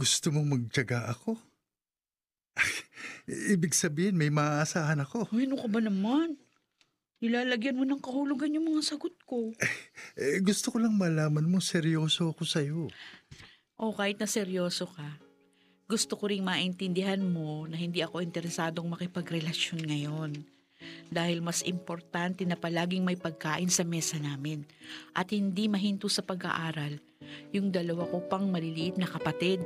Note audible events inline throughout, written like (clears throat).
Gusto mong magtyaga ako? (laughs) Ibig sabihin, may maaasahan ako. Ay, ano ka ba naman? Nilalagyan mo ng kahulugan yung mga sagot ko. (laughs) Eh, gusto ko lang malaman mo seryoso ako sa'yo. O kahit na seryoso ka, gusto ko ring maintindihan mo na hindi ako interesadong makipagrelasyon ngayon. Dahil mas importante na palaging may pagkain sa mesa namin at hindi mahinto sa pag-aaral yung dalawa ko pang maliliit na kapatid.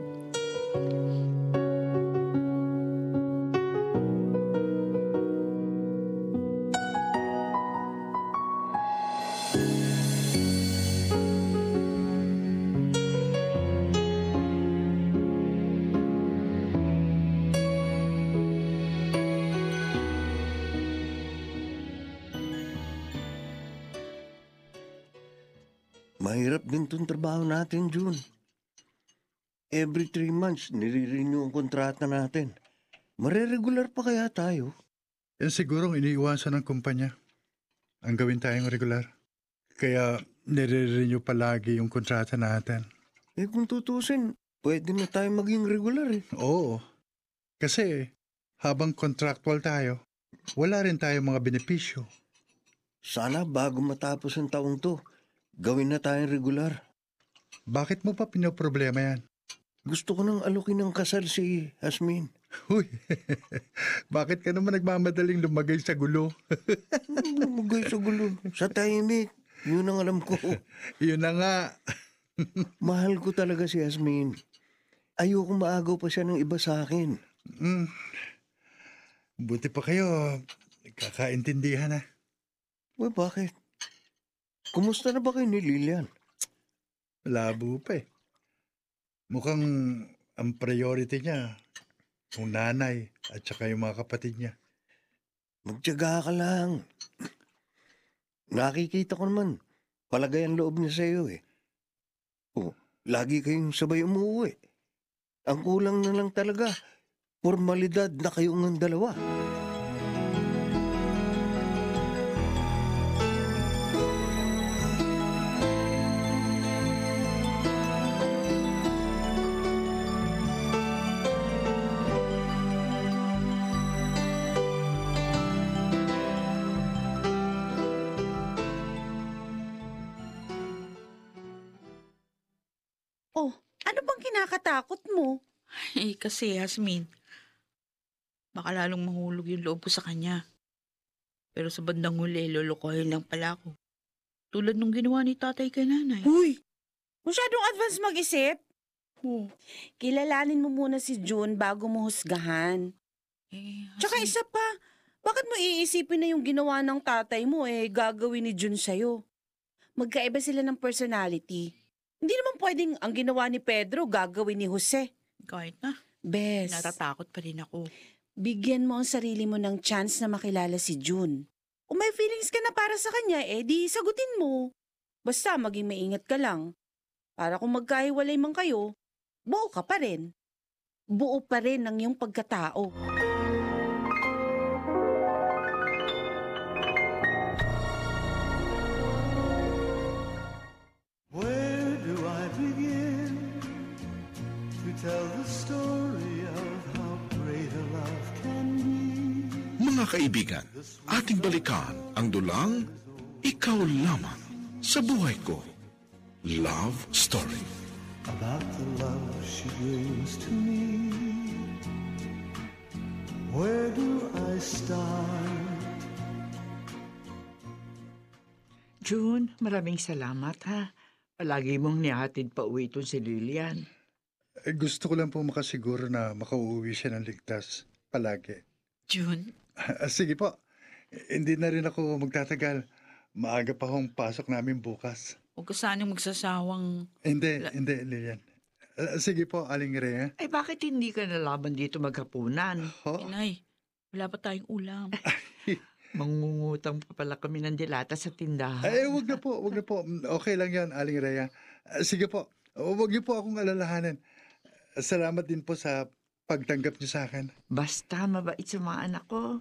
Natin, June. Every three months, nire-renew ang kontrata natin. Mareregular pa kaya tayo? Yan sigurong iniiwasan ng kumpanya. Ang gawin tayong regular. Kaya nire-renew palagi yung kontrata natin. Eh kung tutusin, pwede na tayo maging regular eh. Oo. Kasi habang contractual tayo, wala rin tayong mga benepisyo. Sana bago matapos ang taong to, gawin na tayong regular. Bakit mo pa pinoproblema yan? Gusto ko nang alukin ng kasal si Hasmin. Huy, (laughs) bakit ka naman nagmamadaling lumagay sa gulo? (laughs) Lumugay sa gulo. Sa tahimik. Yun ang alam ko. (laughs) Yun na nga. Mahal ko talaga si Hasmin. Ayoko maagaw pa siya ng iba sa akin. Mm. Buti pa kayo, kakaintindihan na. Uy, bakit? Kumusta na ba kayo ni Lilian? Labo pa eh. Mukhang ang priority niya, yung nanay at saka yung mga kapatid niya. Magtyaga ka lang. (clears throat) Nakikita ko naman, palagay ang loob niya sa iyo eh. Oh, lagi kayong sabay umuwi. Ang kulang na lang talaga, formalidad na kayong ang dalawa. Kinakatakot mo? Eh kasi, Hasmin, baka lalong mahulog yung loob ko sa kanya. Pero sa bandang huli, lolokohin lang pala ako. Tulad nung ginawa ni tatay kay nanay. Huy! Masyadong advance mag-isip. Oh, Kilalanin mo muna si June bago mo husgahan. eh, Tsaka Hasmin, isa pa, bakit mo iisipin na yung ginawa ng tatay mo eh gagawin ni June sa'yo? Magkaiba sila ng personality. Hindi naman pwedeng ang ginawa ni Pedro gagawin ni Jose. kahit na, Bes, natatakot pa rin ako. bigyan mo ang sarili mo ng chance na makilala si June. Kung may feelings ka na para sa kanya, eh di sagutin mo. Basta maging maingat ka lang. Para kung magkahiwalay man kayo, buo ka pa rin. Buo pa rin ang iyong pagkatao. Mga kaibigan, ating balikan ang dulang Ikaw Lamang sa Buhay Ko. Love Story. About the love she brings to me. Where do I start? June, maraming salamat ha. Palagi mong nihatid pa uwi itong si Lilian. Eh, gusto ko lang po makasiguro na makauwi siya ng ligtas. Palagi. June, Ah, Sige po. Eh, Hindi na rin ako magtatagal. Maaga pa akong pasok namin bukas. huwag ka sanang magsasawang... Hindi, hindi, Lilian. Ah, Sige po, Aling Rhea. Ay bakit hindi ka nalaban dito maghapunan? Ho? Inay, wala pa tayong ulam. (laughs) Mangungutang pa pala kami ng dilata sa tindahan. Ay, wag na po, wag na po. Okay lang yan, Aling Rhea. Ah, Sige po, wag niyo po akong alalahanin. Salamat din po sa pagtanggap niyo sa akin. Basta mabait sa mga anak ko.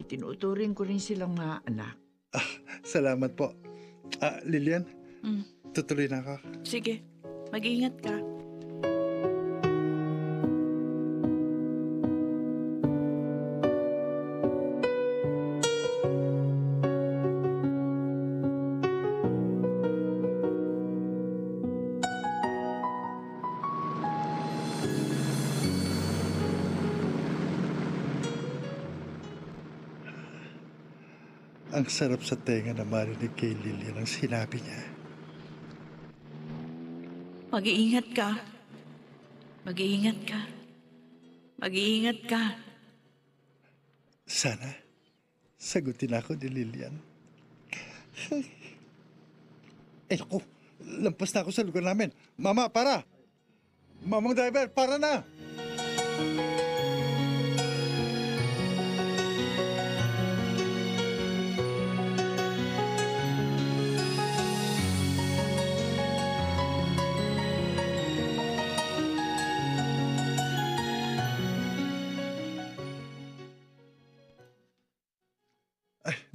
Itinuturing ko rin silang mga anak. Salamat po. Ah, Lilian, Mm. tutuloy na ako. Sige, mag-ingat ka. Ang sarap sa tenga na marinig kay Lilian ang sinabi niya. Mag-iingat ka. Mag-iingat ka. Mag-iingat ka. Sana, sagutin ako ni Lilian. Eh, (laughs) naku, lampas na ako sa lugar namin. Mama, para! Mamang driver, para na!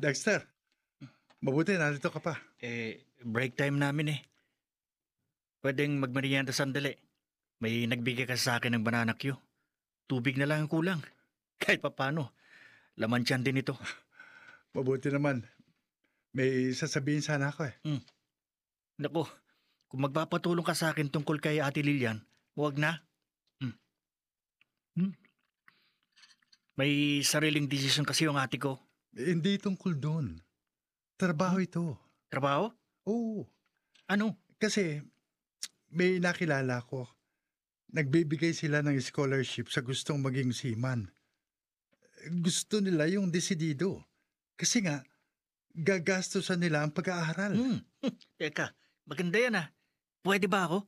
Dexter. Mabuti, nandito ka pa. Eh, break time namin eh. Pwedeng magmerienda sandali. May nagbigay ka sa akin ng banana Q. Tubig na lang ang kulang. (laughs) Kahit papano. Laman tiyan din ito. (sighs) Mabuti naman. May sasabihin sana ako eh. Naku, kung magpapatulong ka sa akin tungkol kay Ate Lilian, huwag na. Hmm. Hmm. May sariling desisyon kasi yung ate ko. Eh, Hindi tungkol doon. Trabaho ito. Trabaho? Oo. Ano? Kasi may nakilala ko. Nagbibigay sila ng scholarship sa gustong maging seaman. Gusto nila yung desidido. Kasi nga, gagastosan nila ang pag-aaral. Hmm. (laughs) Teka, maganda yan ah. Pwede ba ako?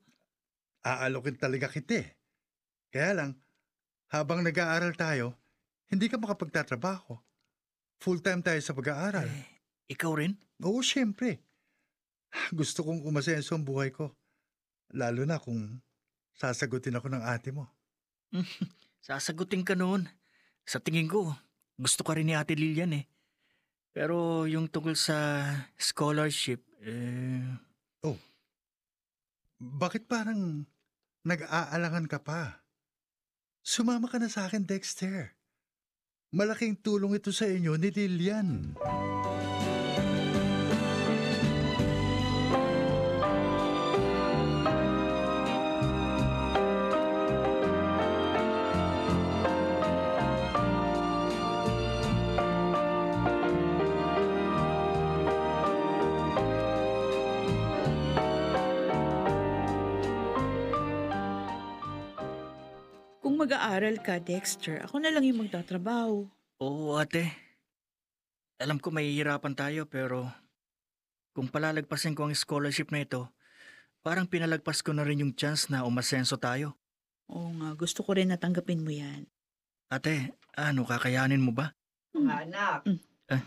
Aalokin talaga kita eh. Kaya lang, habang nag-aaral tayo, hindi ka makapagtatrabaho. Full-time tayo sa pag-aaral. Eh, ikaw rin? Oo, syempre. Gusto kong umasenso ang buhay ko. Lalo na kung sasagutin ako ng ate mo. (laughs) Sasagutin ka noon. Sa tingin ko, gusto ka rin ni Ate Lilian eh. Pero yung tungkol sa scholarship, eh... Bakit parang nag-aalangan ka pa? Sumama ka na sa akin, Dexter. Malaking tulong ito sa inyo ni Lilian. Mag-aaral ka, Dexter, ako na lang yung magtatrabaho. Oo, ate. Alam ko mahihirapan tayo pero kung palalagpasin ko ang scholarship na ito, parang pinalagpas ko na rin yung chance na umasenso tayo. Oo nga, gusto ko rin natanggapin mo yan. Ate, ano, kakayanin mo ba? Mga anak. Mm. Ah.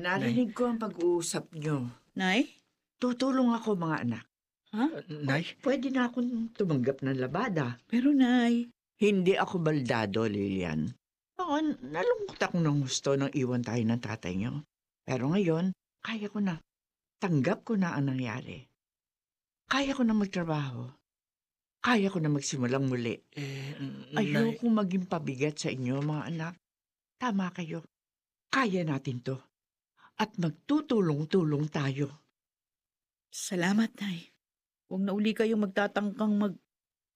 Narinig ko ang pag-uusap nyo. Nay? Tutulong ako mga anak. Ha? Nay? Pwede na akong tumanggap ng labada. Pero Nay, Hindi ako baldado, Lilian. Oo, nalungkot ako ng gusto nang iwan tayo ng tatay niyo. Pero ngayon, kaya ko na. Tanggap ko na ang nangyari. Kaya ko na magtrabaho. Kaya ko na magsimulang muli. Eh, Nay, Ayoko maging pabigat sa inyo, mga anak. Tama kayo. Kaya natin to. At magtutulong-tulong tayo. salamat, Nay. Huwag na uli kayong magtatangkang mag...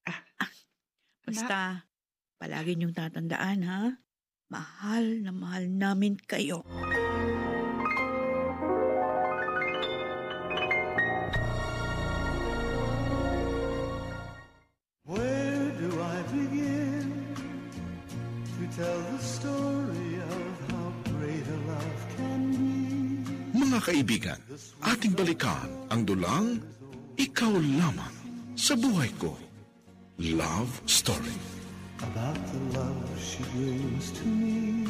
Ah, Ah, basta, palagi niyong tatandaan, ha? Mahal na mahal namin kayo. Where do I begin to tell the story of how great a love can be? Mga kaibigan, ating balikan ang dulang Ikaw Lamang sa Buhay Ko. Love Story. About the love she brings to me.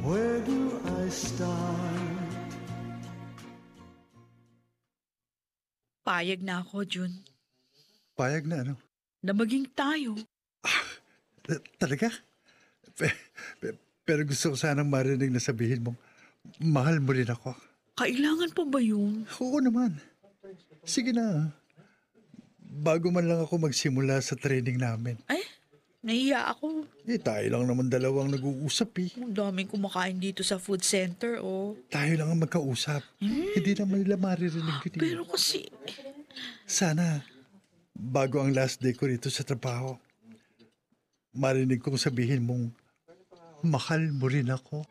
Where do I start? Payag na ako, Jun, Payag na ano? na maging tayo. Eh, Talaga? Pe- pe- Pero gusto ko sanang marinig na sabihin mong mahal mo rin ako. Kailangan pa ba yun? Oo naman. Sige na. Bago man lang ako magsimula sa training namin. Eh, nahiya ako. Eh, tayo lang naman dalawang nag-uusap eh. Ang daming kumakain dito sa food center, oh. Tayo lang ang magkausap. Hindi naman nila maririnig yun. eh. Pero kasi, Sana, bago ang last day ko rito sa trabaho, marinig kong sabihin mong mahal mo rin ako.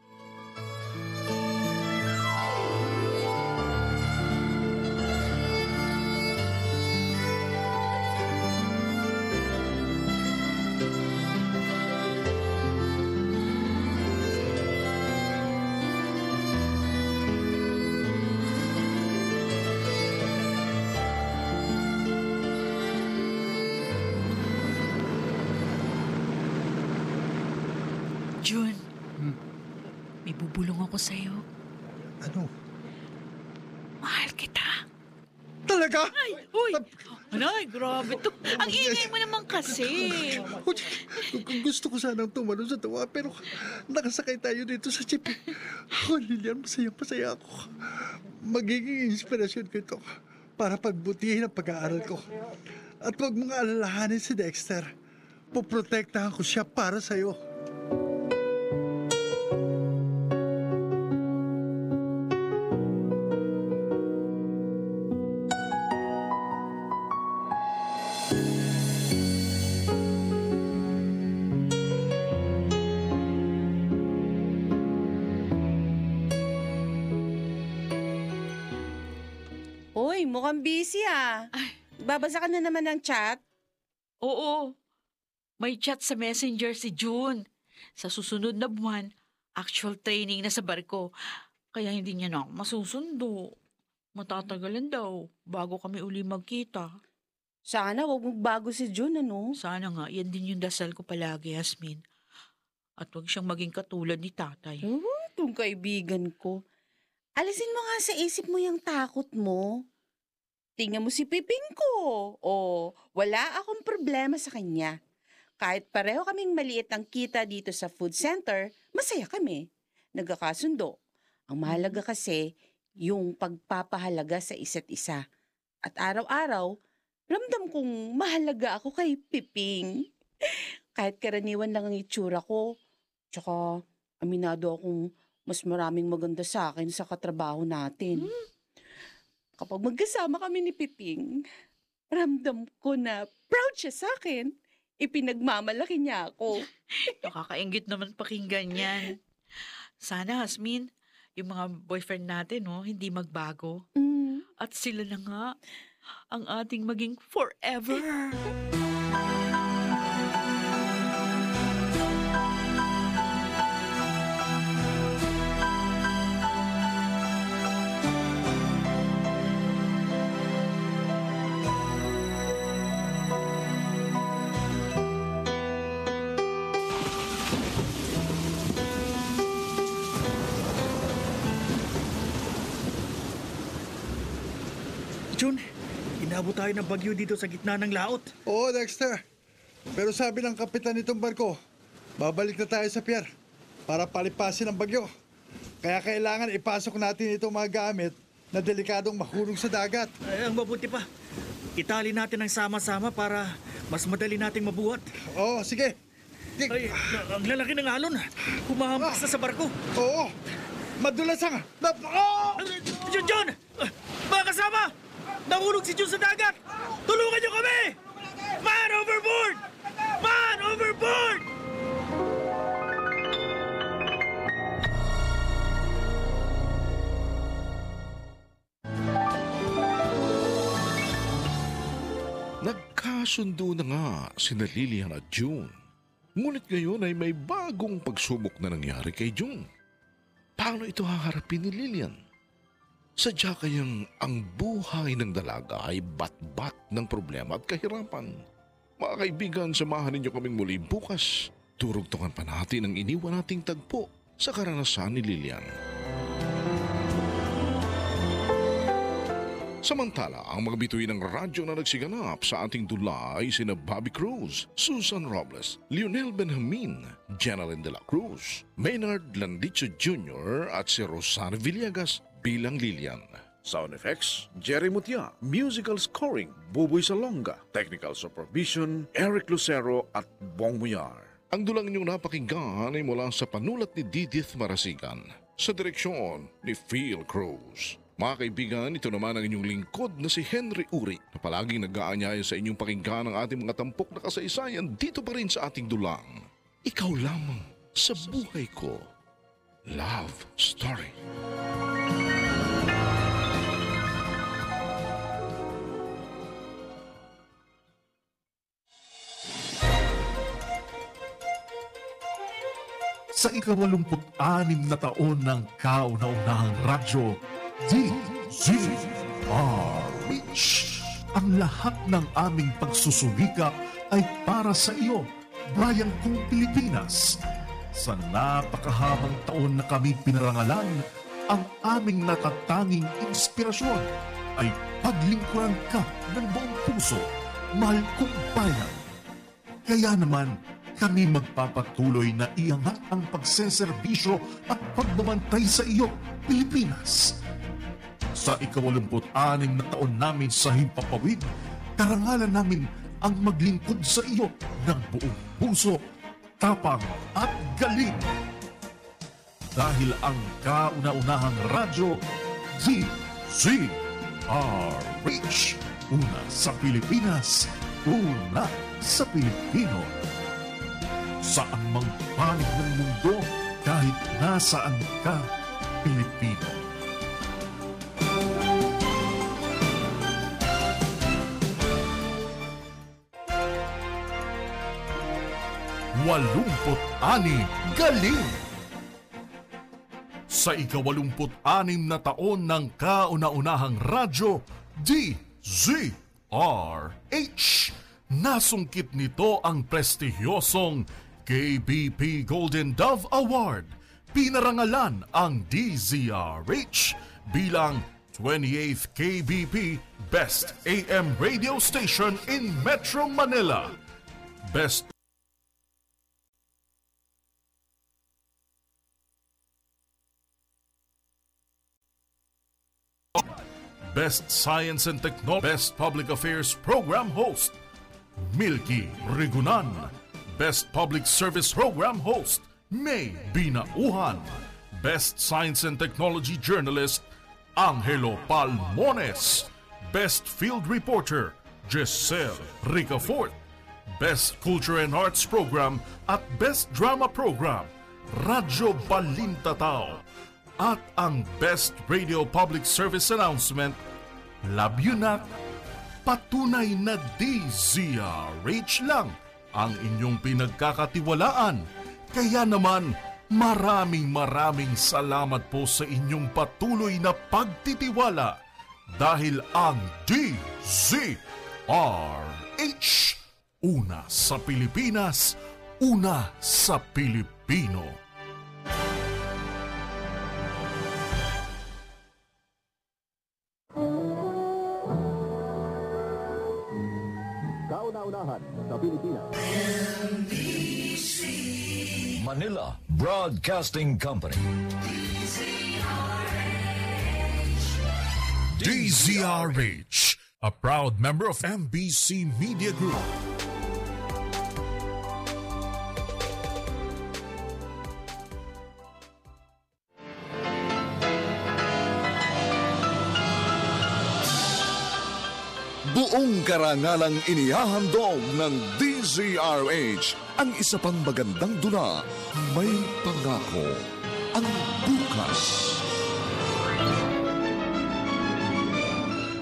Anay, grabe to. Ang ingay mo naman kasi. Gu- gu- Gusto ko sanang tumalo sa tawa pero nakasakay tayo dito sa jeep. Oh, Lilian, masaya masaya ako. Magiging inspirasyon ko ito para pagbutihin ang pag-aaral ko. At huwag mong alalahanin si Dexter. Poprotektahan ko siya para sa'yo. Babasa ka na naman ng chat? Oo. May chat sa messenger si June. Sa susunod na buwan, actual training na sa barko. Kaya hindi niya na ako masusundo. Matatagalan daw bago kami uli magkita. Sana wag mong bago si June, ano? Sana nga, yan din yung dasal ko palagi, Yasmin. At huwag siyang maging katulad ni tatay. Oo, itong kaibigan ko. Alisin mo nga sa isip mo yung takot mo. Tingnan mo si Piping ko. O, wala akong problema sa kanya. Kahit pareho kaming maliit ang kita dito sa food center, masaya kami. Nagkakasundo. Ang mahalaga kasi, yung pagpapahalaga sa isa't isa. At araw-araw, ramdam kong mahalaga ako kay Piping. (laughs) Kahit karaniwan lang ang itsura ko, tsaka aminado akong mas maraming maganda sa akin sa katrabaho natin. Kapag magkasama kami ni Piping, ramdam ko na proud siya sa akin. Ipinagmamalaki niya ako. (laughs) Nakakaingit naman pakinggan yan. Sana, Yasmin, yung mga boyfriend natin, no, hindi magbago. Mm. At sila na nga ang ating maging forever. (laughs) inabot tayo ng bagyo dito sa gitna ng laot. Oo, Dexter. Pero sabi ng kapitan nitong barko, babalik na tayo sa pier para palipasin ang bagyo. Kaya kailangan ipasok natin itong mga gamit na delikadong mahulog sa dagat. Ay, ang mabuti pa, itali natin ang sama-sama para mas madali nating mabuhat. Oo, sige. Dig. Ay, ang lalaki ng alon. Humahampas na sa barko. Oo. Madulas ang... Oh! John, John! Ah, Mga kasama! Nahulog si John sa dagat! Tulungan niyo kami! Man overboard! Man overboard! Nagkasundo na nga sina Lilian at June. Ngunit ngayon ay may bagong pagsubok na nangyari kay June. Paano ito haharapin ni Lilian? Sadya kayang ang buhay ng dalaga ay bat-bat ng problema at kahirapan. Mga kaibigan, samahan ninyo kaming muli bukas. Turugtungan pa natin ang iniwan nating tagpo sa karanasan ni Lilian. Samantala, ang mga bituin ng radyo na nagsiganap sa ating dula ay sina Bobby Cruz, Susan Robles, Lionel Benjamin, Janalyn de la Cruz, Maynard Landicho Jr. at si Rosana Villegas bilang Lilian. Sound effects, Jerry Mutia. Musical scoring, Buboy Salonga. Technical supervision, Eric Lucero at Bong Muyar. Ang dulang inyong napakinggan ay mula sa panulat ni Didith Marasigan sa direksyon ni Phil Cruz. Mga kaibigan, ito naman ang inyong lingkod na si Henry Uri na palaging nag-aanyaya sa inyong pakinggan ang ating mga tampok na kasaysayan dito pa rin sa ating dulang. Ikaw lamang sa buhay ko. Love Story. Sa ikawalumput-anim na taon ng kauna-unahang radyo, DZRH. Ang lahat ng aming pagsusumika ay para sa iyo, Bayan kong Pilipinas. Sa napakahabang taon na kami pinarangalan, ang aming natatanging inspirasyon ay paglingkuran ka ng buong puso, mahal kong bayan. Kaya naman, kami magpapatuloy na iangat ang pagseserbisyo at pagbabantay sa iyo, Pilipinas. Sa ikawalumput-anim na taon namin sa Himpapawid, karangalan namin ang maglingkod sa iyo ng buong puso, tapang at galing. Dahil ang kauna-unahang radyo, DZRH, una sa Pilipinas, una sa Pilipino saan mang panig ng mundo kahit nasaan ka, Pilipino. Walumput ani galing! Sa ikawalumput-anim na taon ng kauna-unahang radyo, DZRH, nasungkit nito ang prestihiyosong KBP Golden Dove Award. Pinarangalan ang DZRH bilang 28th KBP Best AM Radio Station in Metro Manila. Best Best Science and Technology Best Public Affairs Program Host Milky Rigunan Best Public Service Program Host May Binauhan. Best Science and Technology Journalist Angelo Palmones. Best Field Reporter Giselle Ricafort. Best Culture and Arts Program at Best Drama Program Radyo Balintatao at ang Best Radio Public Service Announcement Not Patunay na DZRH lang ang inyong pinagkakatiwalaan. Kaya naman, maraming maraming salamat po sa inyong patuloy na pagtitiwala dahil ang DZRH, una sa Pilipinas, una sa Pilipino. Kauna-unahan sa Pilipinas. Manila Broadcasting Company. DZRH, a proud member of MBC Media Group. Buong karangalang inihahandog ng DZRH ang isa pang magandang dula, May Pangako, ang bukas.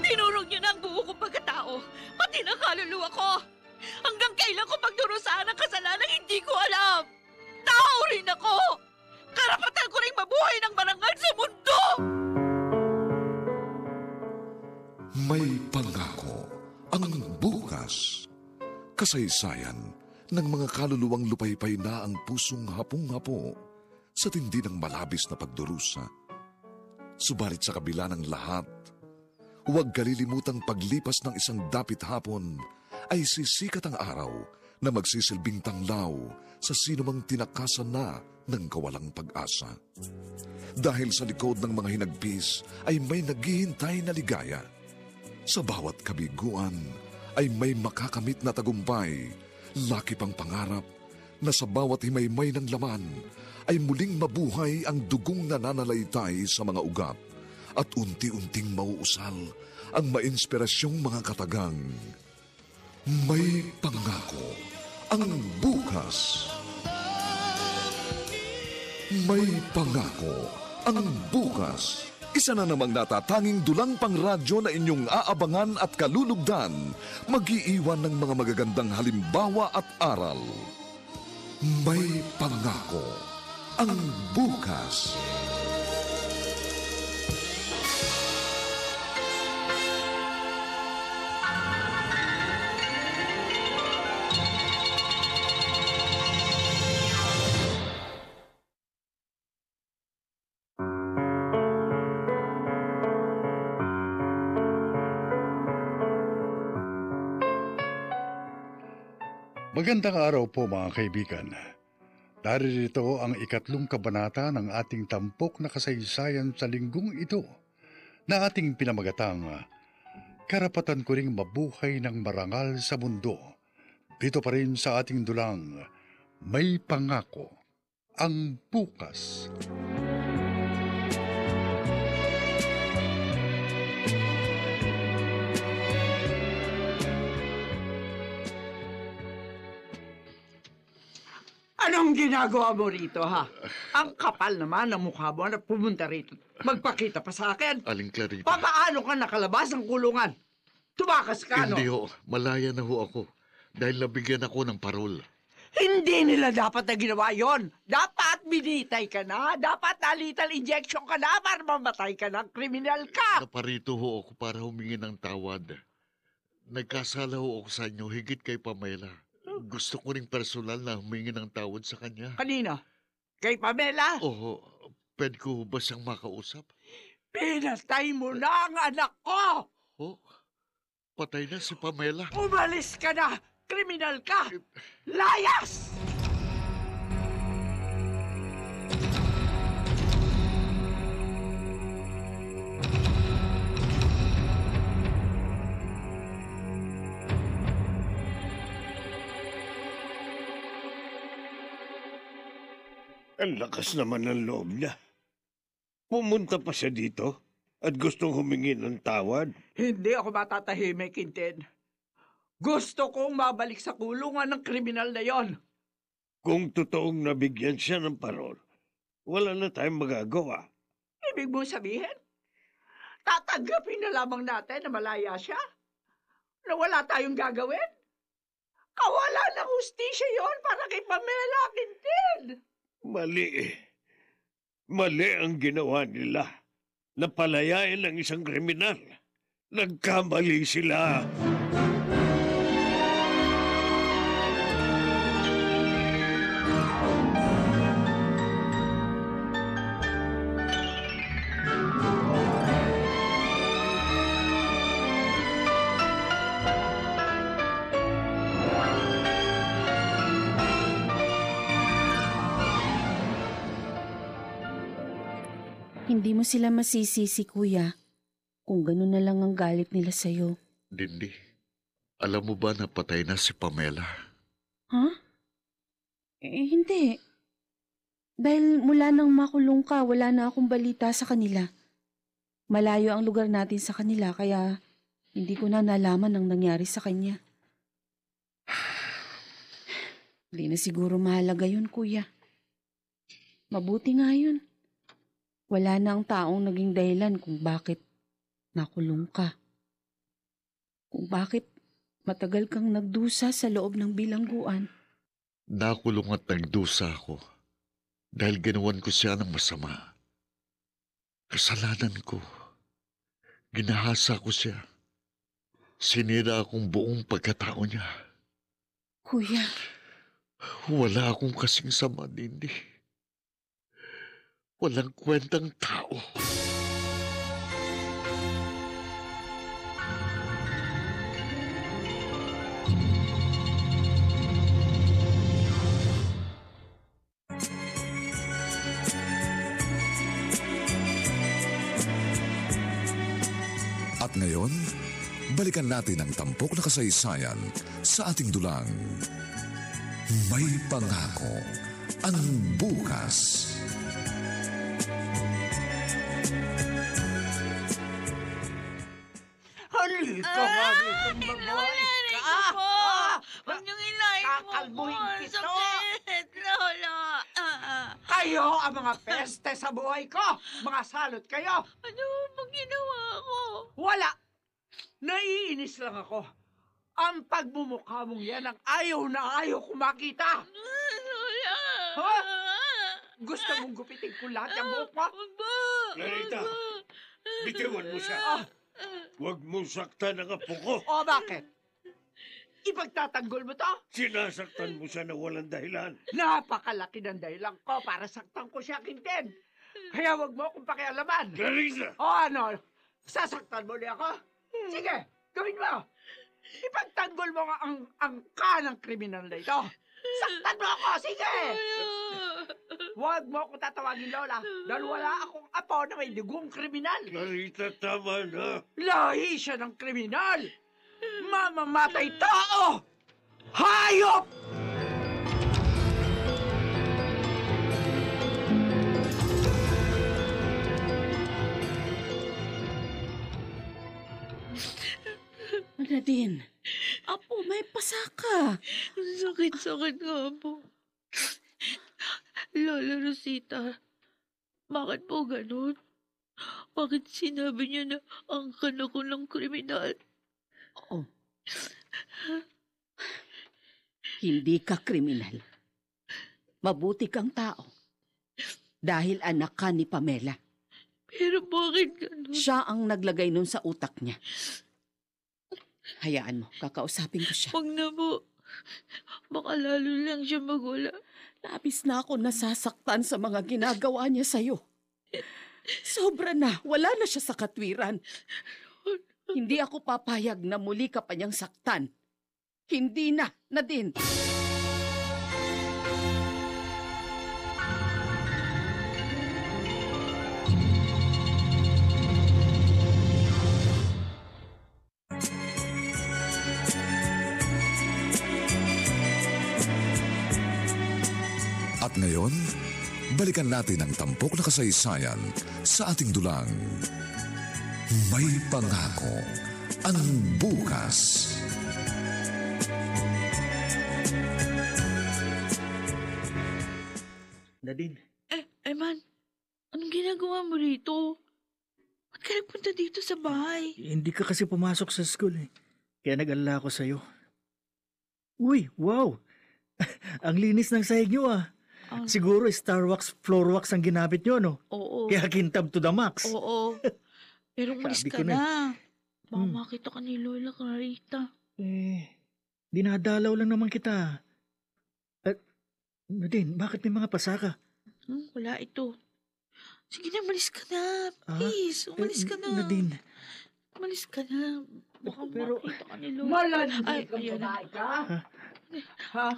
Tinurog niyo na ang buo kong pagkatao, pati na kaluluwa ko. Hanggang kailan ko pagdurusahan ang kasalanan hindi ko alam. Tao rin ako. Karapatan ko rin mabuhay ng marangal sa mundo. May Pangako. Kasaysayan ng mga kaluluwang lupaypay na ang pusong hapong-hapo sa tindi ng malabis na pagdurusa. Subalit sa kabila ng lahat, huwag kalilimutang paglipas ng isang dapit hapon ay sisikat ang araw na magsisilbing tanglaw sa sinumang tinakasan na ng kawalang pag-asa. Dahil sa likod ng mga hinagpis ay may naghihintay na ligaya. Sa bawat kabiguan ay may makakamit na tagumpay, laki pang pangarap na sa bawat himaymay ng laman ay muling mabuhay ang dugong nananalaytay sa mga ugat at unti-unting mauusal ang mainspirasyong mga katagang. May pangako ang bukas. May pangako ang bukas. Isa na namang natatanging dulang pang radyo na inyong aabangan at kalulugdan. Mag-iiwan ng mga magagandang halimbawa at aral. May pangako ang bukas. Magandang araw po mga kaibigan. Naririto ang ikatlong kabanata ng ating tampok na kasaysayan sa linggong ito na ating pinamagatang Karapatan ko ring mabuhay ng marangal sa mundo. Dito pa rin sa ating dulang, may pangako ang bukas. Anong ginagawa mo rito, ha? Ang kapal naman ng mukha mo na pumunta rito. Magpakita pa sa akin. Aling Clarita. Papaano ka nakalabas ng kulungan? Tumakas ka, no? Hindi ho, malaya na ho ako. Dahil nabigyan ako ng parol. Hindi nila dapat na ginawa yon. Dapat binitay ka na. Dapat na lethal injection ka na para mamatay ka na. Kriminal ka. Naparito ho ako para humingi ng tawad. Nagkasala ho ako sa inyo higit kay Pamela. Gusto ko ring personal na humingi ng tawad sa kanya. Kanina? Kay Pamela? Oo, pwede ko ba siyang makausap? Pinatay mo na ang anak ko! Oh, patay na si Pamela. Umalis ka na! Kriminal ka! Layas! Ang lakas naman ng loob niya. Pumunta pa siya dito at gustong humingi ng tawad. Hindi ako matatahimik, Quintin. Gusto kong mabalik sa kulungan ng kriminal na yon. Kung totoong nabigyan siya ng parol, wala na tayong magagawa. Ibig mo sabihin? Tatanggapin na lamang natin na malaya siya? Na wala tayong gagawin? Kawala ng hustisya yon para kay Pamela Quintin! Mali eh. Mali ang ginawa nila. Napalayain ang isang kriminal. Nagkamali sila. Hindi mo sila masisisi, kuya. Kung ganun na lang ang galit nila sa'yo. Dindi, alam mo ba na patay na si Pamela? Ha? Eh, hindi. Dahil mula nang makulong ka, wala na akong balita sa kanila. Malayo ang lugar natin sa kanila, kaya hindi ko na nalaman ang nangyari sa kanya. (sighs) Hindi na siguro mahalaga yun, kuya. Mabuti nga yun. Wala na ang taong naging dahilan kung bakit nakulong ka. Kung bakit matagal kang nagdusa sa loob ng bilangguan. Nakulong at nagdusa ako dahil ginawan ko siya ng masama. Kasalanan ko. Ginahasa ko siya. Sinira akong buong pagkatao niya. Kuya, Wala akong kasing sama, Dindi. Walang kwentang tao. At ngayon, balikan natin ang tampok na kasaysayan sa ating dulang. May pangako ang bukas. Halika nga dito, mabuhay ka! po! Ah! Huwag niyong ilahin po Kakalbuhin po. kita. Sakit, Lola. Ah, ah. Kay Kayo ang mga peste sa buhay ko! Mga salot kayo! Ano bang ginawa ko? Wala! Naiinis lang ako. Ang pagmumukha mong yan ang ayaw na ayaw ko makita. Lola! Ha? Gusto mong gupitin ko lahat ng buhok mo? Wag ba? Clarita, bitiwan mo siya. Ah, Huwag mong saktan ang apo ko. o bakit? Ipagtatanggol mo to? Sinasaktan mo siya na walang dahilan. Napakalaki ng dahilan ko para saktan ko siya kintin. Kaya wag mo akong pakialaman. Clarissa! O ano? Sasaktan mo niya ako? Sige, gawin mo. Ipagtanggol mo nga ang angka ng kriminal na ito. Saktan mo ako, sige! Huwag mo ako tatawagin Lola dahil wala akong apo na may dugong kriminal. Clarita, tama na. Lahi siya ng kriminal! Mamamatay tao! Hayop! Nadine, apo, may pasaka. Sakit-sakit nga po. Lola Rosita, bakit po ganun? Bakit sinabi niya na ang ko ng kriminal? Oh. Hindi ka kriminal. Mabuti kang tao. Dahil anak ka ni Pamela. Pero bakit ganun? Siya ang naglagay nun sa utak niya. Hayaan mo, kakausapin ko siya. Huwag na po. Baka lalo lang siya magwala. Labis na ako nasasaktan sa mga ginagawa niya sa'yo. Sobra na, wala na siya sa katwiran. Hindi ako papayag na muli ka pa niyang saktan. Hindi na, Nadine. At ngayon, balikan natin ang tampok na kasaysayan sa ating dulang. May pangako ang bukas. Nadine, Eh, Eman, anong ginagawa mo rito? Ba't ka nagpunta dito sa bahay? hindi ka kasi pumasok sa school eh. Kaya nag-alala ako sa'yo. Uy, wow! (laughs) ang linis ng sahig nyo ah. Ah. Siguro Starwax floor wax ang ginamit nyo, no? Oo. Kaya kintab to the max. Oo. Pero (laughs) umalis Sabi ka ko na. na. Baka Hmm. makita ka ni Lola Clarita. Eh, dinadalaw lang naman kita. At, Nadine, bakit may mga pasaka? Hmm, wala ito. Sige na, umalis ka na. Ah, Please, umalis Eh, ka na. Nadine, Umalis ka na. Baka Pero- makita ka ni Lola. Malandi Ay, kang ayan na. babae ka? Ha?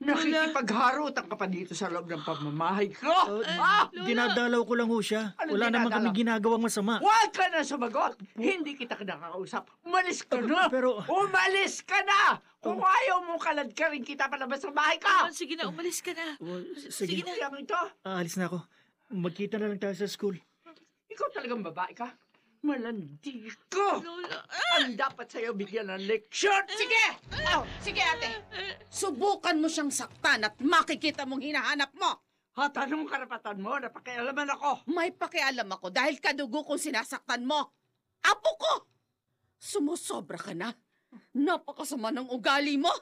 Nakikipagharutan ka pa dito sa loob ng pamamahay ko? Oh, ah! dinadalaw ko lang ho siya. Ano Wala naman dinadalaw? kami ginagawang masama. Huwag ka na sumagot! Hindi kita nakakausap. Umalis ka na! Pero, Umalis ka na! Kung ayaw mo kalad ka rin kita palabas ng bahay ka! Ah, sige na, umalis ka na. oh, Sige sige, na. Kaya ito, aalis na ako. Magkita na lang tayo sa school. ikaw talagang babae ka? Malandi ko! Lola. Ang dapat sa'yo bigyan ng leksyon! Sige! Oh, sige ate. Subukan mo siyang saktan at makikita mong hinahanap mo. At anong karapatan mo na pakialaman ako? May pakialam ako dahil kadugo kong sinasaktan mo. Apo ko! Sumusobra ka na. Napakasama ng ugali mo.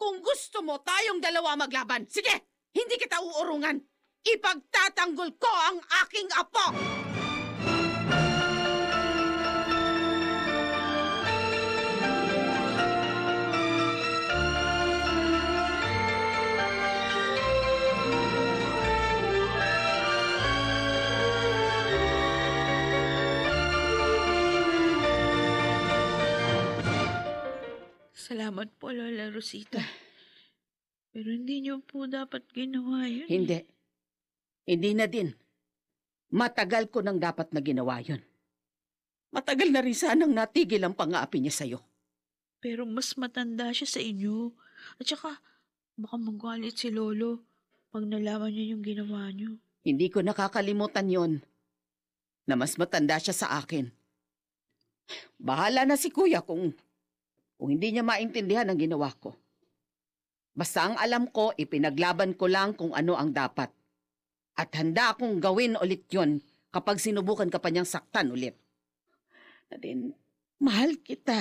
Kung gusto mo tayong dalawa maglaban, sige, hindi kita uurungan. Ipagtatanggol ko ang aking apo! Salamat po, Lola Rosita. Pero hindi niyo po dapat ginawa yun. eh. Hindi. Hindi na din. Matagal ko nang dapat na ginawa yun. Matagal na rin sanang natigil ang pang-aapi niya sa'yo. Pero mas matanda siya sa inyo. At saka, baka magalit si Lolo pag nalaman niya yung ginawa niyo. Hindi ko nakakalimutan yon na mas matanda siya sa akin. Bahala na si kuya kung, kung hindi niya maintindihan ang ginawa ko. Basta ang alam ko, ipinaglaban ko lang kung ano ang dapat. At handa akong gawin ulit yon kapag sinubukan ka pa niyang saktan ulit. Nadine, mahal kita.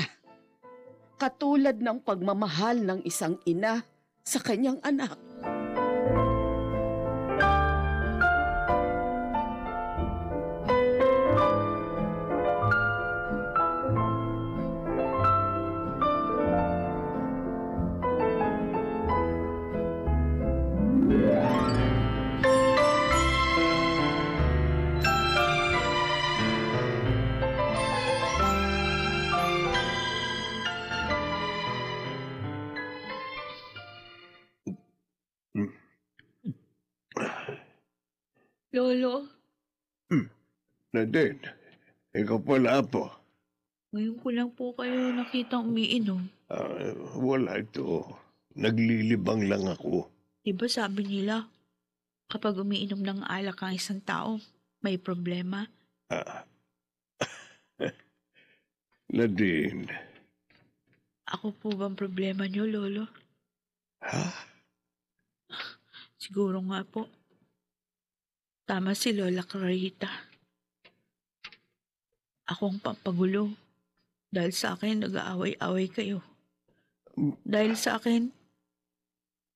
Katulad ng pagmamahal ng isang ina sa kanyang anak. Lolo, Nadine, ikaw pala po. ngayon ko lang po kayo nakita umiinom. Ah, wala ito. Naglilibang lang ako. Di ba sabi nila, kapag umiinom ng alak ang isang tao, may problema? Ah. (laughs) Nadine, Ako po bang problema niyo, Lolo? ha? Siguro nga po. Tama si Lola Clarita. Ako ang pampagulo. Dahil sa akin, nag-aaway-away kayo. Dahil sa akin,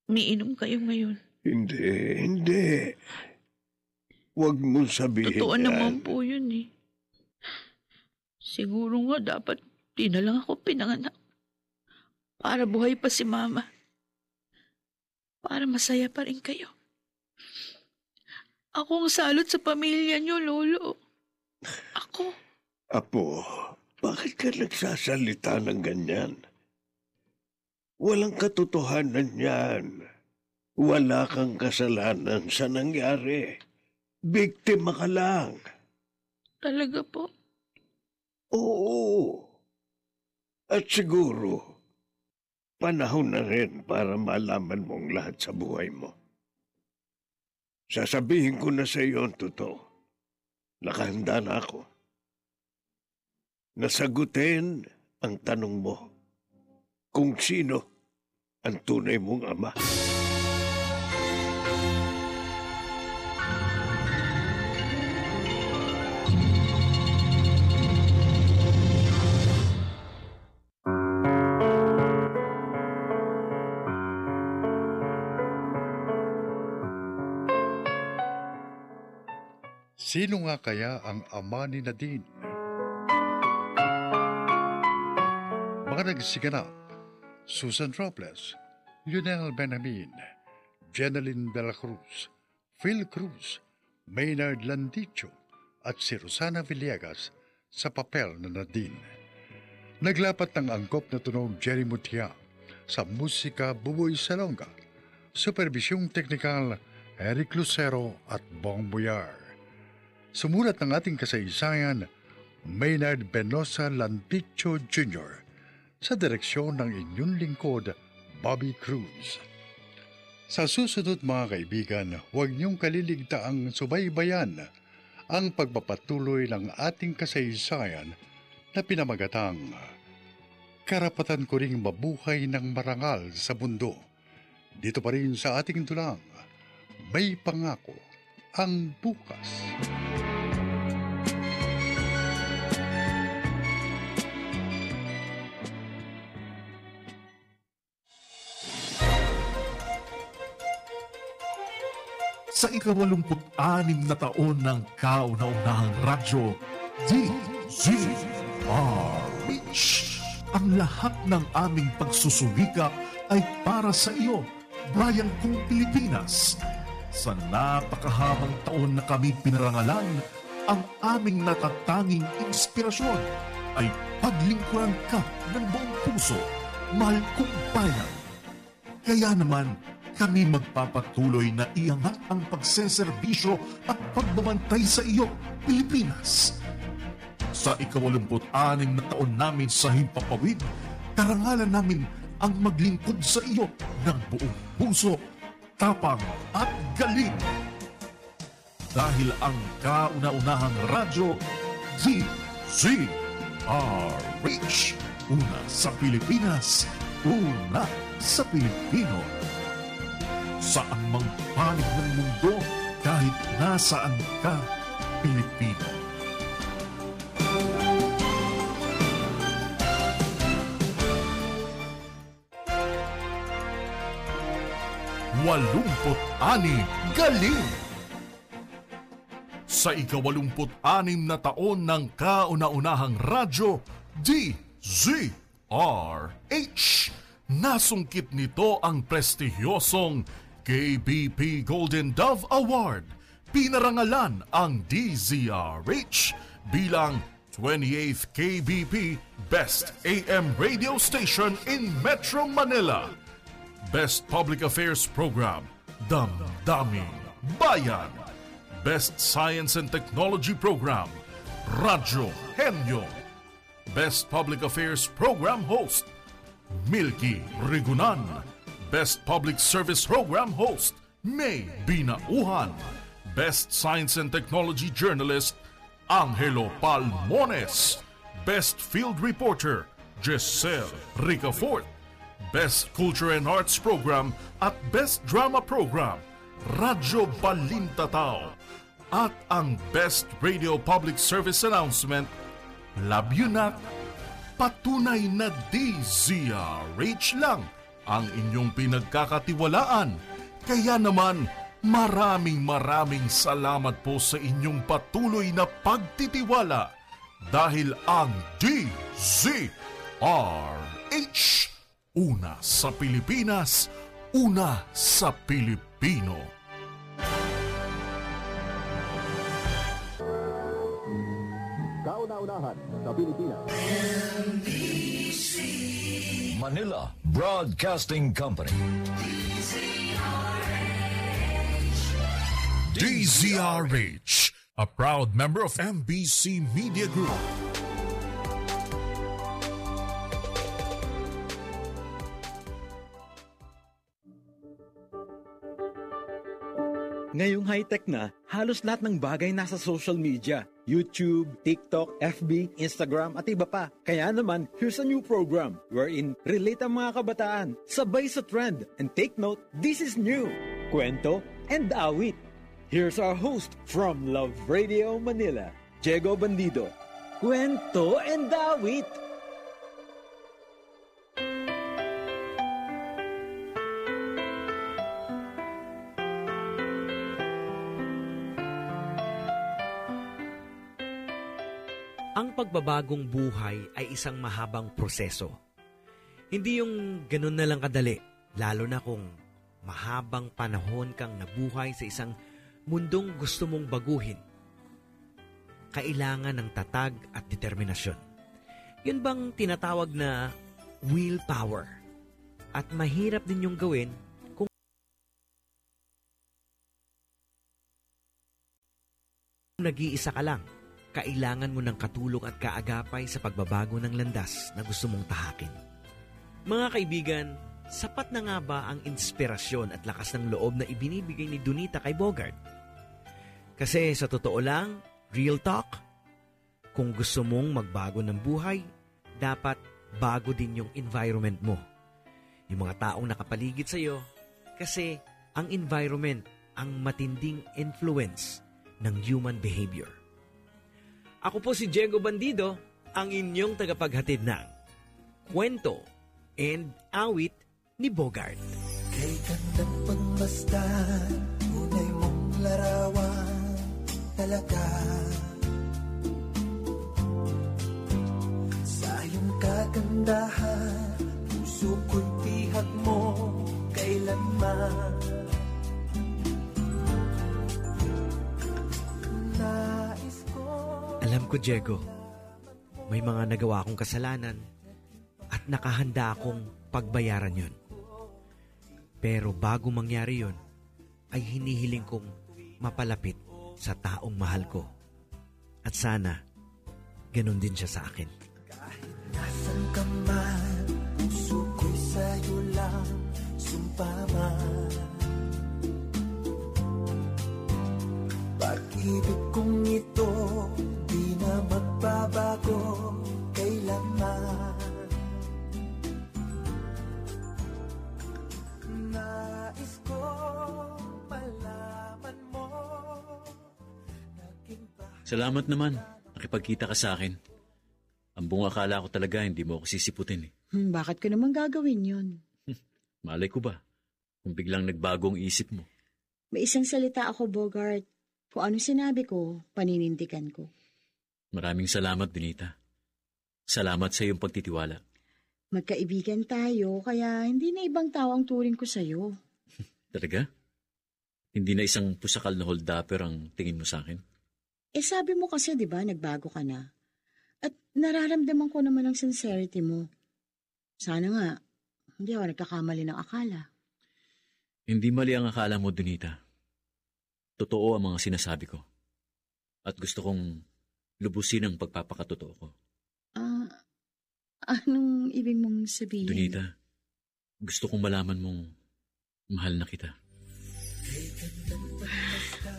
umiinom kayo ngayon. Hindi, hindi. Huwag mo sabihin Totoo yan. naman po yun eh. Siguro nga dapat di na lang ako pinanganak. Para buhay pa si Mama. Para masaya pa rin kayo. Ako ang salot sa pamilya niyo, Lolo. Ako. Apo, bakit ka nagsasalita ng ganyan? Walang katotohanan yan. Wala kang kasalanan sa nangyari. Biktima ka lang. Talaga po. Oo. At siguro, panahon na rin para malaman mong lahat sa buhay mo. Sasabihin ko na sa iyo ang totoo. Nakahanda na ako. Nasagutin ang tanong mo kung sino ang tunay mong ama. Sino nga kaya ang ama ni Nadine? Mga nagsiganap, Susan Robles, Lionel Benamin, Jeneline de la Cruz, Phil Cruz, Maynard Landicho, at si Rosana Villegas sa papel na Nadine. Naglapat ng angkop na tunog Jerry Mutia sa musika Buboy Salonga, supervisyong teknikal Eric Lucero at Bong Boyar. Sumulat ng ating kasaysayan, Maynard Benosa Landicho Jr. sa direksyon ng inyong lingkod, Bobby Cruz. Sa susunod mga kaibigan, huwag niyong kaliligtaang subaybayan ang pagpapatuloy ng ating kasaysayan na pinamagatang Karapatan ko ring mabuhay ng marangal sa mundo. Dito pa rin sa ating tulang, may pangako ang bukas. Sa ikawalumput-anim na taon ng kauna-unahang radyo, DZRH. Ang lahat ng aming pagsusumikap ay para sa iyo, Bayan kong Pilipinas. Sa napakahabang taon na kami pinarangalan, ang aming natatanging inspirasyon ay paglingkuran ka ng buong puso, mahal kong bayan. Kaya naman, kami magpapatuloy na iangat ang pagseserbisyo at pagbabantay sa iyo, Pilipinas. Sa ikawalumput-anim na taon namin sa Himpapawid, karangalan namin ang maglingkod sa iyo ng buong puso, tapang at galing. Dahil ang kauna-unahang radyo, DZRH. Una sa Pilipinas, una sa Pilipino. Saan mang panig ng mundo, kahit nasaan ka, Pilipino. Walumput ani galing! Sa ikawalumput anim na taon ng kauna-unahang radyo, DZRH, nasungkit nito ang prestihiyosong KBP Golden Dove Award. Pinarangalan ang DZRH bilang 28th KBP Best AM Radio Station in Metro Manila. Best Public Affairs Program, Damdaming Bayan. Best Science and Technology Program, Radyo Henyo. Best Public Affairs Program Host, Milky Rigunan. Best Public Service Program Host, May Binauhan. Best Science and Technology Journalist, Angelo Palmones. Best Field Reporter, Giselle Ricafort. Best Culture and Arts Program at Best Drama Program, Radyo Balintatao. At ang Best Radio Public Service Announcement, Not, patunay na DZRH lang ang inyong pinagkakatiwalaan. Kaya naman, maraming maraming salamat po sa inyong patuloy na pagtitiwala dahil ang DZRH Una sa Pilipinas, una sa Pilipino. Kauna-unahan sa Pilipinas. Manila Broadcasting Company. DZRH, a proud member of MBC Media Group. Ngayong high-tech na, halos lahat ng bagay nasa social media. YouTube, TikTok, FB, Instagram at iba pa. Kaya naman, here's a new program wherein relate ang mga kabataan, sabay sa trend. And take note, this is new. Kwento and awit. Here's our host from Love Radio Manila, Diego Bandido. Kwento and awit. Ang pagbabagong buhay ay isang mahabang proseso. Hindi yung ganun na lang kadali, lalo na kung mahabang panahon kang nabuhay sa isang mundong gusto mong baguhin. Kailangan ng tatag at determinasyon. Yun bang tinatawag na willpower? At mahirap din yung gawin kung nag-iisa ka lang kailangan mo ng katulong at kaagapay sa pagbabago ng landas na gusto mong tahakin. Mga kaibigan, sapat na nga ba ang inspirasyon at lakas ng loob na ibinibigay ni Donita kay Bogart? Kasi sa totoo lang, real talk, kung gusto mong magbago ng buhay, dapat bago din yung environment mo. Yung mga taong nakapaligid sa'yo, kasi ang environment ang matinding influence ng human behavior. Ako po si Diego Bandido, ang inyong tagapaghatid ng kwento and awit ni Bogart. Kay gandang pagmasdan, tunay mong larawan talaga. Sa iyong kagandahan, puso ko'y tihag mo kailanman. Alam ko, Diego, may mga nagawa akong kasalanan at nakahanda akong pagbayaran yon. Pero bago mangyari yon, ay hinihiling kong mapalapit sa taong mahal ko. At sana, ganun din siya sa akin. Nasaan ka man, puso ko'y sa'yo lang sumpaman. Pag-ibig kong ito, na magbabago kailanman. Nais ko malaman mo Salamat naman. Nakipagkita ka sa akin. Ang buong akala ko talaga hindi mo ako sisiputin eh. Hmm, bakit ko naman gagawin yun? (laughs) Malay ko ba? Kung biglang nagbago ang isip mo. May isang salita ako, Bogart. Kung ano sinabi ko, paninindigan ko. Maraming salamat, Benita. Salamat sa iyong pagtitiwala. Magkaibigan tayo, kaya hindi na ibang tao ang turing ko sa'yo. (laughs) Talaga? Hindi na isang pusakal na hold-upper ang tingin mo sa akin? Eh sabi mo kasi, di ba, nagbago ka na. At nararamdaman ko naman ang sincerity mo. Sana nga, hindi ako nagkakamali ng akala. Hindi mali ang akala mo, Donita. Totoo ang mga sinasabi ko. At gusto kong lubusin ang pagpapakatotoo ko. Ah, anong ibig mong sabihin? Donita, gusto kong malaman mong mahal na kita.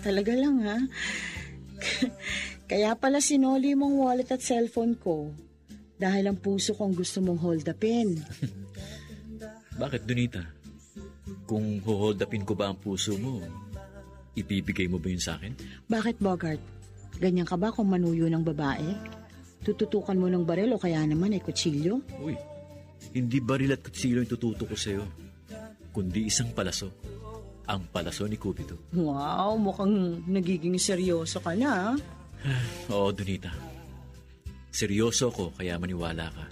Talaga lang ha. Kaya pala sinoli mong wallet at cellphone ko. Dahil ang puso kong gusto mong hold upin. (laughs) Bakit, Donita? Kung hold upin ko ba ang puso mo, ibibigay mo ba yun sa akin? Bakit, Bogart? Ganyan ka ba kung manuyo ng babae? Tututukan mo ng baril o kaya naman ay kutsilyo? Uy, hindi baril at kutsilo yung tututo ko sa'yo, kundi isang palaso. Ang palaso ni Cupido. Wow, mukhang nagiging seryoso ka na. ah. (sighs) Oo, Donita. Seryoso ko kaya maniwala ka.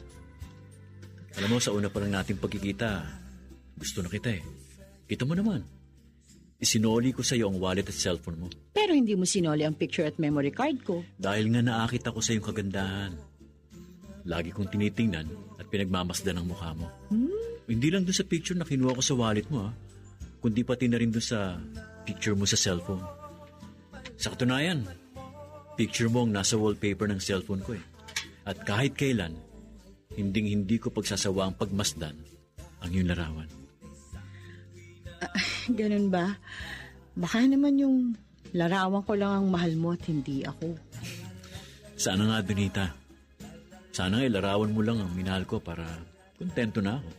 Alam mo, sa una pa lang nating pagkikita, gusto na kita eh. Kita mo naman. Isinoli ko sa iyo ang wallet at cellphone mo. Pero hindi mo sinoli ang picture at memory card ko. Dahil nga naakit ako sa iyong kagandahan. Lagi kong tinitingnan at pinagmamasdan ang mukha mo. Hindi lang doon sa picture na kinuha ko sa wallet mo, ha? kundi pati na rin doon sa picture mo sa cellphone. Sa katunayan, picture mo ang nasa wallpaper ng cellphone ko eh. At kahit kailan, hinding-hindi ko pagsasawang pagmasdan ang iyong larawan. (laughs) Ganun ba? Baka naman yung larawan ko lang ang mahal mo at hindi ako. Sana nga, Donita. Sana nga ilarawan mo lang ang minahal ko para kontento na ako.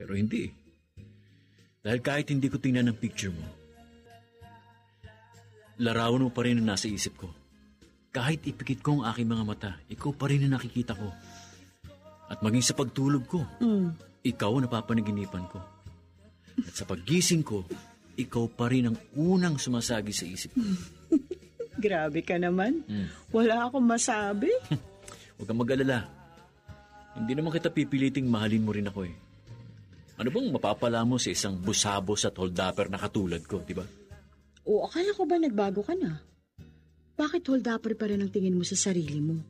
Pero hindi. Dahil kahit hindi ko tingnan ang picture mo, larawan mo pa rin ang nasa isip ko. Kahit ipikit ko ang aking mga mata, ikaw pa rin ang nakikita ko. At maging sa pagtulog ko, Mm. ikaw ang napapanaginipan ko. At sa paggising ko, ikaw pa rin ang unang sumasagi sa isip ko. (laughs) Grabe ka naman. Mm. Wala akong masabi. (laughs) Huwag kang mag-alala. Hindi naman kita pipiliting mahalin mo rin ako eh. Ano bang mapapala mo sa isang busabos at holdapper na katulad ko, di ba? O akala ko ba nagbago ka na? Bakit hold upper pa rin ang tingin mo sa sarili mo?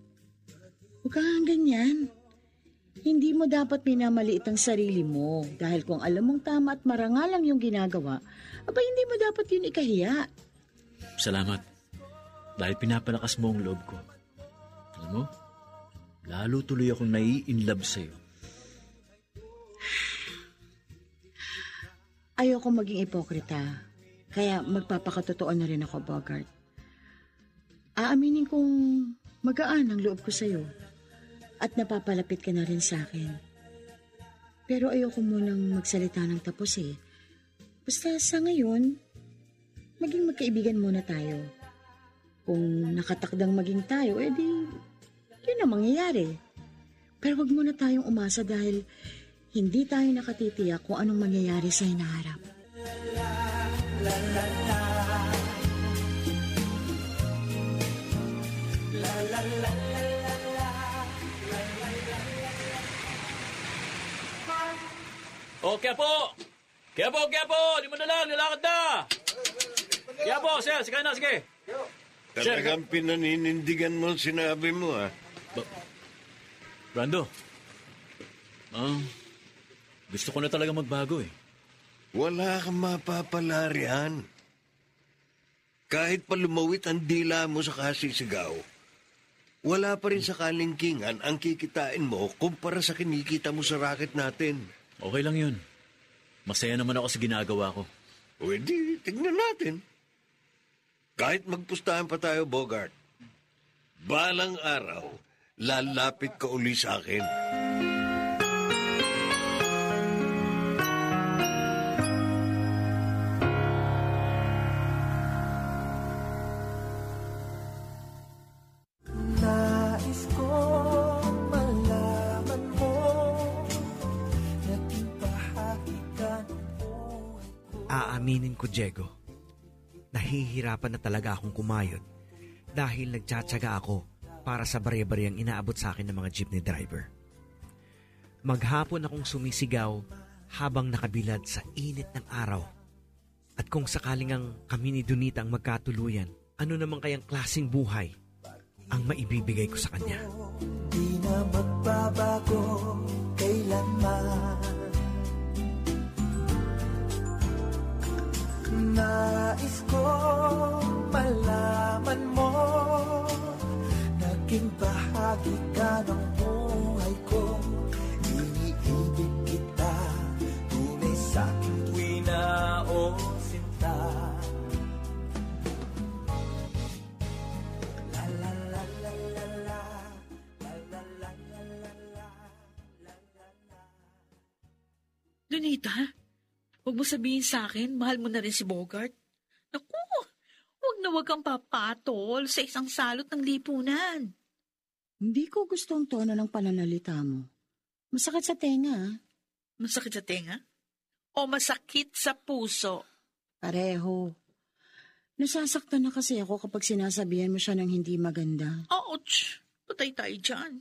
Huwag kang ganyan. Hindi mo dapat minamaliit ang sarili mo dahil kung alam mong tama at marangal lang yung ginagawa, aba hindi mo dapat yun ikahiya. Salamat. Dahil pinapalakas mo ang loob ko. Alam mo, lalo tuloy akong nai-inlove sa'yo. Ayoko maging ipokrita. Kaya magpapakatotoo na rin ako, Bogart. Aaminin kong magaan ang loob ko sa'yo. At napapalapit ka na rin sa akin. Pero ayoko munang magsalita ng tapos eh. Basta sa ngayon, maging magkaibigan muna tayo. Kung nakatakdang maging tayo, edi yun ang mangyayari. Pero wag muna tayong umasa dahil hindi tayo nakatitiyak kung anong mangyayari sa hinaharap. O, kaya po! Kaya po, kaya po! Di mo na lang, nilakad na! Kaya po, sir, sige na, sige. Talagang pinaninindigan mo ang sinabi mo, ah. Brando, ah, gusto ko na talaga magbago eh. Wala kang mapapala riyan. Kahit pa lumawit ang dila mo sa kasisigaw, wala pa rin sa kalingkingan ang kikitain mo kumpara sa kinikita mo sa racket natin. Okay lang yun. Masaya naman ako sa ginagawa ko. Pwede, tignan natin. Kahit magpustahan pa tayo, Bogart. Balang araw, lalapit ka uli sa akin. Ko, Diego, nahihirapan na talaga akong kumayod dahil nagtsatsaga ako para sa bare-bareyang inaabot sa akin ng mga jeepney driver. Maghapon akong sumisigaw habang nakabilad sa init ng araw. At kung sakaling ang kami ni Donita ang magkatuluyan, ano naman kayang klasing buhay ang maibibigay ko sa kanya? Di na magbabago kailanman Nais ko malaman mo Naging bahagi ka ng buhay ko. Iniibig kita Tunay sa aking tuwina o sinta La la la la la. La La la la la la la Donita, huwag mo sabihin sa akin, mahal mo na rin si Bogart. Naku, huwag na huwag kang papatol sa isang salot ng lipunan. Hindi ko gusto ang tono ng pananalita mo. Masakit sa tenga, ah. Masakit sa tenga? O masakit sa puso? Pareho. Nasasaktan na kasi ako kapag sinasabihan mo siya ng hindi maganda. Ouch! Patay tayo dyan.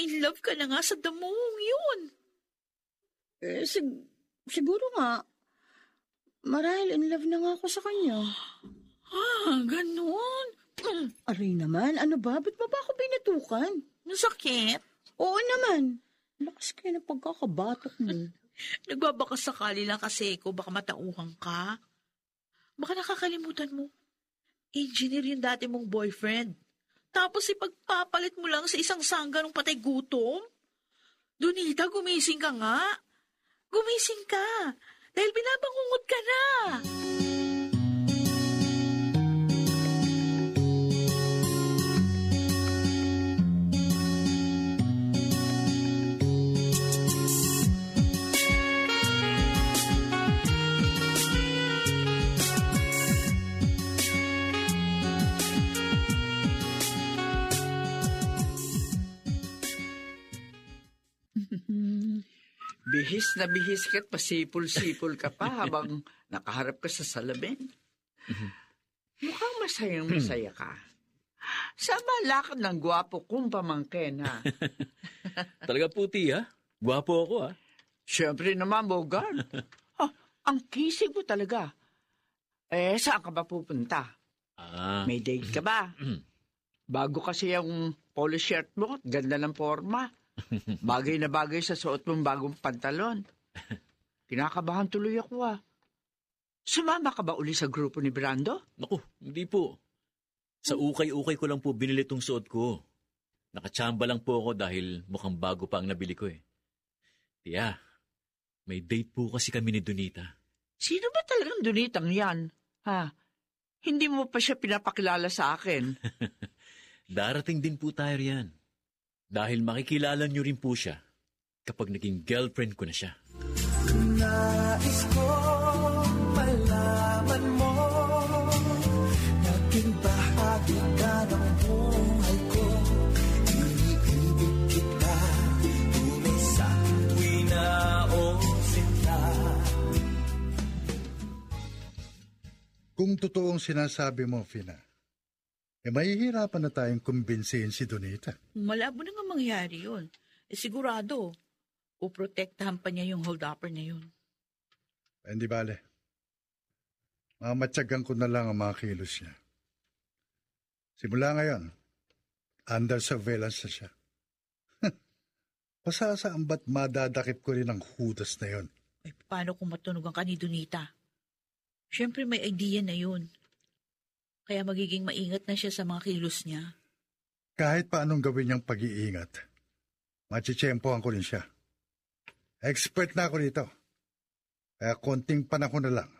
In love ka na nga sa damong yun. Eh, sig- siguro nga. Marahil in love na nga ako sa kanya. Ah, ganun. (clears throat) Aray naman, ano ba? Ba't mo ba ako binatukan? Masakit? Oo naman. Lakas kayo ng pagkakabatok mo. (laughs) Nagbabaka sakali lang kasi ko, baka matauhan ka. Baka nakakalimutan mo. Engineer yung dati mong boyfriend. Tapos ipagpapalit mo lang sa isang sangga ng patay gutom. Donita, gumising ka nga. Gumising ka. Dahil binabangungot ka na. Bihis na bihis ka't pasipol-sipol ka pa habang nakaharap ka sa salamin. Mukhang masayang masaya ka. Sa malakad ng gwapo kong pamangkin, ha? (laughs) Talaga puti ha? Gwapo ako ha? Siyempre naman, Bogart. (laughs) Ah, ang kisig mo talaga. Eh, saan ka ba pupunta? Ah. May date ka ba? Bago kasi yung polo shirt mo, ganda ng forma. (laughs) Bagay na bagay sa suot mong bagong pantalon. (laughs) Kinakabahan tuloy ako ah. Sumama ka ba uli sa grupo ni Brando? Naku, hindi po. Sa ukay-ukay ko lang po binili tong suot ko. Nakachamba lang po ako dahil mukhang bago pa ang nabili ko eh. Tiya, may date po kasi kami ni Donita. Sino ba talagang dunitang yan? Ha? Hindi mo pa siya pinapakilala sa akin. (laughs) Darating din po tayo riyan. Dahil makikilala niyo rin po siya kapag naging girlfriend ko na siya. Nais ko malaman mo Naging bahagi ka ng buhay ko Iniibig kita Tunay sa aking tuwina o sinta Kung totoong sinasabi mo, Fina, eh mahihirapan na tayong kumbinsihin si Donita. Malabo na nga mangyari yun. Eh, sigurado, uprotektahan pa niya yung hold-upper na yun. Eh, Hindi bale. Mamatyagan ko na lang ang mga kilos niya. Simula ngayon, under surveillance na siya. Pasasaan ba't madadakip ko rin ang hudas na yon? Eh, paano kung matunugan ka ni Donita? Siyempre may idea na yun. Kaya magiging maingat na siya sa mga kilos niya. Kahit pa anong gawin niyang pag-iingat, machichempohan ko rin siya. Expert na ako dito. Kaya konting panahon na lang,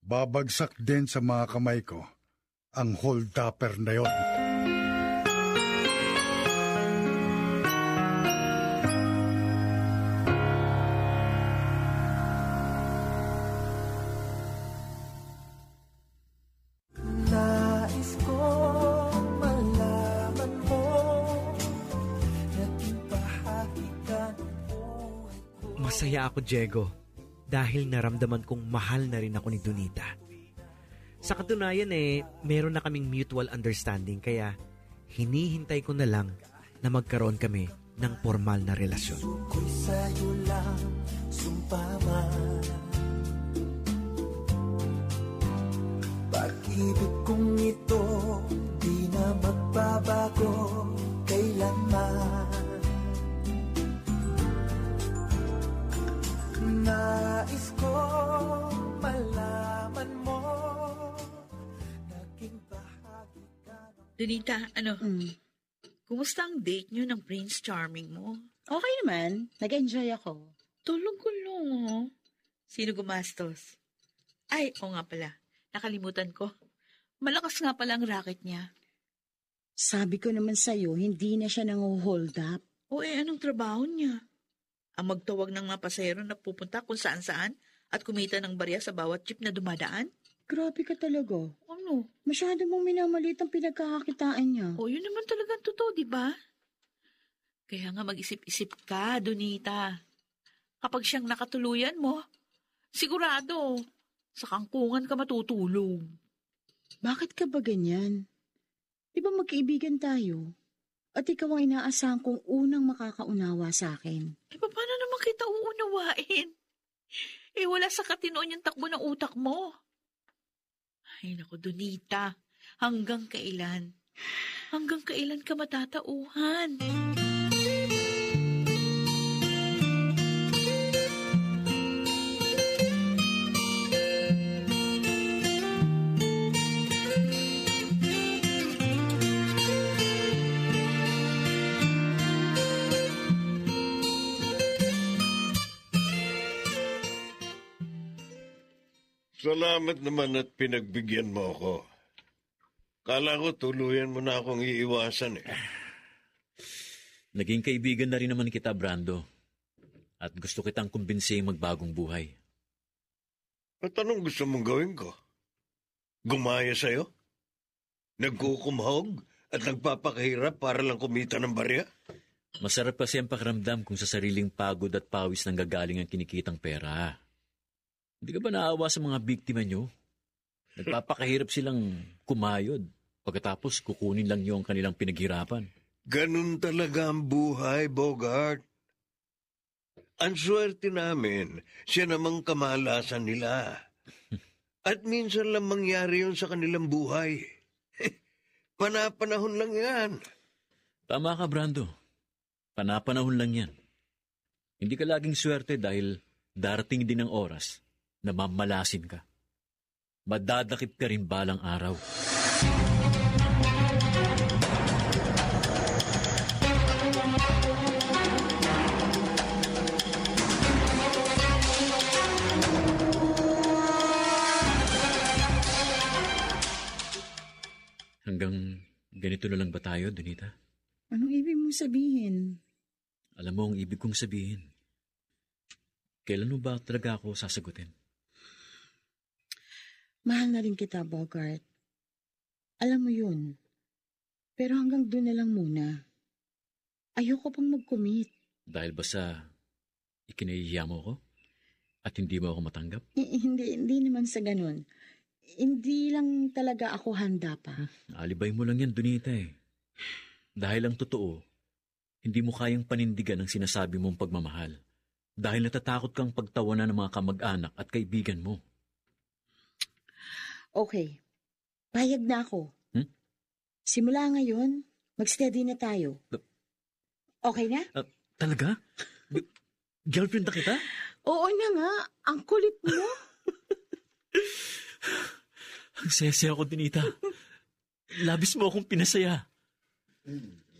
babagsak din sa mga kamay ko ang hold-upper na yon. Ako, Diego. dahil naramdaman kong mahal na rin ako ni Donita. Sa katunayan eh, meron na kaming mutual understanding kaya hinihintay ko na lang na magkaroon kami ng formal na relasyon. Ako'y sa'yo lang sumpaman Pag-ibig kong ito Di na magbabago Kailanman Nais ko malaman mo Naging bahagi ka Donita, ano? Kumusta ang date nyo ng Prince Charming mo? Okay naman. Nag-enjoy ako. Tulog ko lang, oh. Sino gumastos? Ay, oo nga pala. Nakalimutan ko. Malakas nga pala ang racket niya. Sabi ko naman sa'yo, hindi na siya nang-hold up. O eh, anong trabaho niya? Ang magtawag ng mga pasahero na pupunta kung saan-saan at kumita ng barya sa bawat jeep na dumadaan? Grabe ka talaga. Ano? Masyado mong minamalit ang pinagkakakitaan niya. O, yun naman talaga ang totoo, di ba? Kaya nga mag-isip-isip ka, Donita. Kapag siyang nakatuluyan mo, sigurado, sa kangkungan ka matutulog. Bakit ka ba ganyan? Di ba magkaibigan tayo? At ikaw ang inaasahan kong unang makakaunawa sa akin. Eh, pa- paano naman kita uunawain? Eh, wala sa katinoon yung takbo ng utak mo. Ay, naku, Donita. Hanggang kailan? Hanggang kailan ka matatauhan? Salamat naman at pinagbigyan mo ako. Kala ko tuluyan mo na akong iiwasan eh. (sighs) Naging kaibigan na rin naman kita, Brando. At gusto kitang kumbinsi magbagong buhay. At anong gusto mong gawin ko? Gumaya sa'yo? Nagkukumahog at nagpapakahirap para lang kumita ng barya? Masarap kasi ang pakiramdam kung sa sariling pagod at pawis nang gagaling ang kinikitang pera. Hindi ka ba naawa sa mga biktima nyo? Nagpapakahirap silang kumayod. Pagkatapos, kukunin lang nyo ang kanilang pinaghirapan. Ganun talaga ang buhay, Bogart. Ang swerte namin, siya namang kamalasan nila. (laughs) At minsan lang mangyari yun sa kanilang buhay. (laughs) Panapanahon lang yan. Tama ka, Brando. Panapanahon lang yan. Hindi ka laging swerte dahil darating din ang oras na mamalasin ka. Madadakip ka rin balang araw. Hanggang ganito na lang ba tayo, Donita? Anong ibig mong sabihin? Alam mo ang ibig kong sabihin. Kailan mo ba talaga ako sasagutin? Mahal na rin kita, Bogart. Alam mo yun. Pero hanggang doon na lang muna. Ayoko pang mag-commit. Dahil ba sa ikinahihiya mo ako? At hindi mo ako matanggap? I- hindi, hindi naman sa ganun. Hindi lang talaga ako handa pa. Alibay mo lang yan, Donita eh. Dahil ang totoo, hindi mo kayang panindigan ang sinasabi mong pagmamahal. Dahil natatakot kang pagtawanan ng mga kamag-anak at kaibigan mo. Okay. Payag na ako. Hmm? Simula ngayon, mag-steady na tayo. Okay na? Ah, talaga? Girlfriend na kita? Oo na nga. Ang kulit mo. (laughs) Ang saya-saya ko, Donita. Labis mo akong pinasaya.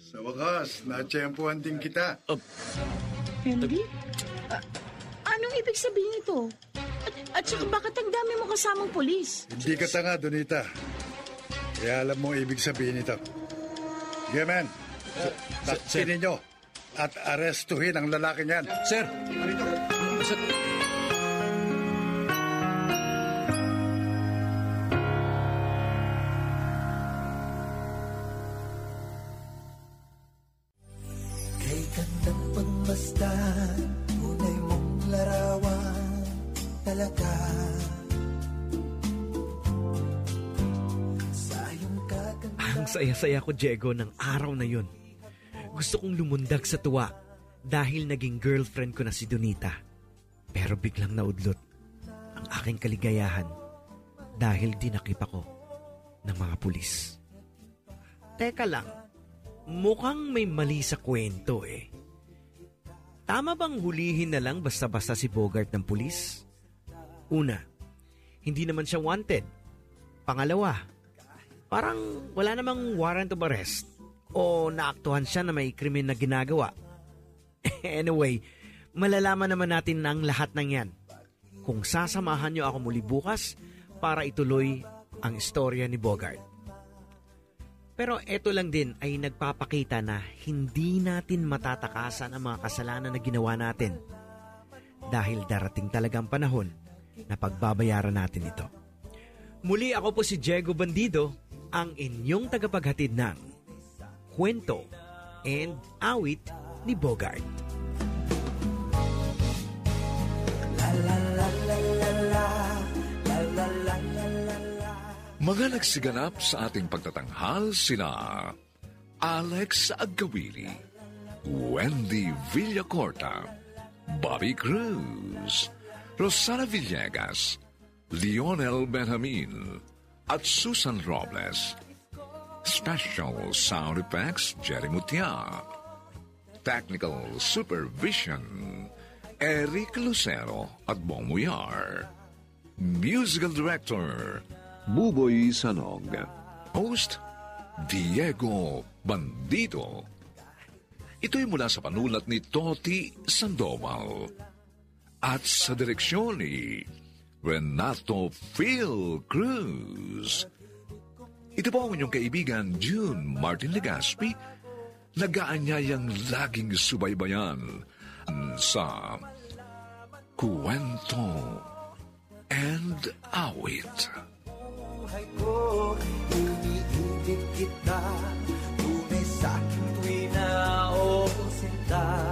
Sa wakas, natsyempohan din kita. Henry? A- anong ibig sabihin nito? At, at saka bakit ang dami mo kasamang polis? Hindi ka tanga, Donita. Kaya alam mo ibig sabihin nito. Sige, man. Taksinin nyo at arestuhin ang lalaki niyan. Sir! Kay Saya-saya ko, Diego, ng araw na yun. Gusto kong lumundag sa tuwa dahil naging girlfriend ko na si Donita. Pero biglang naudlot ang aking kaligayahan dahil dinakip ako ng mga pulis. Teka lang, mukhang may mali sa kwento eh. Tama bang hulihin na lang basta-basta si Bogart ng pulis? Una, hindi naman siya wanted. Pangalawa, parang wala namang warrant of arrest o naaktuhan siya na may krimen na ginagawa. (laughs) anyway, malalaman naman natin ang lahat ng yan kung sasamahan niyo ako muli bukas para ituloy ang istorya ni Bogart. Pero eto lang din ay nagpapakita na hindi natin matatakasan ang mga kasalanan na ginawa natin dahil darating talagang panahon na pagbabayaran natin ito. Muli ako po si Diego Bandido, ang inyong tagapaghatid ng kwento and awit ni Bogart. Mga nagsiganap sa ating pagtatanghal sina Alex Agawili, Wendy Villacorta, Bobby Cruz, Rosana Villegas, Lionel Benjamin, at Susan Robles. Special sound effects, Jerry Mutia. Technical supervision, Eric Lucero at Bong Muyar. Musical director, Buboy Sanog. Host, Diego Bandido. Ito'y mula sa panulat ni Toti Sandoval. At sa direksyon ni Renato Phil Cruz. Ito po ang inyong kaibigan June Martin Legaspi, nag-aanyayang laging subaybayan sa Kuwento and Awit. buhay ko Iniibig kita Tunay sa tuwi na o sinta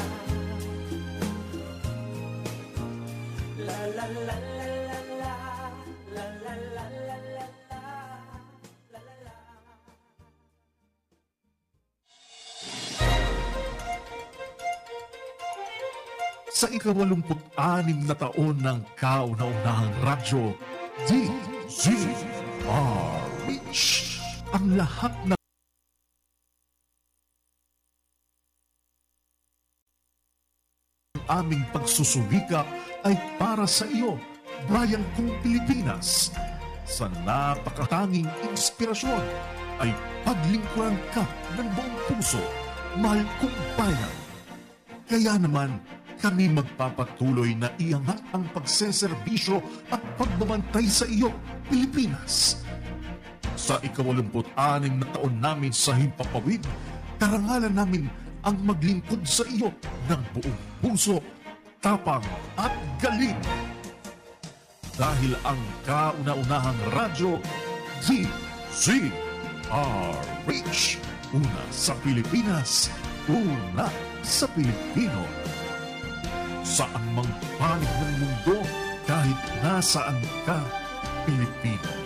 Sa ikawalumput-anim na taon ng kauna-unahang radyo, DZRH, ang lahat ng aming pagsusumika ay para sa iyo, Bayan kong Pilipinas. Sa napakatanging inspirasyon ay paglingkuran ka ng buong puso, mahal kong bayan. Kaya naman, kami magpapatuloy na iangat ang pagseserbisyo at pagbabantay sa iyo, Pilipinas. Sa ikawalumput-anim na taon namin sa Himpapawid, karangalan namin ang maglingkod sa iyo ng buong puso, tapang at galing. Dahil ang kauna-unahang radyo, DZRH, una sa Pilipinas, una sa Pilipino. Saan mang panig ng mundo, kahit nasaan ka, Pilipino.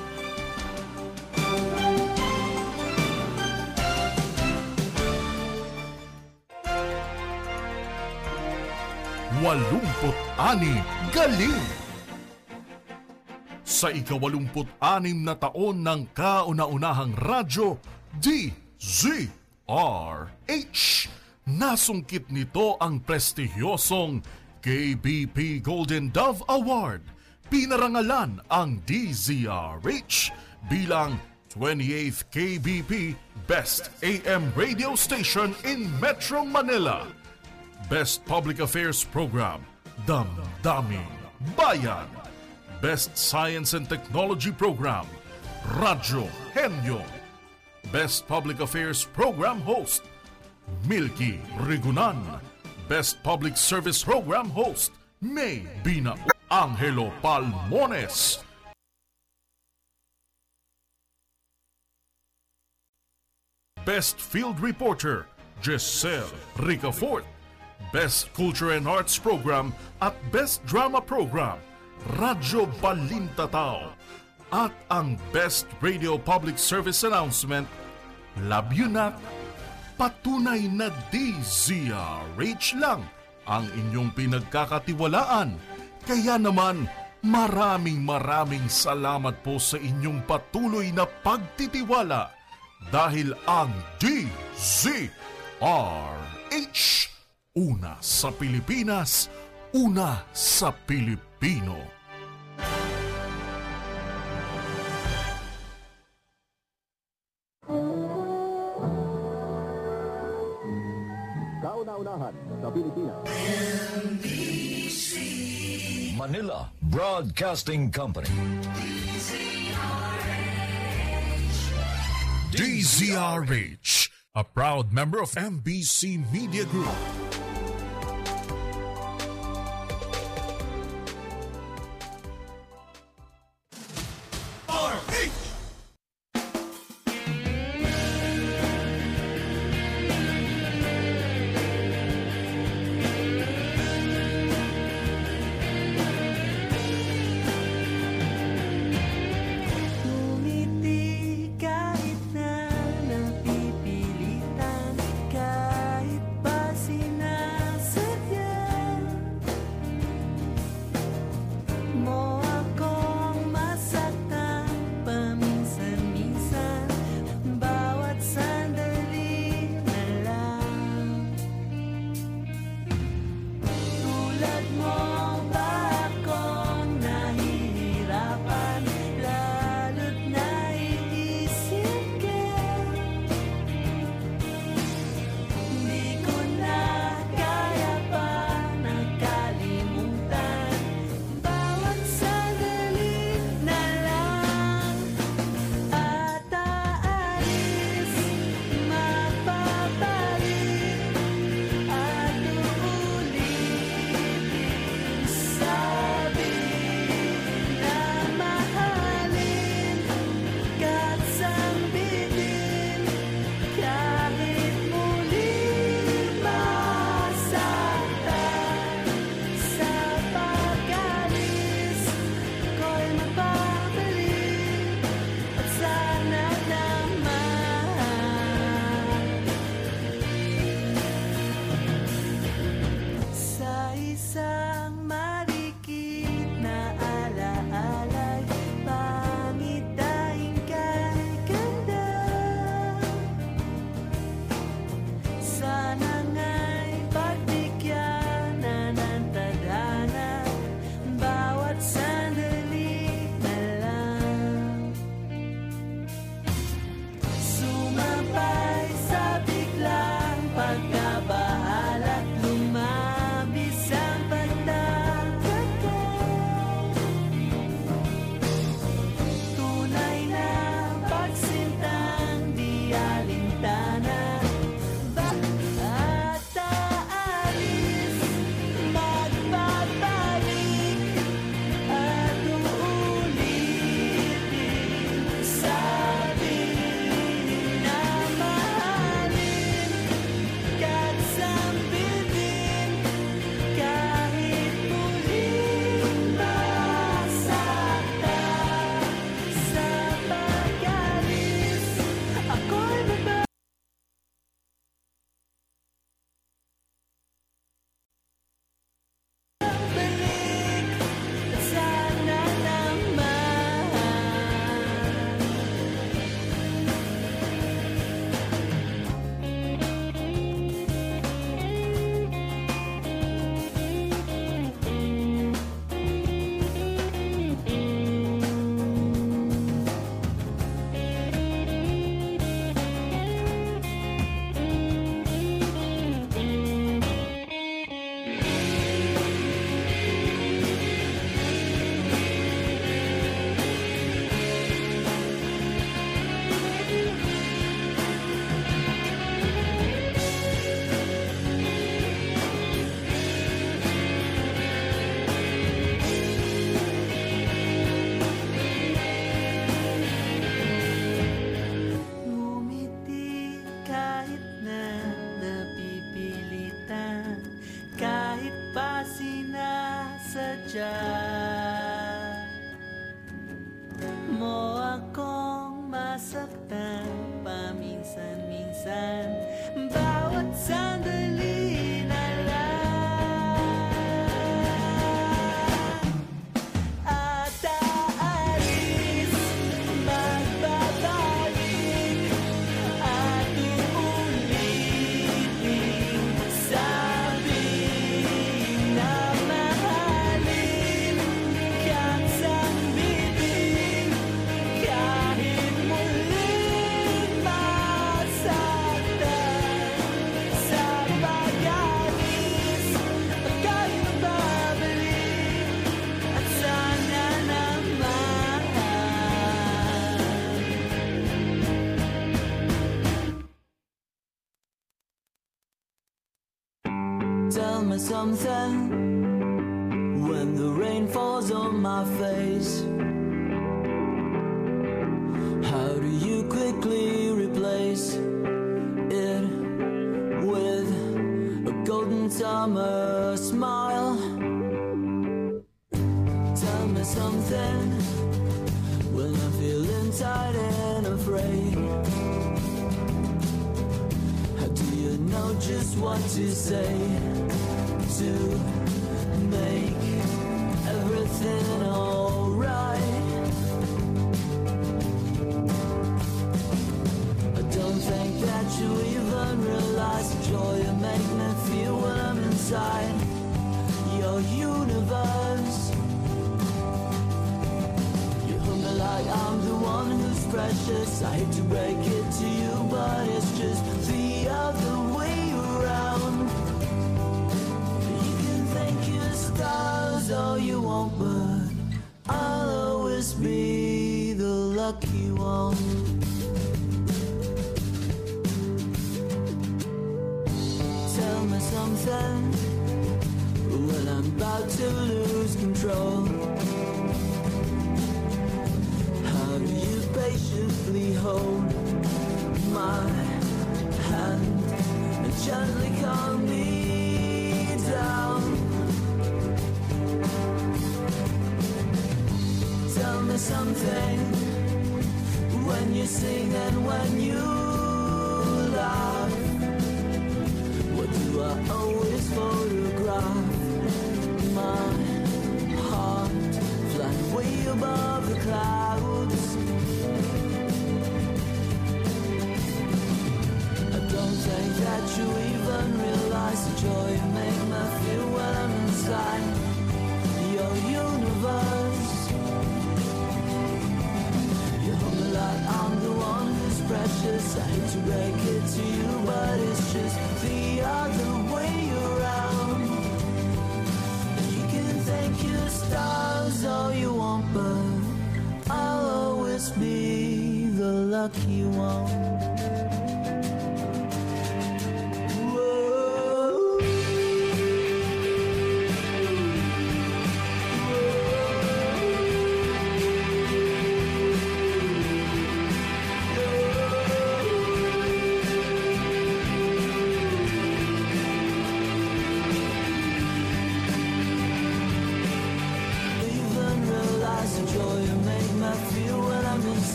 Walumput-ani galing! Sa ikawalumput-anim na taon ng kauna-unahang radyo, DZRH, nasungkit nito ang prestihiyosong KBP Golden Dove Award. Pinarangalan ang DZRH bilang 28th KBP Best AM Radio Station in Metro Manila. Best Public Affairs Program, Damdaming Bayan. Best Science and Technology Program, Radyo Henyo. Best Public Affairs Program Host, Milky Rigunan. Best Public Service Program Host, May Bina Angelo Palmones. Best Field Reporter, Giselle Ricafort. Best Culture and Arts Program at Best Drama Program, Radyo Balintatao. At ang Best Radio Public Service Announcement, Not, patunay na DZRH lang ang inyong pinagkakatiwalaan. Kaya naman, maraming maraming salamat po sa inyong patuloy na pagtitiwala dahil ang DZRH Una sa Pilipinas, una sa Pilipino. Kauna-unahan sa Pilipinas. Manila Broadcasting Company. DZRH, a proud member of MBC Media Group.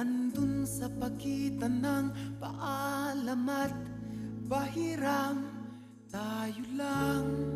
Nandun sa pagitan ng paalam at pahiram Tayo lang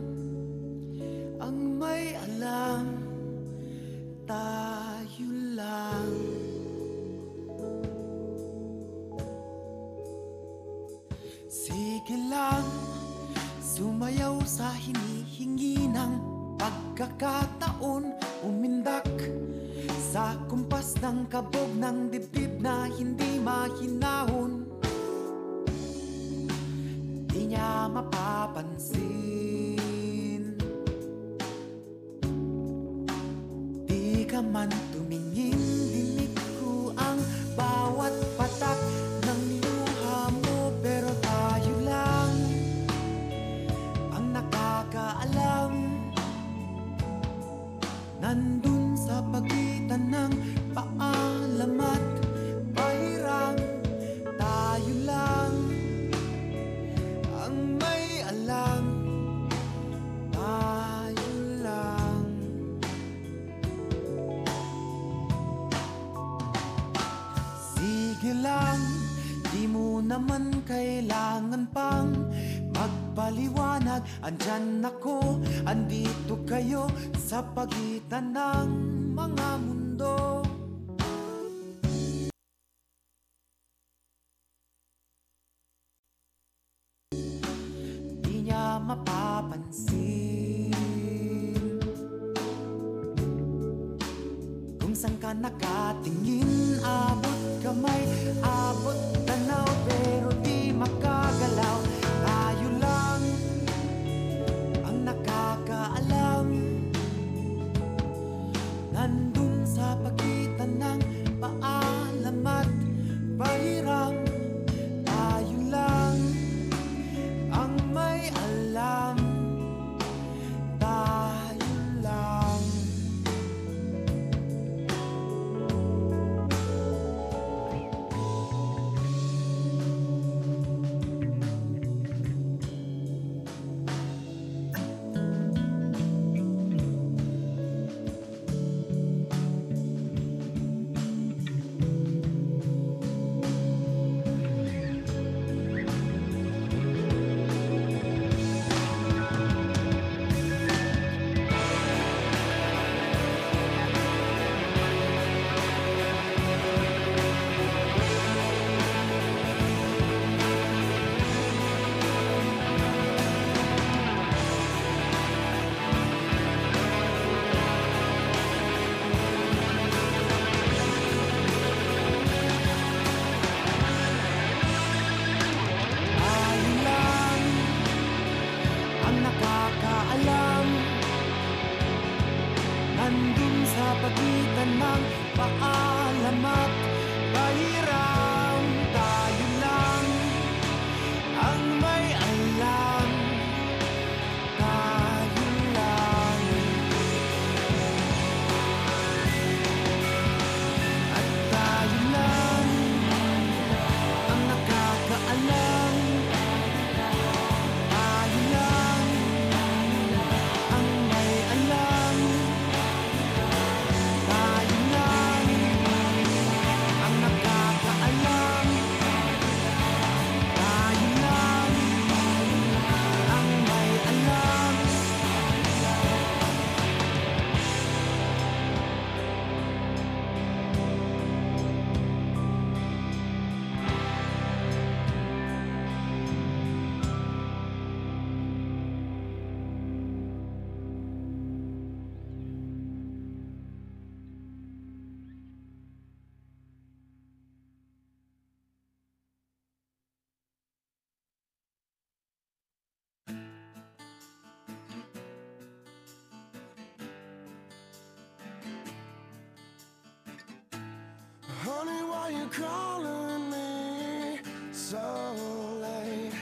calling me so late.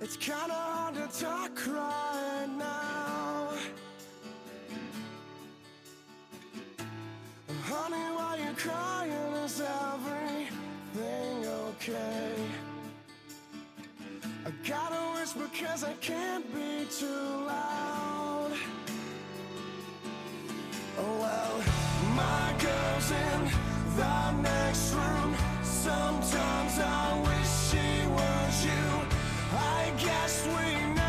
It's kinda hard to talk right. girls in the next room. Sometimes I wish she was you. I guess we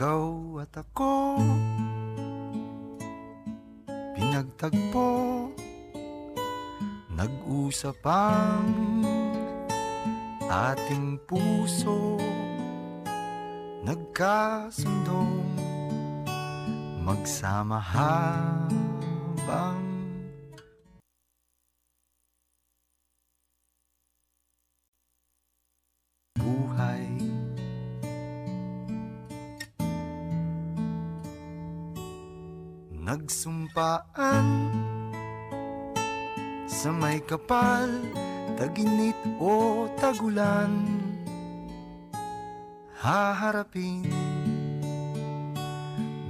Ikaw at ako. Pinagtagpo Nag-usap ang Ating puso. Nagkasundong Magsama kapal Taginit o tagulan Haharapin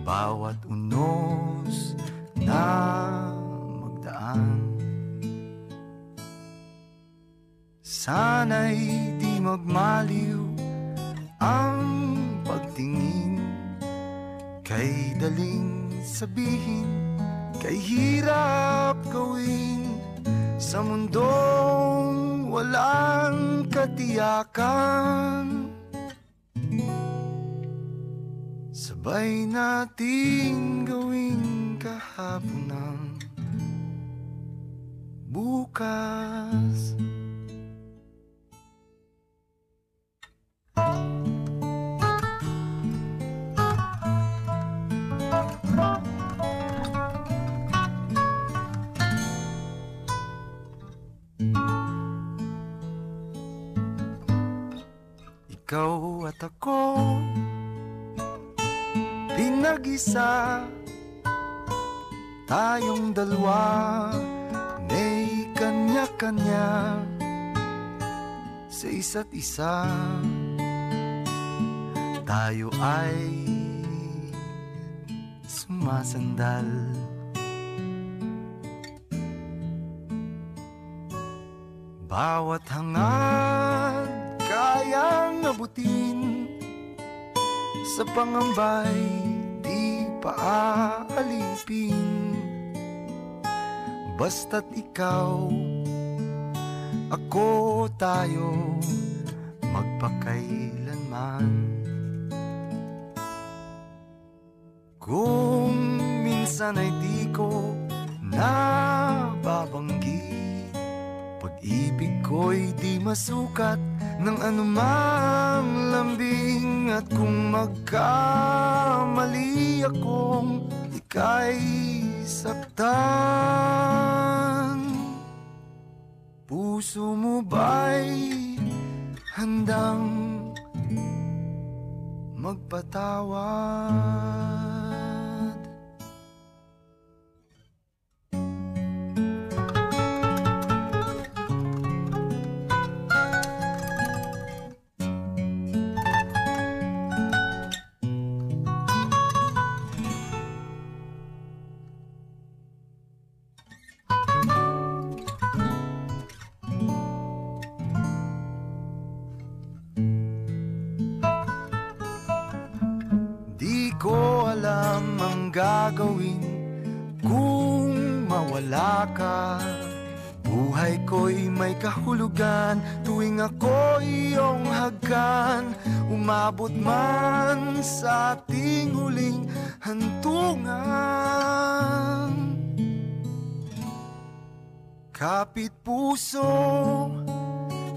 Bawat unos na magdaan. Sana'y di magmaliw ang pagtingin Kay daling sabihin, kay hirap gawin Sa mundong walang katiyakan Sabay natin gawin kahapon ng bukas Ikaw at ako Pinag-isa. Tayong dalawa May kanya-kanya Sa isa't isa. Tayo ay Sumasandal. Bawat hangad kayang abutin Sa pangambay di paaalipin Basta't ikaw, ako tayo Magpakailanman. Kung minsan ay di ko nababanggit Pag-ibig ko'y di masukat ng anumang lambing At kung magkamali akong ika'y saktan Puso mo ba'y handang magpatawad? kaibigan Tuwing ako iyong hagan Umabot man sa ating huling hantungan. Kapit puso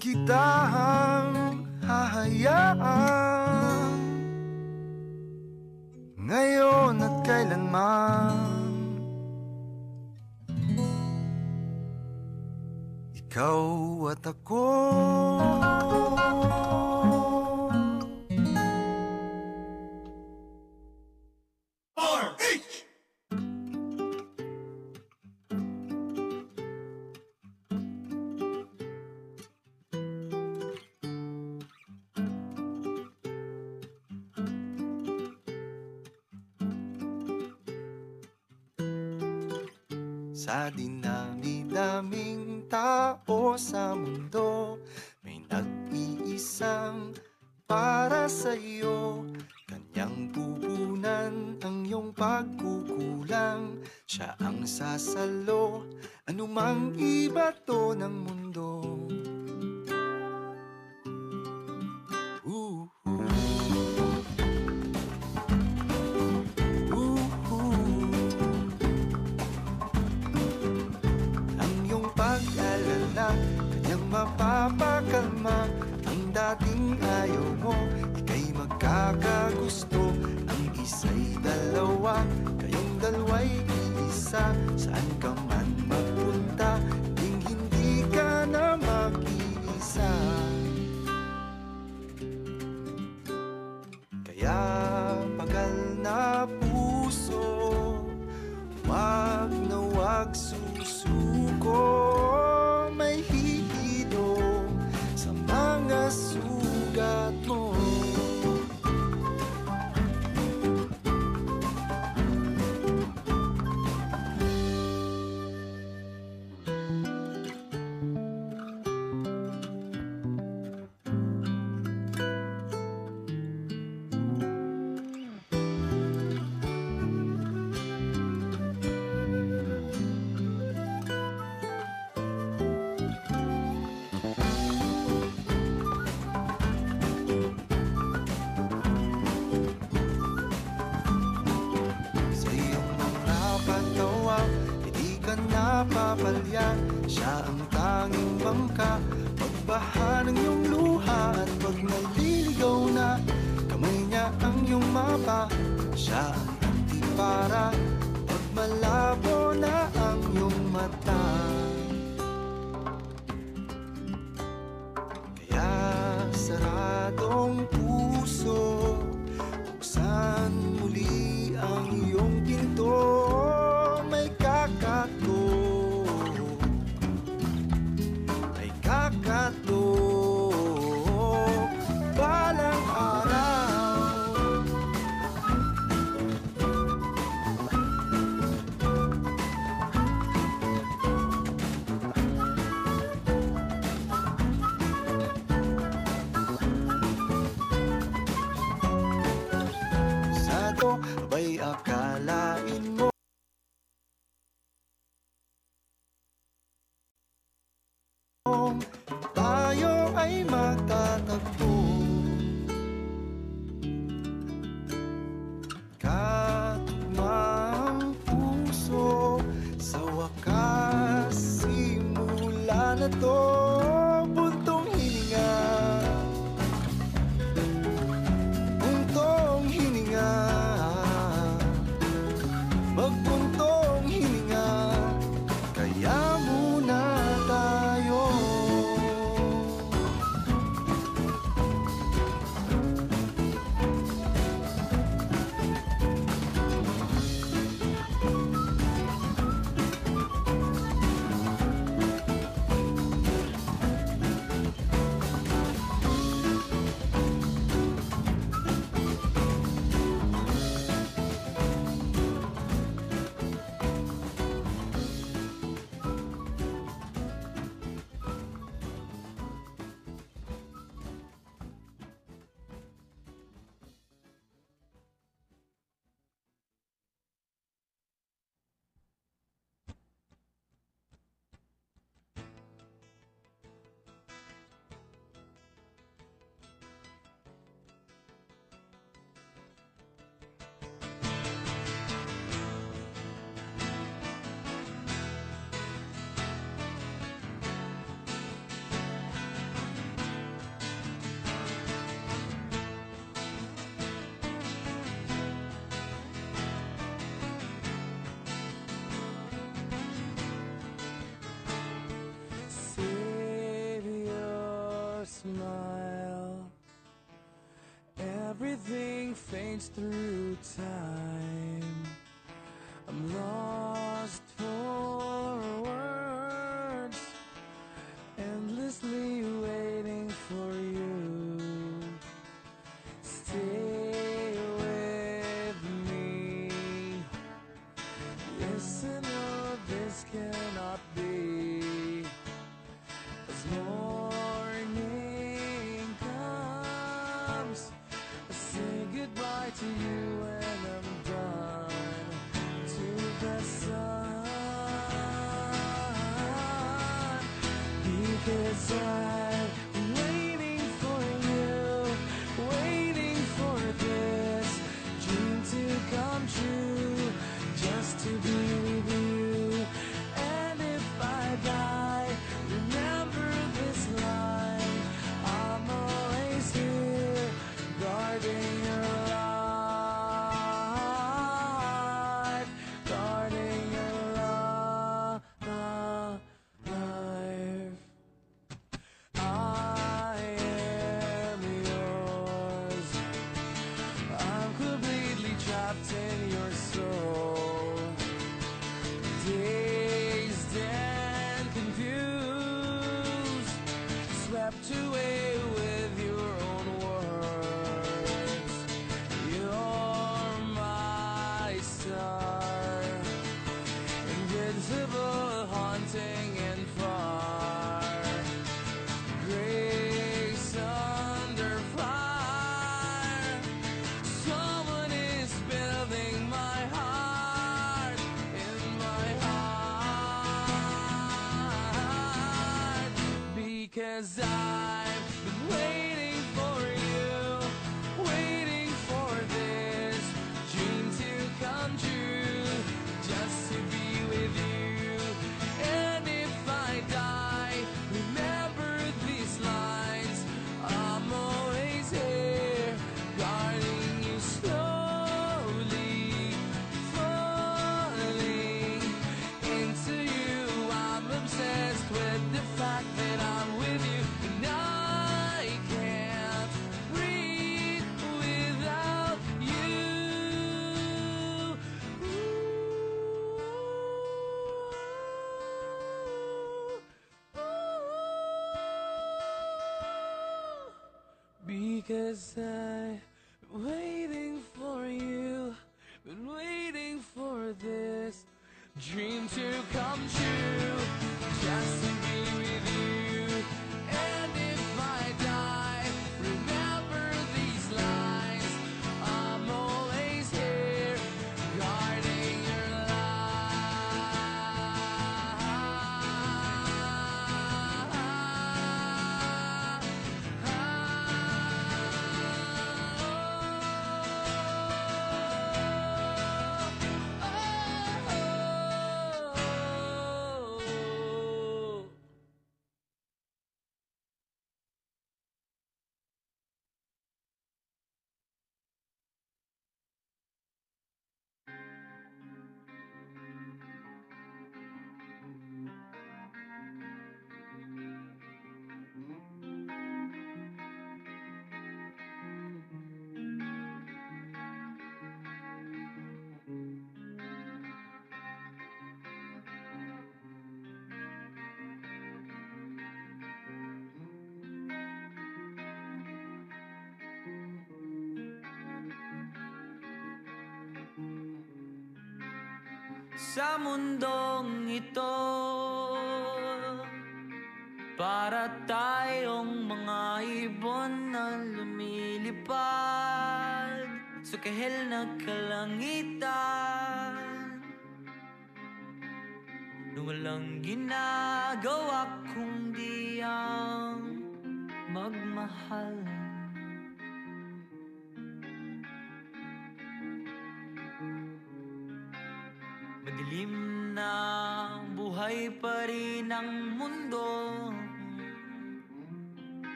kita ang hahayaan. Ngayon at kailanman Ikaw at ako. shines through time. I'm lost for words, endlessly waiting for you. Stay with me. Listen, oh, this can. Because I Cause I uh, sa mundong ito. Para tayong mga ibon na lumilipad Sa kahil na kalangitan. Nung walang ginagawa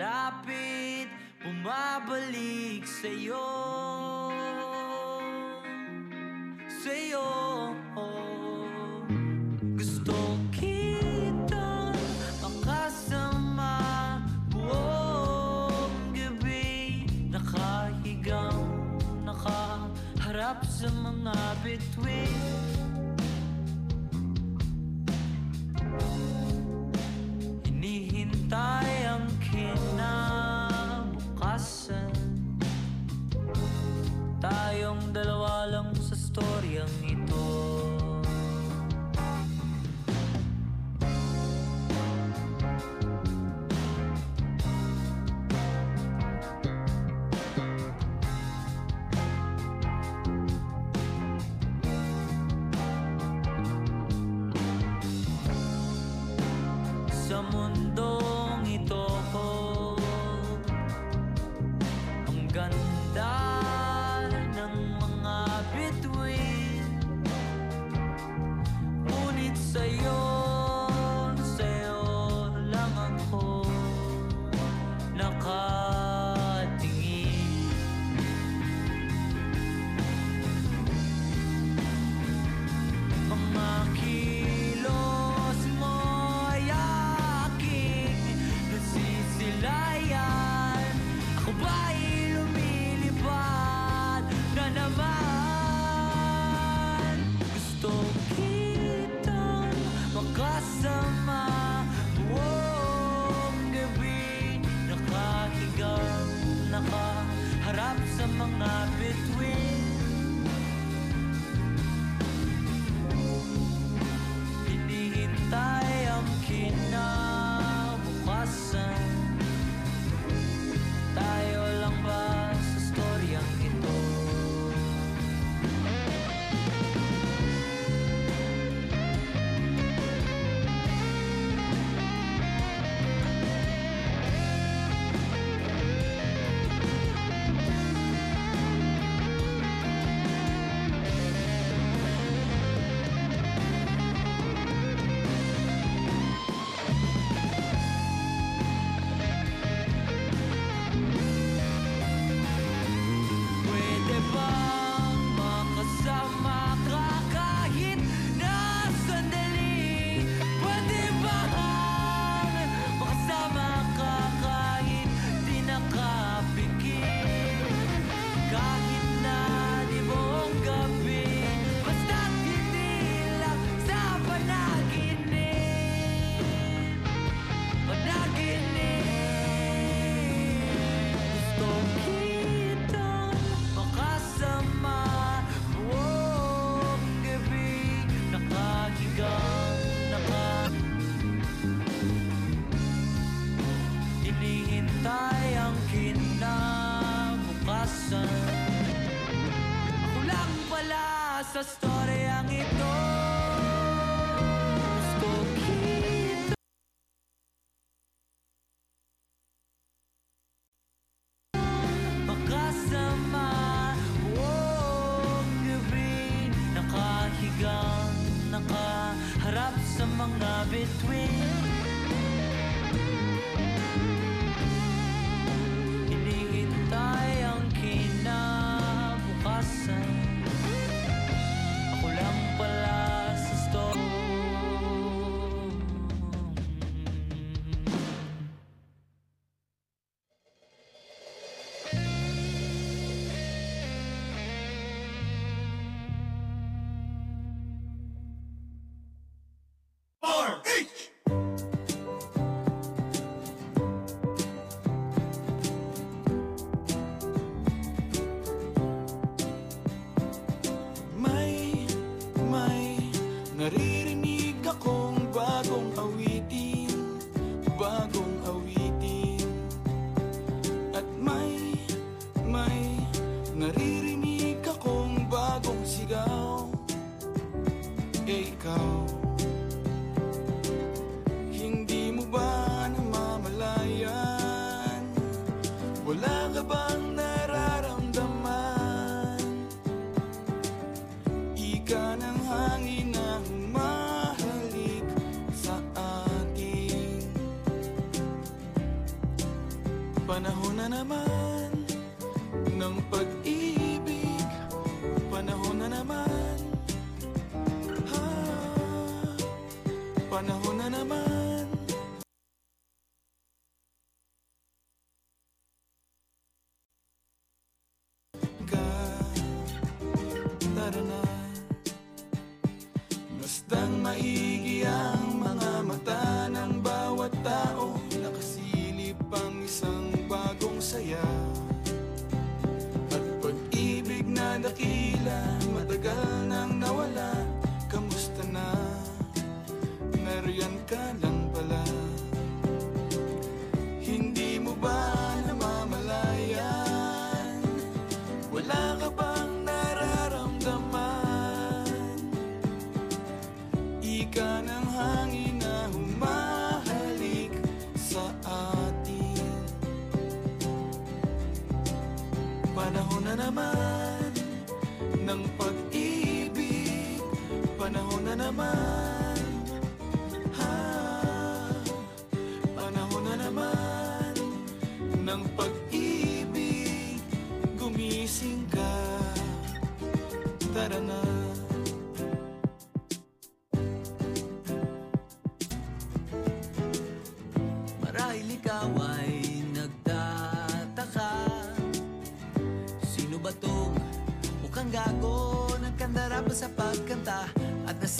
malapit Bumabalik sa'yo.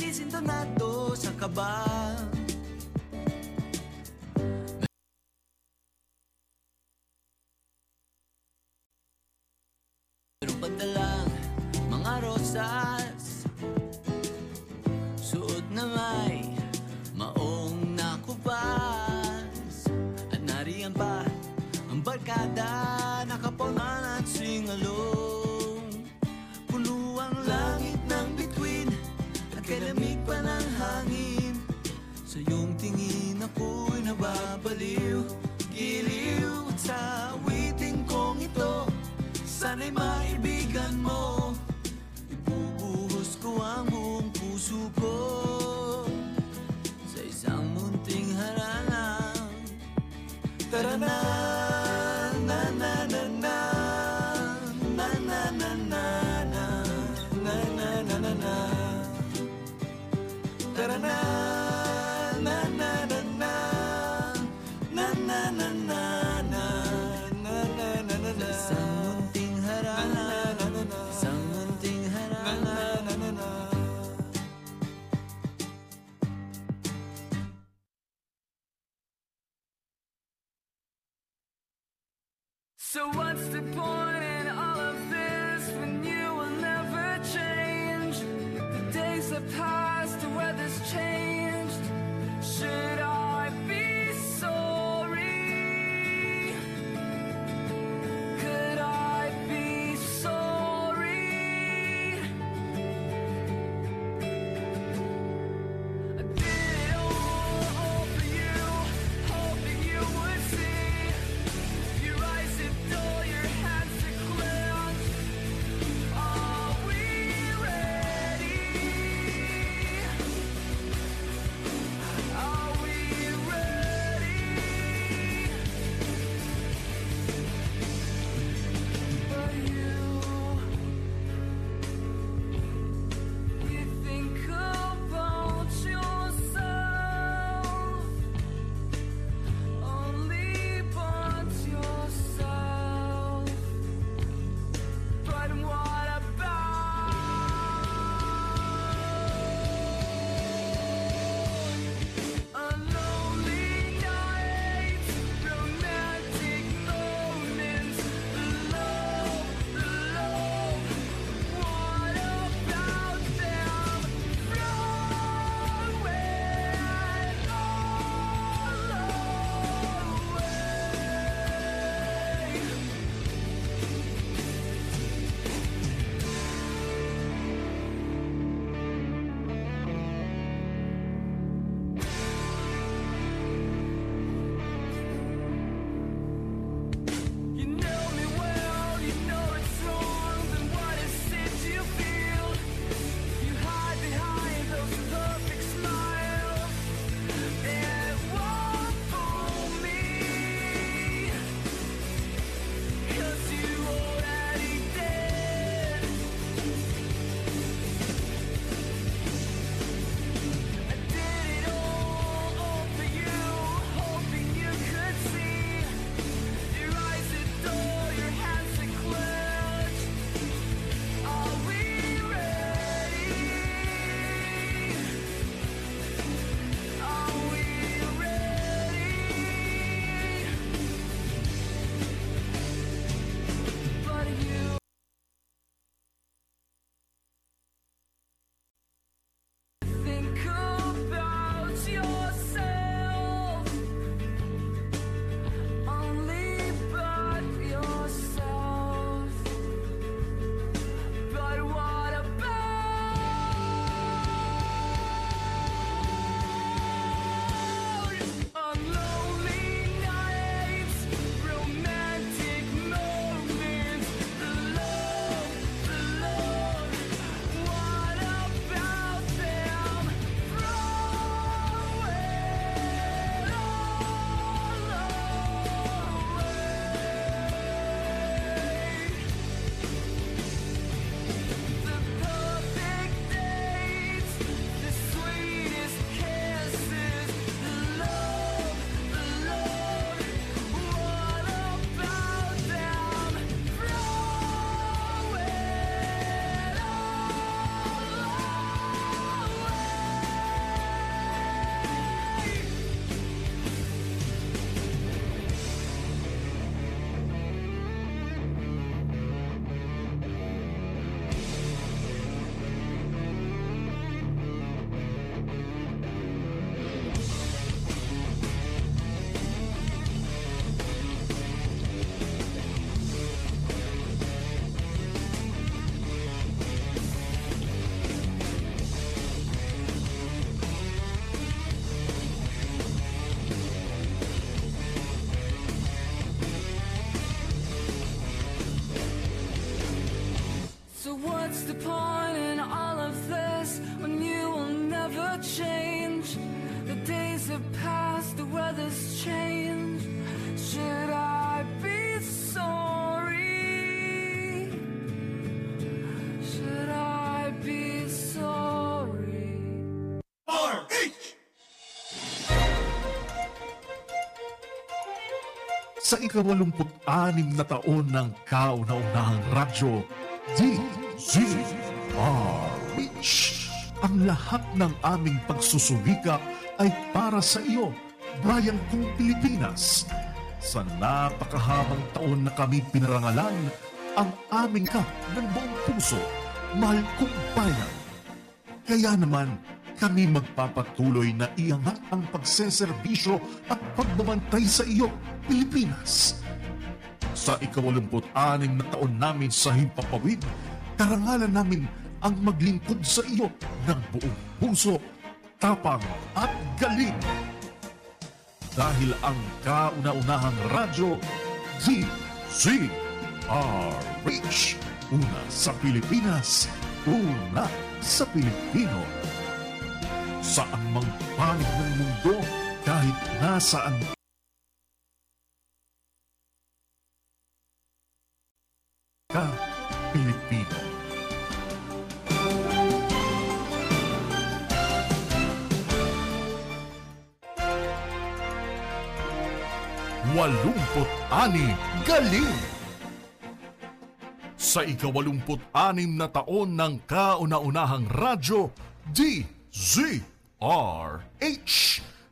Nasisintonado sa kaba the point in all of this when you will never change? The days have passed, the weather's changed. Should I be sorry? Should I be sorry? R H. sa ikawalumput-anim na taon ng kauna-unahang radyo, D DZRH. Ang lahat ng aming pagsusumika ay para sa iyo, bayan kong Pilipinas. Sa napakahabang taon na kami pinarangalan, ang aming kap ng buong puso, mahal kong bayan. Kaya naman, kami magpapatuloy na iangat ang pagseserbisyo at pagbabantay sa iyo, Pilipinas. Sa ikawalumput-anim na taon namin sa Himpapawid, karangalan namin ang maglingkod sa iyo ng buong puso, tapang at galing. Dahil ang kauna-unahang radyo, DZRH, una sa Pilipinas, una sa Pilipino. Saan mang panig ng mundo, kahit nasaan ka, 86 Galing! Sa ikawalumput-anim na taon ng kauna-unahang radyo, DZRH,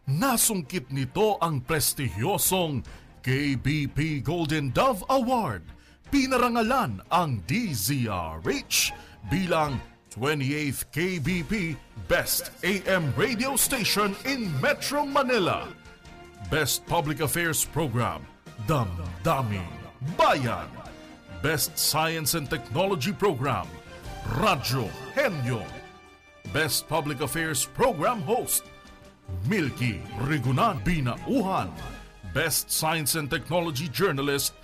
nasungkit nito ang prestigyosong KBP Golden Dove Award. Pinarangalan ang DZRH bilang 28th KBP Best AM Radio Station in Metro Manila Best Public Affairs Program, Damdaming Bayan. Best Science and Technology Program, Radyo Henyo. Best Public Affairs Program Host, Milky Rigunan Binauhan. Best Science and Technology Journalist,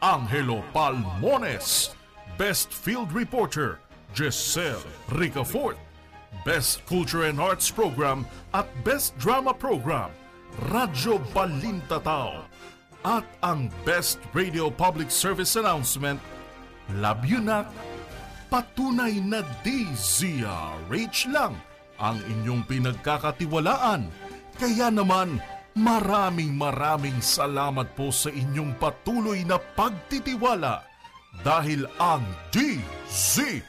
Angelo Palmones. Best Field Reporter, Giselle Ricafort. Best Culture and Arts Program at Best Drama Program, Radyo Balintatao. At ang Best Radio Public Service Announcement, Labyo na, patunay na DZRH lang ang inyong pinagkakatiwalaan. Kaya naman, maraming maraming salamat po sa inyong patuloy na pagtitiwala dahil ang DZRH,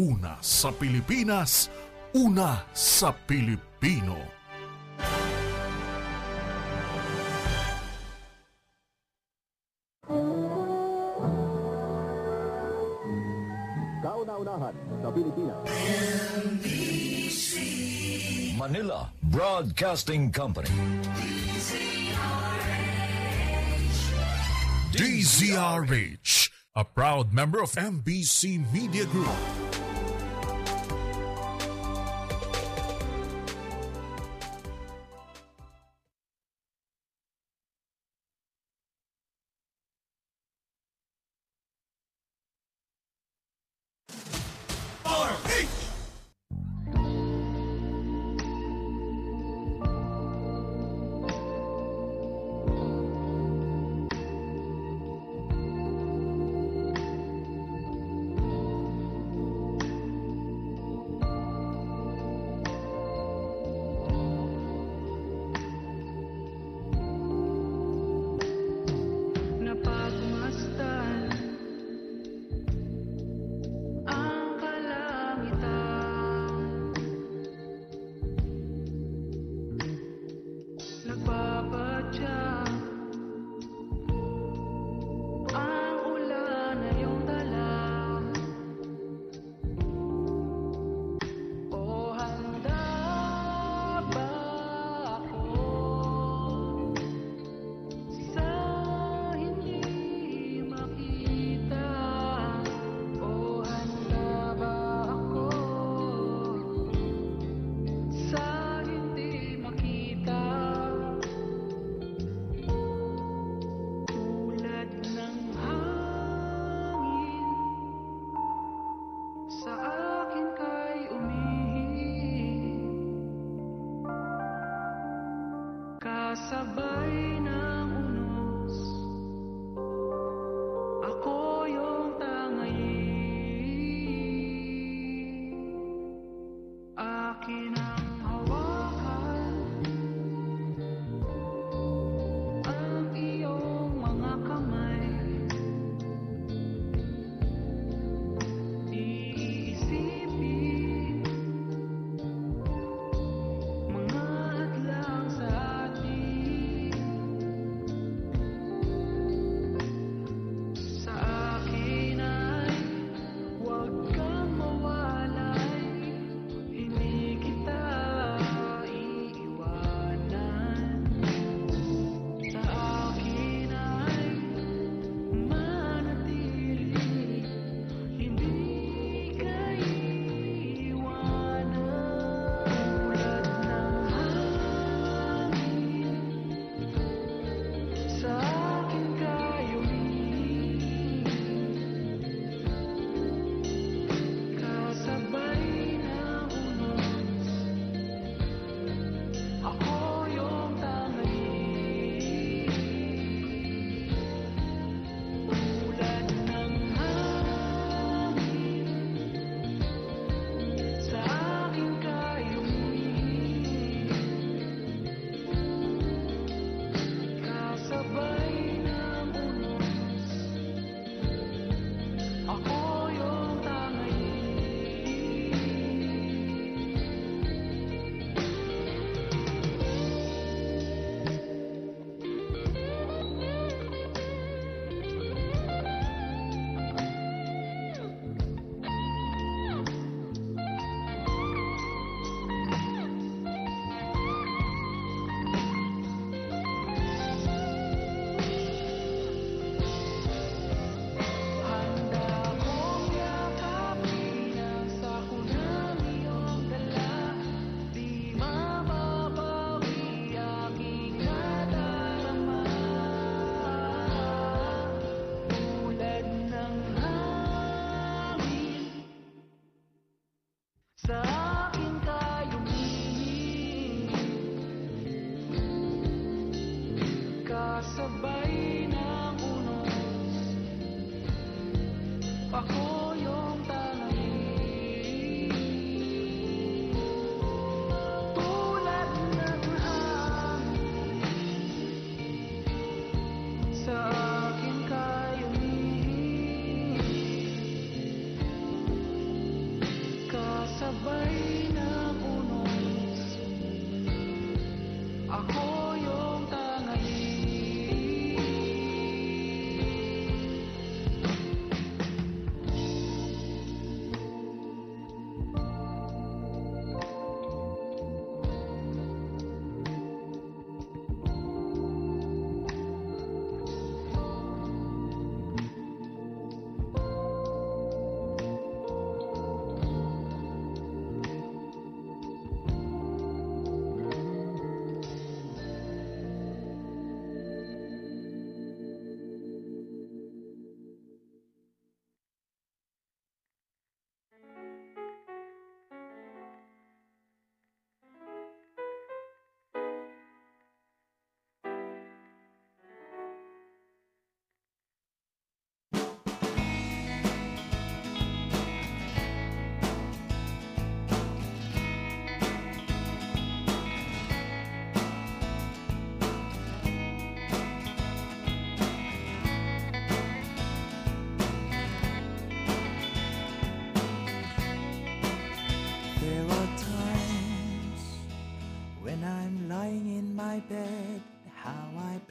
una sa Pilipinas, una sa Pilipino. Kauna-unahan sa Pilipinas. Manila Broadcasting Company. DZRH, a proud member of MBC Media Group.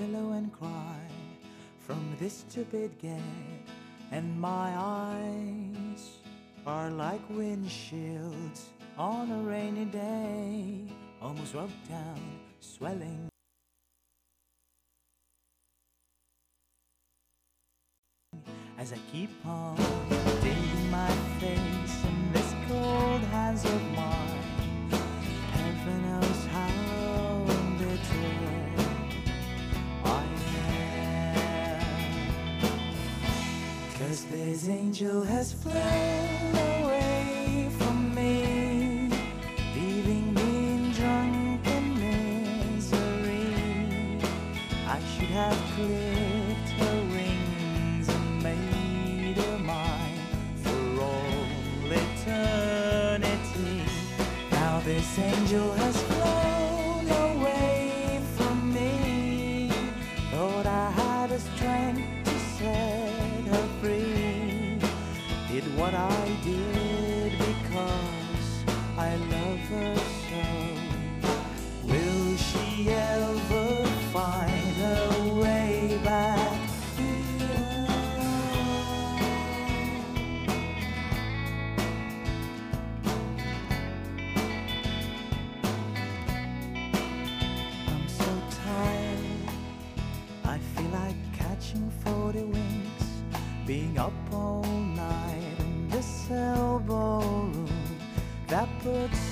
Pillow and cry from this stupid get, and my eyes are like windshields on a rainy day, almost rubbed down, swelling. As I keep on digging my face in this cold hands of mine, Cause this angel has flown away from me, leaving me in drunken misery. I should have clipped her wings and made her mine for all eternity. Now this angel but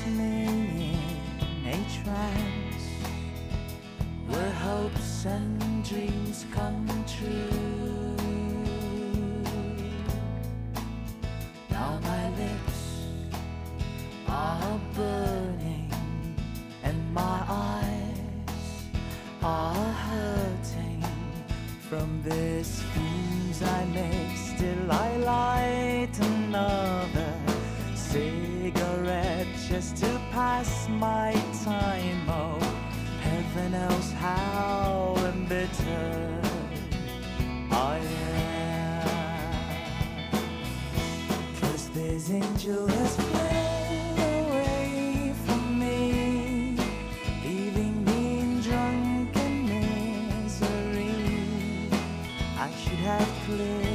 my time. Oh, heaven knows how embittered I am. Cause this angel has flown away from me, leaving me in drunken misery. I should have clipped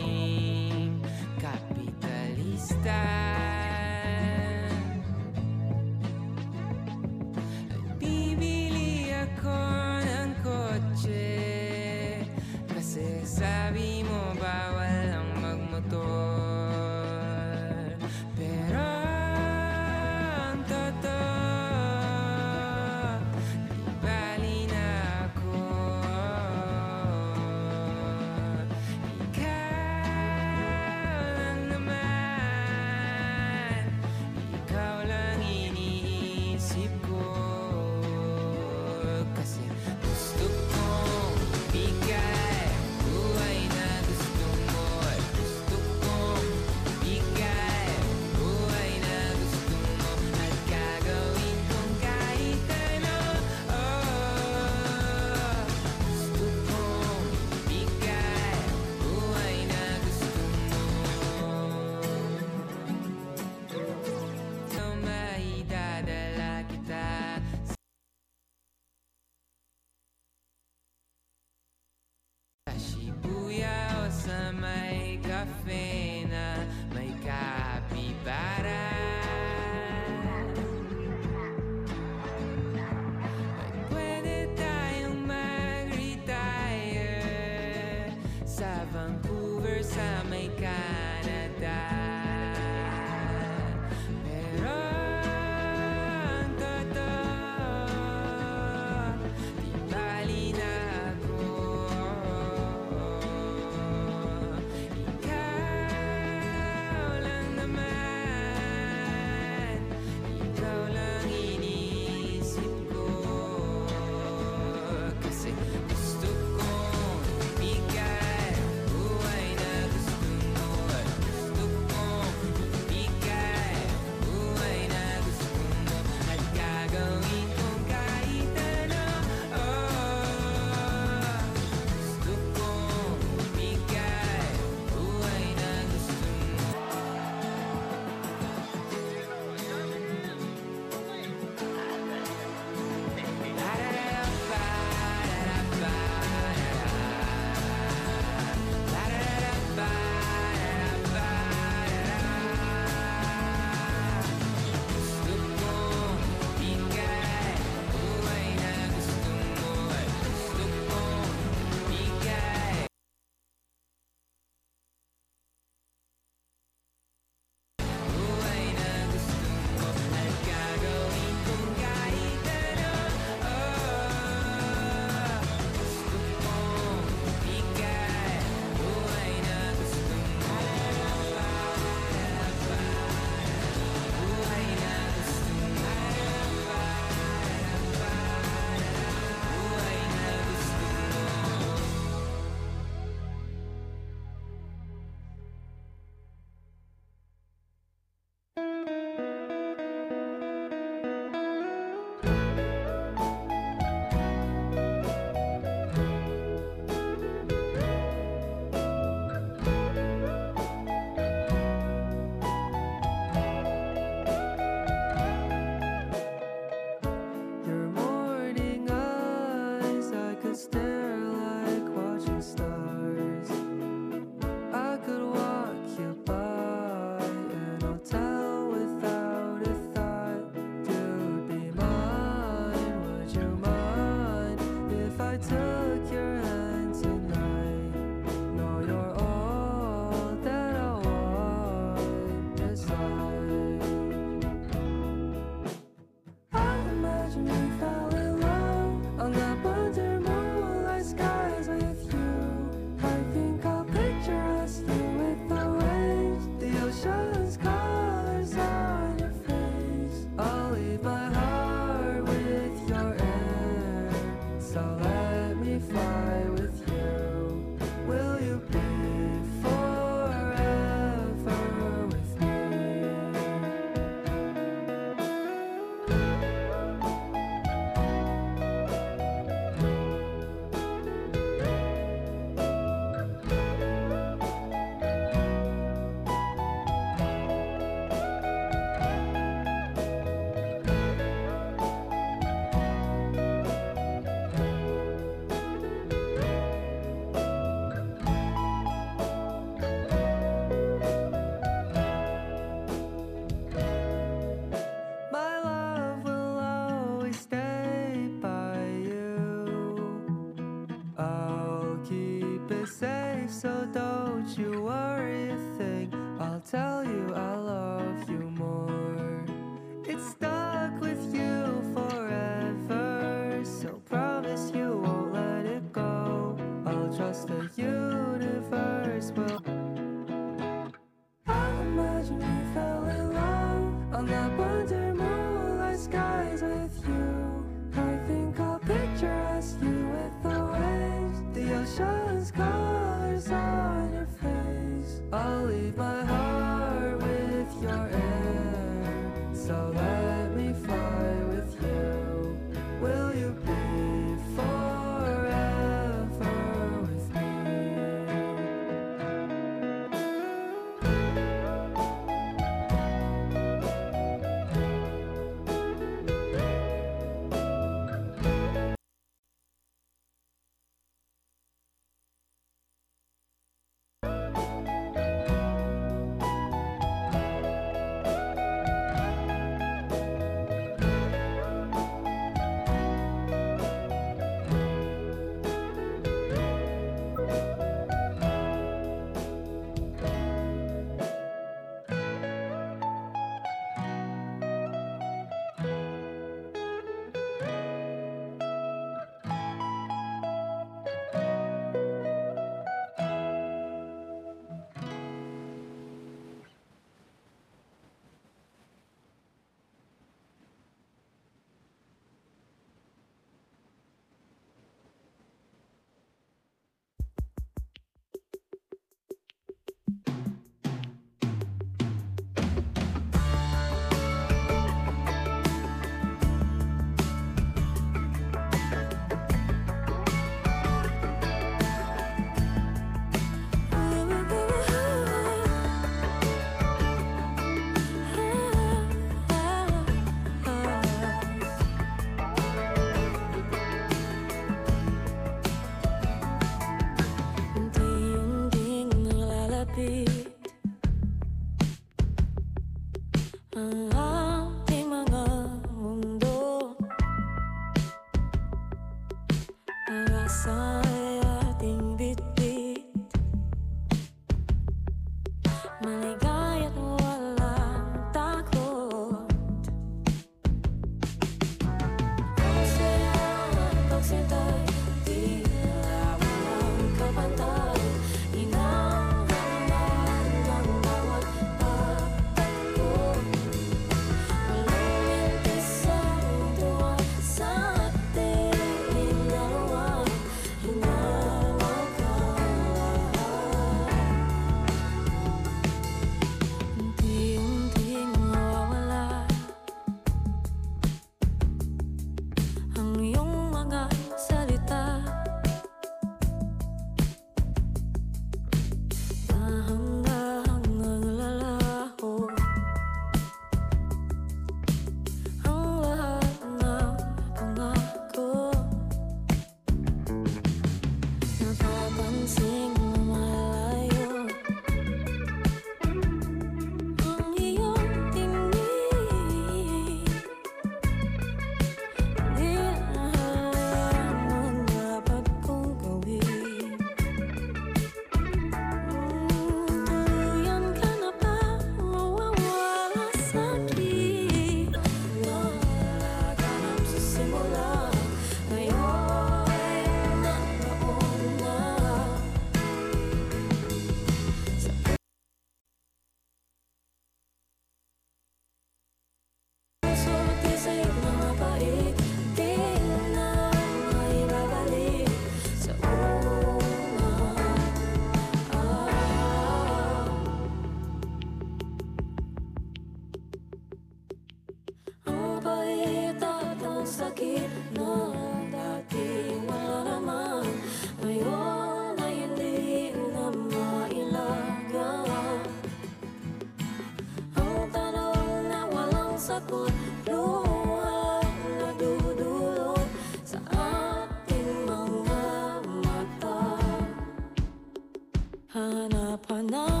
or not.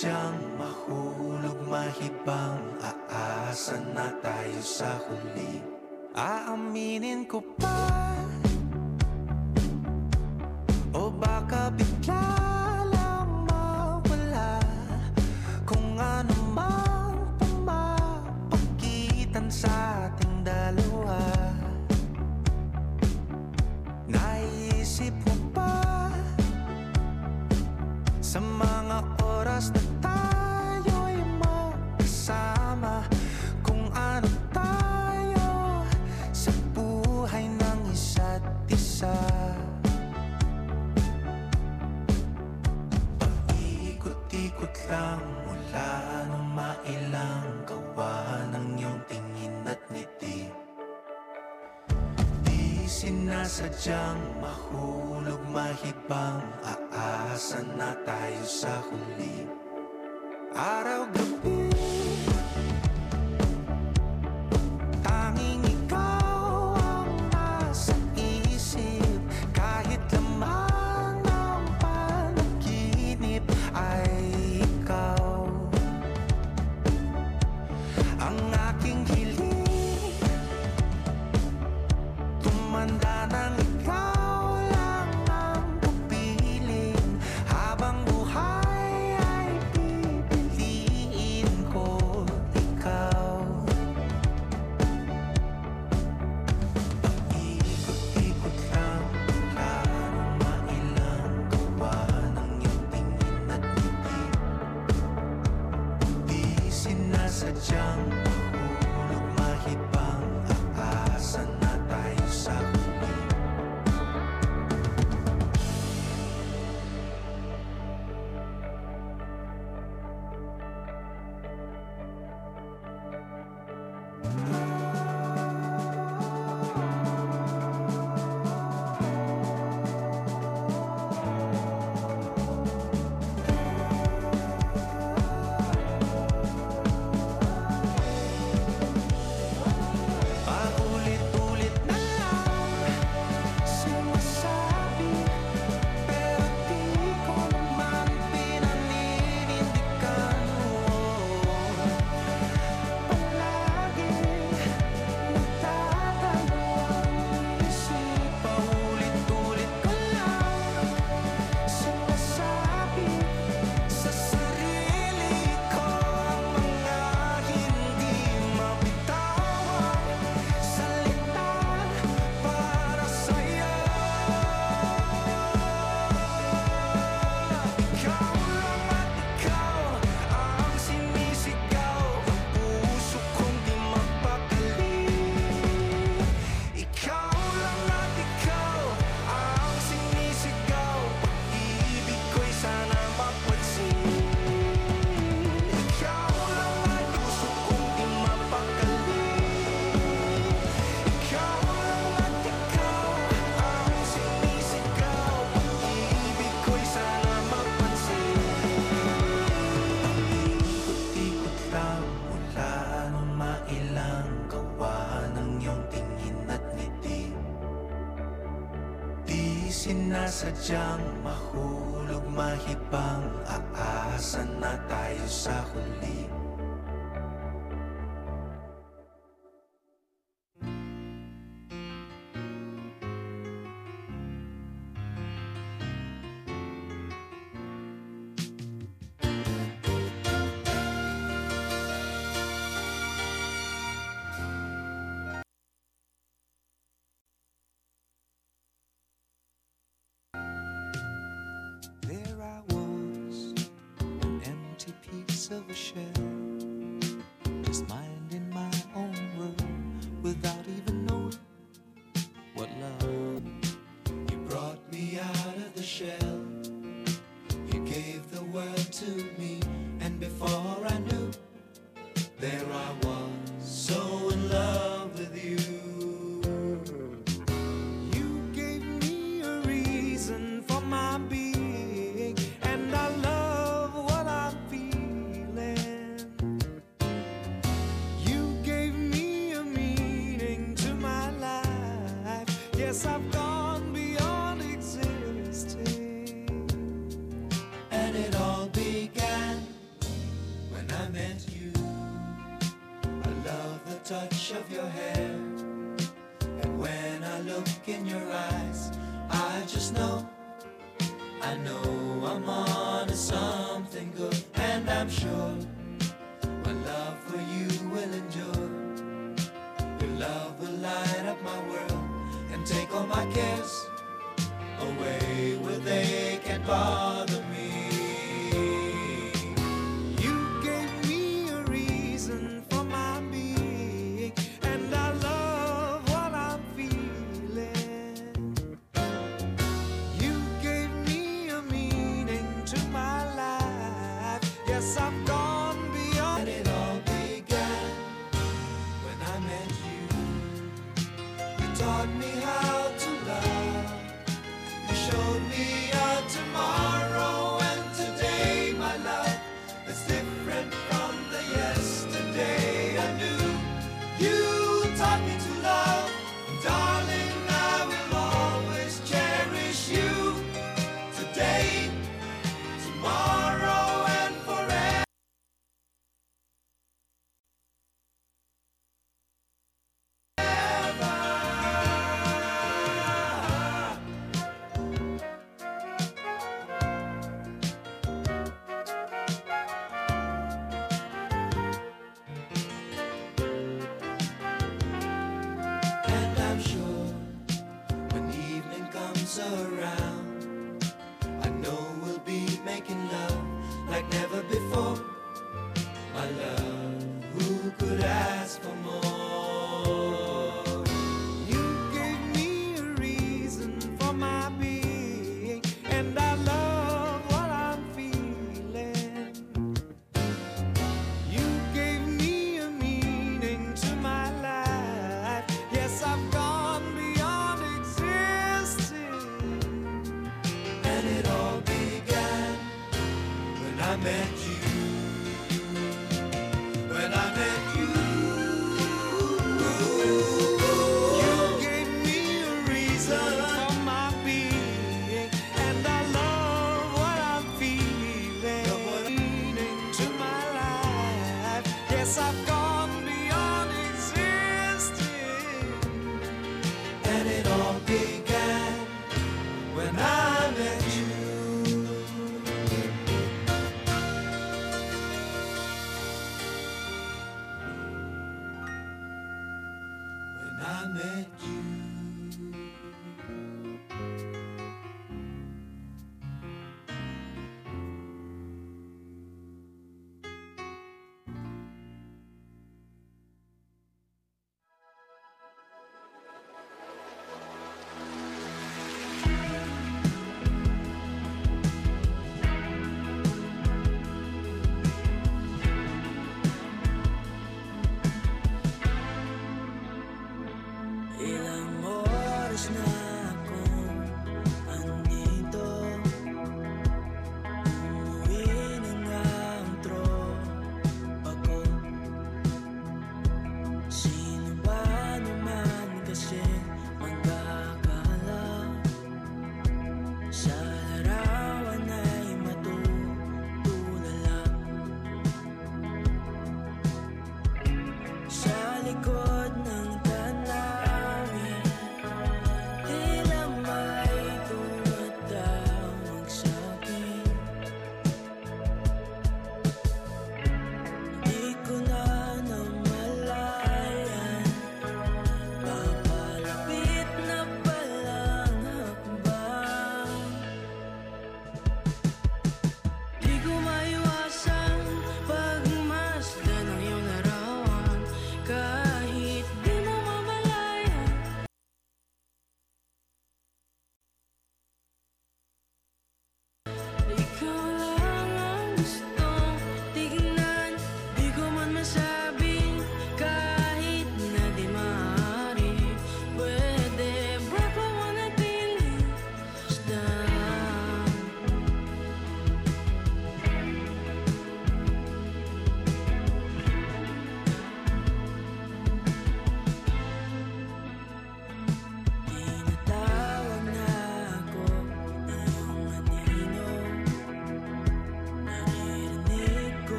sadyang mahulog mahibang Aasa na tayo sa huli. Aaminin ko pa sinasadyang mahulog mahibang Aasan na tayo sa huli. Araw gabi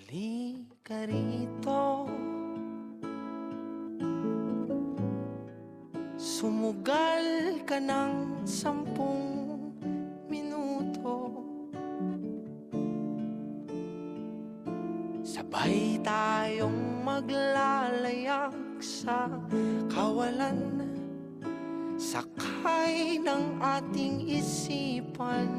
Halika rito. Sumugal ka ng sampung minuto. Sabay tayong maglalayak sa kawalan. Sakay ng ating isipan.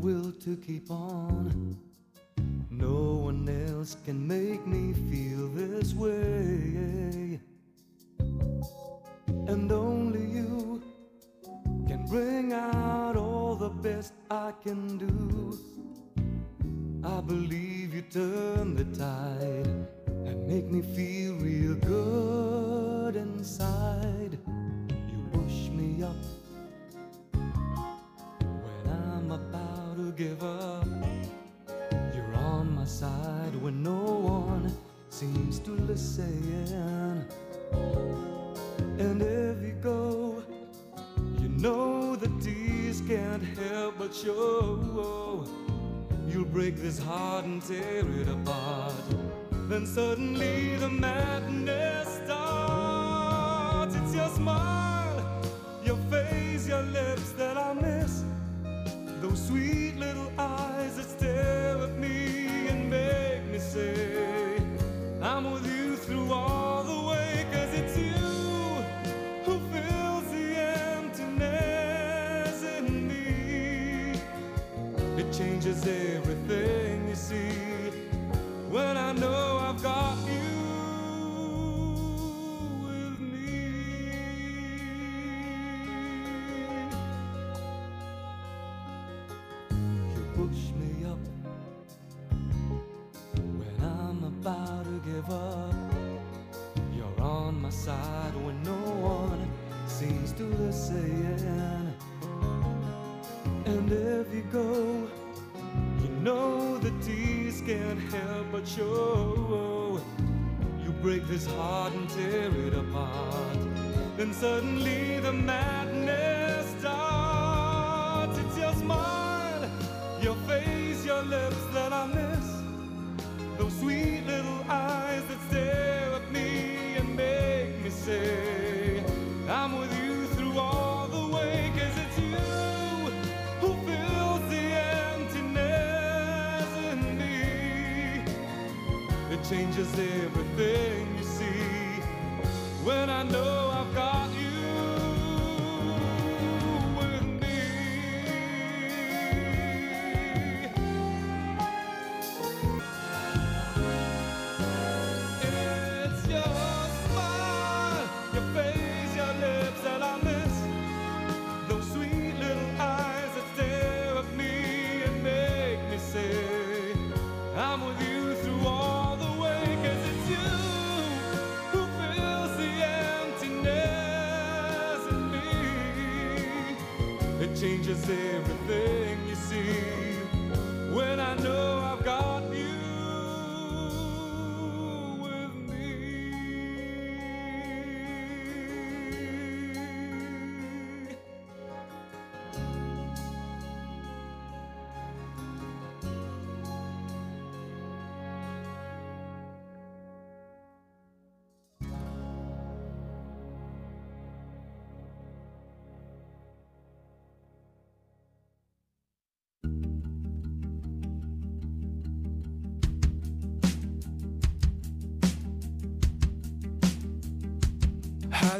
will to keep on. No one else can make me feel this way.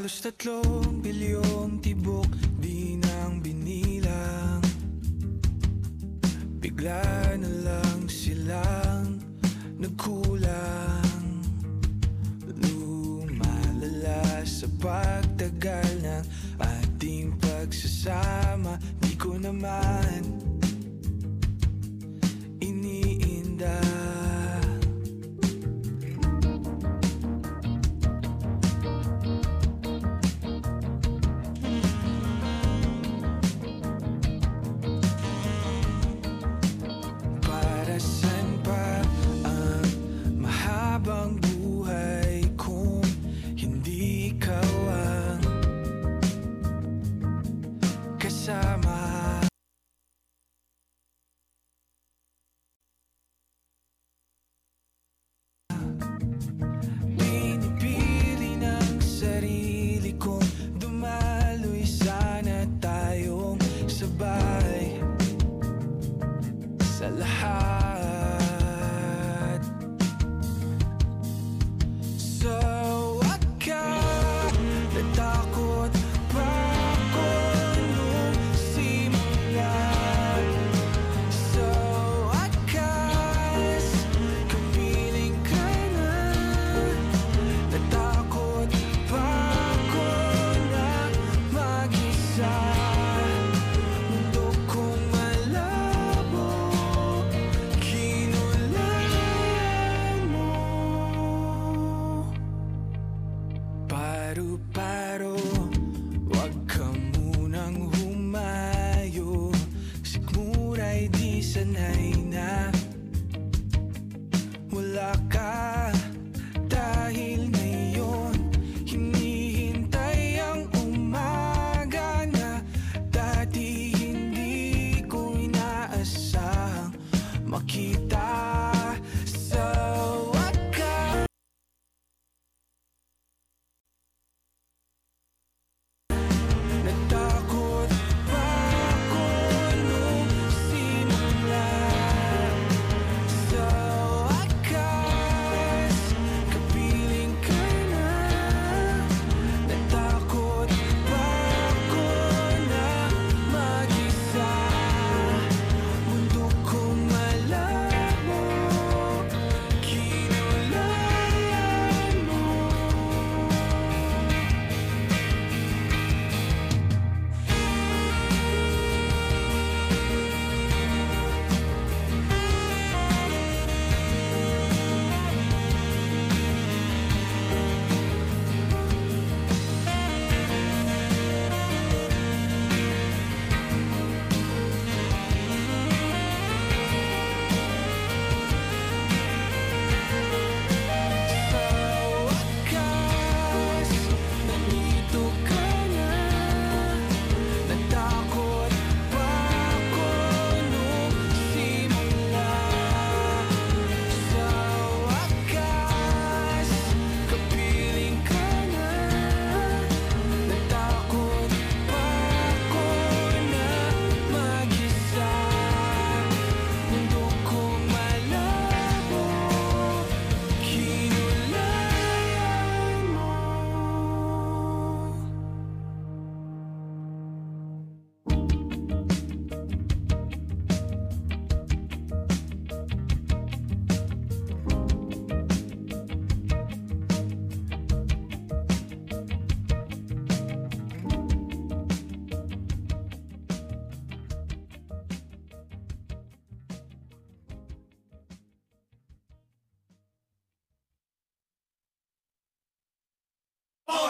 Halos tatlong bilyong tibok.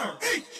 Dumating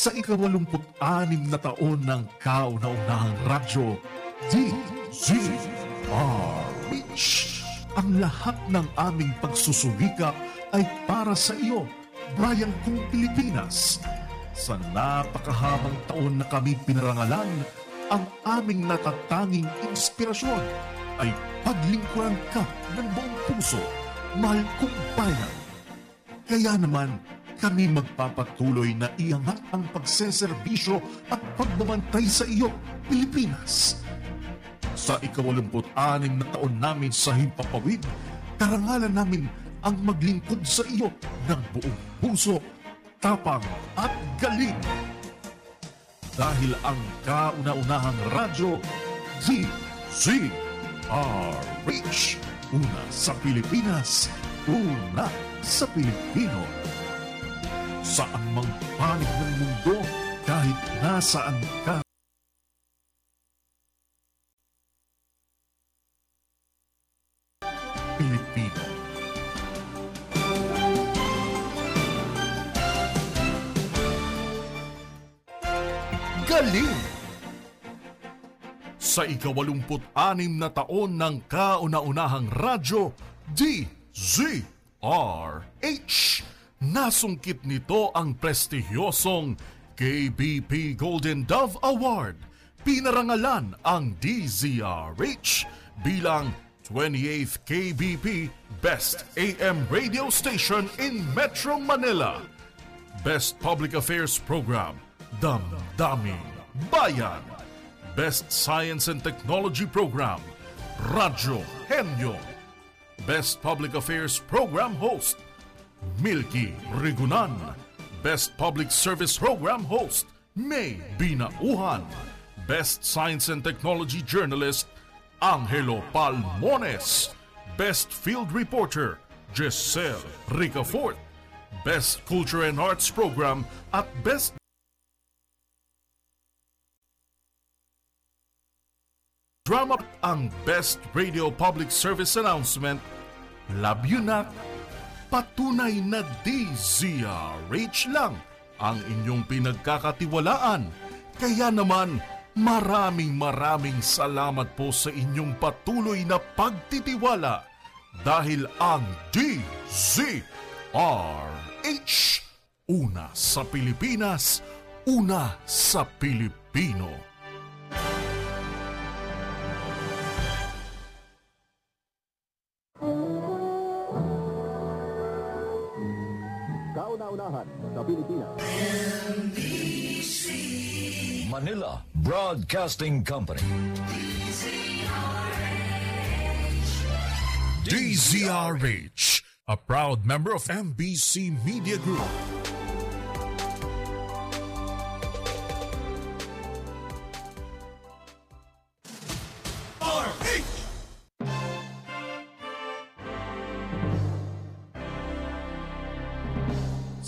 sa ikawalumput-anim na taon ng kauna-unahang radyo, DZRH. Ang lahat ng aming pagsusumikap ay para sa iyo, Brian Kung Pilipinas. Sa napakahabang taon na kami pinarangalan, ang aming natatanging inspirasyon ay paglingkuran ka ng buong puso, mahal kong bayan. Kaya naman, kami magpapatuloy na iangat ang pagseserbisyo at pagbabantay sa iyo, Pilipinas. Sa ikawalumput-anim na taon namin sa Himpapawid, karangalan namin ang maglingkod sa iyo ng buong puso, tapang at galing. Dahil ang kauna-unahang radyo, DZRH, una sa Pilipinas, una sa Pilipino. Saan mang panig ng mundo, kahit nasaan ka. Pilipino. Galing! Sa ikawalumput-anim na taon ng kauna-unahang radyo, DZRH, nasungkit nito ang prestihiyosong KBP Golden Dove Award. Pinarangalan ang DZRH bilang 28th KBP Best AM Radio Station in Metro Manila. Best Public Affairs Program, Damdaming Bayan. Best Science and Technology Program, Radyo Henyo. Best Public Affairs Program Host, Milky Rigunan. Best Public Service Program Host, May Binauhan. Best Science and Technology Journalist, Angelo Palmones. Best Field Reporter, Giselle Ricafort. Best Culture and Arts Program at Best Drama ang Best Radio Public Service Announcement Not Patunay na DZRH lang ang inyong pinagkakatiwalaan. Kaya naman, maraming maraming salamat po sa inyong patuloy na pagtitiwala dahil ang DZRH una sa Pilipinas, una sa Pilipino. Kauna-unahan sa Pilipinas. Manila Broadcasting Company. DZRH, a proud member of MBC Media Group.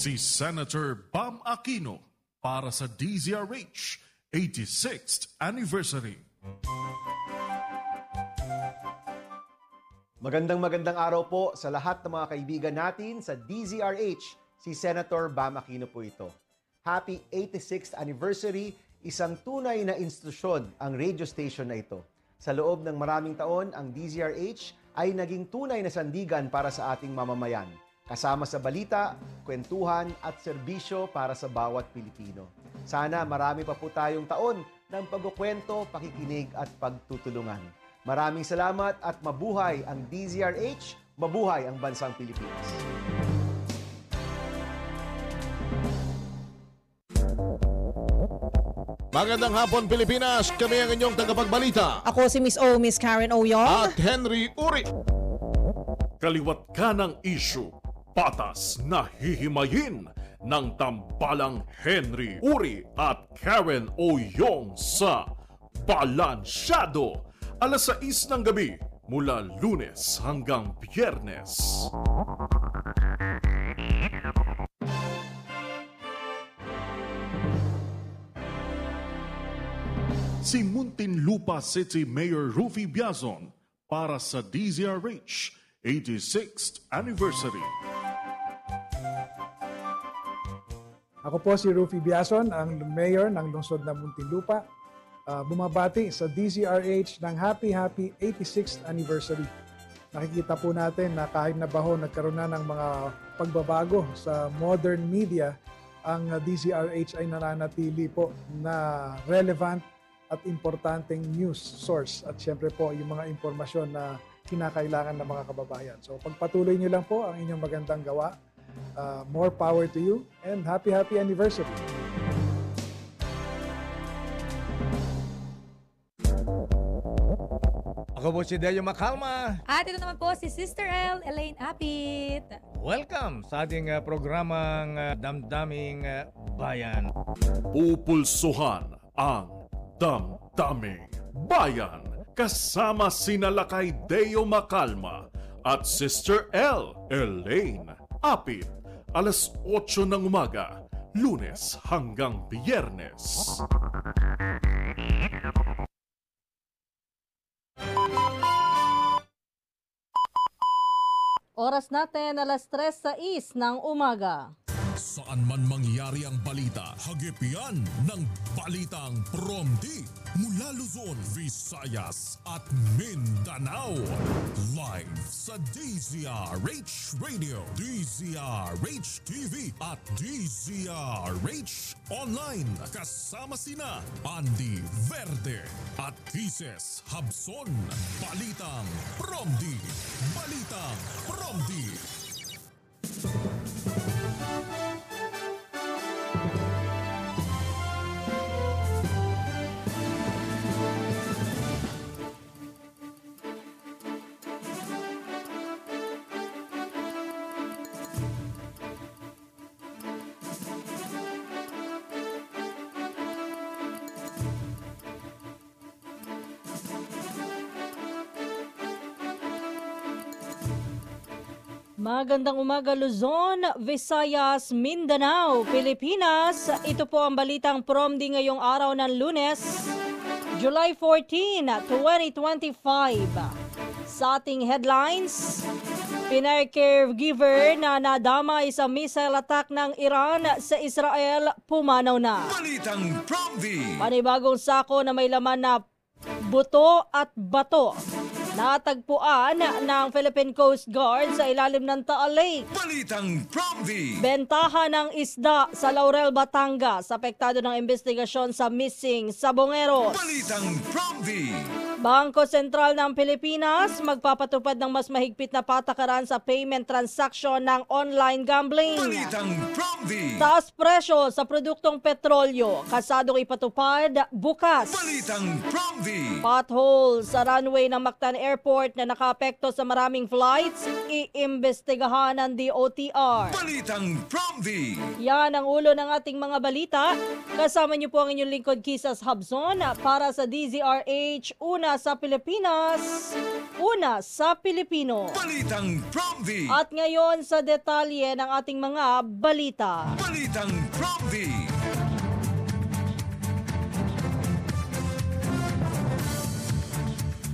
Si Senator Bam Aquino para sa DZRH 86th Anniversary. Magandang magandang araw po sa lahat ng mga kaibigan natin sa DZRH. Si Senator Bam Aquino po ito. Happy 86th anniversary, isang tunay na institusyon ang radio station na ito. Sa loob ng maraming taon, ang DZRH ay naging tunay na sandigan para sa ating mamamayan. Kasama sa balita, kwentuhan at serbisyo para sa bawat Pilipino. Sana marami pa po tayong taon ng pagkukwento, pakikinig at pagtutulungan. Maraming salamat at mabuhay ang DZRH, mabuhay ang bansang Pilipinas. Magandang hapon Pilipinas, kami ang inyong tagapagbalita. Ako si Miss O, Miss Karen Oyong. At Henry Uri. Kaliwat ka ng issue, patas na hihimayin ng tambalang Henry Uri at Karen Oyong sa Balansyado. Alas 6 ng gabi mula lunes hanggang biyernes. Si Muntinlupa City Mayor Rufy Biazon para sa DZRH 86th Anniversary. Ako po si Rufy Biason, ang mayor ng lungsod ng Muntinlupa. Ah, bumabati sa DZRH ng Happy Happy 86th Anniversary. Nakikita po natin na kahit na baho nagkaroon na ng mga pagbabago sa modern media, ang DZRH ay nananatili po na relevant at importanteng news source at syempre po yung mga impormasyon na kinakailangan ng mga kababayan. So pagpatuloy niyo lang po ang inyong magandang gawa. Uh, more power to you and happy happy anniversary. Ako po si Deo Makalma. At ito naman po si Sister L, Elaine Apit. Welcome sa ating uh, programang uh, Damdaming uh, Bayan. Pupulsuhan ang damdaming bayan kasama sina Lakay Deo Makalma at Sister L. Elaine Apit alas 8 ng umaga, lunes hanggang biyernes. Oras natin alas 3 sa is ng umaga. Saan man mangyari ang balita, hagip yan ng Balitang Promdi. Mula Luzon, Visayas at Mindanao. Live sa DZRH Radio, DZRH TV at DZRH Online. Kasama sina Andy Verde at Kises Habson. Balitang Promdi. Balitang Promdi. Magandang umaga Luzon, Visayas, Mindanao, Pilipinas. Ito po ang balitang promdi ngayong araw ng lunes, July 14, 2025. Sa ating headlines, Pinay caregiver na nadamay sa missile attack ng Iran sa Israel pumanaw na. Balitang Promdi. Panibagong sako na may laman na buto at bato. Natagpuan ng Philippine Coast Guard sa ilalim ng Taal Lake. Balitang Promdi. Bentahan ng isda sa Laurel, Batangas. Apektado ng investigasyon sa missing sabongero. Balitang Promdi. Bangko Sentral ng Pilipinas magpapatupad ng mas mahigpit na patakaran sa payment transaction ng online gambling. Taas presyo sa produktong petrolyo. Kasadong ipatupad bukas. Pothole sa runway ng Mactan Airport na nakaapekto sa maraming flights, iimbestigahan ng DOTR. Balitang Promdi. Yan ang ulo ng ating mga balita. Kasama niyo po ang inyong lingkod Kisas Habson para sa DZRH Una sa Pilipinas, Una sa Pilipino. Balitang Promdi. At ngayon sa detalye ng ating mga balita. Balitang Promdi.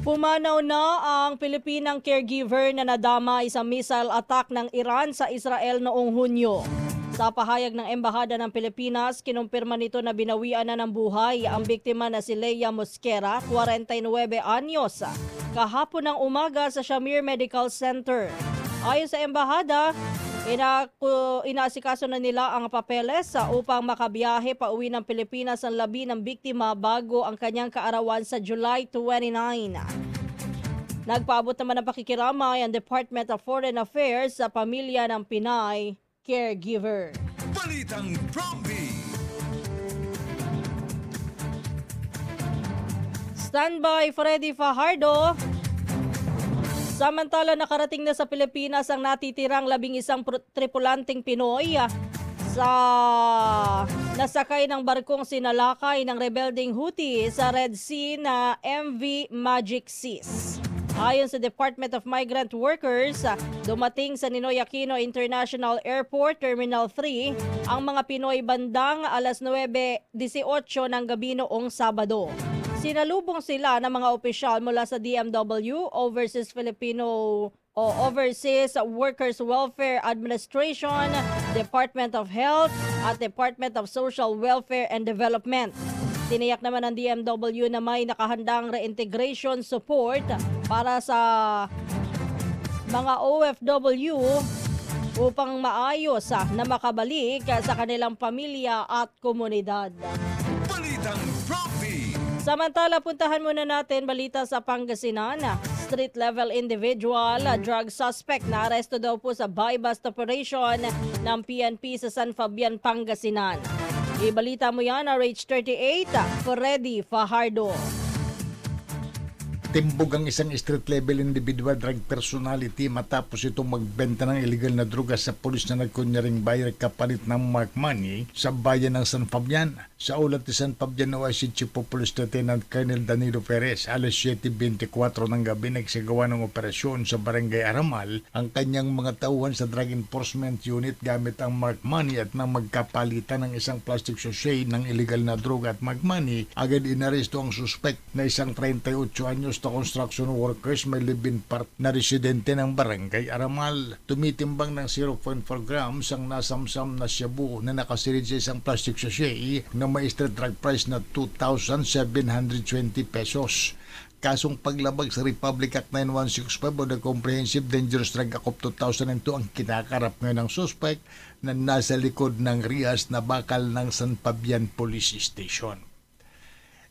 Pumanaw na ang Pilipinang caregiver na nadamay sa missile attack ng Iran sa Israel noong Hunyo. Sa pahayag ng Embahada ng Pilipinas, kinumpirma nito na binawian na ng buhay ang biktima na si Leia Mosquera, 49 anyos, kahapon ng umaga sa Shamir Medical Center. Ayon sa Embahada, Inaku, inaasikaso na nila ang papeles sa upang makabiyahe pa uwi ng Pilipinas ang labi ng biktima bago ang kanyang kaarawan sa July 29. Nagpaabot naman ng pakikiramay ang Department of Foreign Affairs sa pamilya ng Pinay caregiver. Balitang Promdi. Standby Freddy Fajardo. Samantala nakarating na sa Pilipinas ang natitirang labing isang tripulanting Pinoy ah, sa nasakay ng barkong sinalakay ng rebelding Houthi sa Red Sea na MV Magic Seas. Ayon sa Department of Migrant Workers, ah, dumating sa Ninoy Aquino International Airport Terminal 3 ang mga Pinoy bandang alas 9.18 ng gabi noong Sabado. Sinalubong sila ng mga opisyal mula sa DMW, Overseas Filipino o Overseas Workers Welfare Administration, Department of Health at Department of Social Welfare and Development. Tiniyak naman ng DMW na may nakahandang reintegration support para sa mga OFW upang maayos ah, na makabalik sa kanilang pamilya at komunidad. Balitang. Samantala, puntahan muna natin balita sa Pangasinan. Street level individual, ah, drug suspect na aresto daw po sa buy-bust operation ng PNP sa San Fabian, Pangasinan. Ibalita mo yan, RH38, Freddy Fajardo. Timbog ang isang street level individual drug personality matapos itong magbenta ng illegal na droga sa pulis na nagkunyaring bayar kapalit ng mark money sa bayan ng San Fabian. Sa ulat ni San Fabian OIC Chief of Police Lieutenant Colonel Danilo Perez, alas 7.24 ng gabi nagsagawa ng operasyon sa Barangay Aramal ang kanyang mga tauhan sa Drug Enforcement Unit gamit ang mark money at nang magkapalitan ng isang plastic sachet ng illegal na droga at mark money, agad inaresto ang suspect na isang 38 anyos na construction workers may live-in part na residente ng barangay Aramal. Tumitimbang ng 0.4 grams ang nasamsam na shabu na nakasilid sa isang plastic sachet na may drug price na 2,720 pesos. Kasong paglabag sa Republic Act 9165 o the Comprehensive Dangerous Drug Act of 2002 ang kinakarap ngayon ng suspect na nasa likod ng Rias na bakal ng San Fabian Police Station.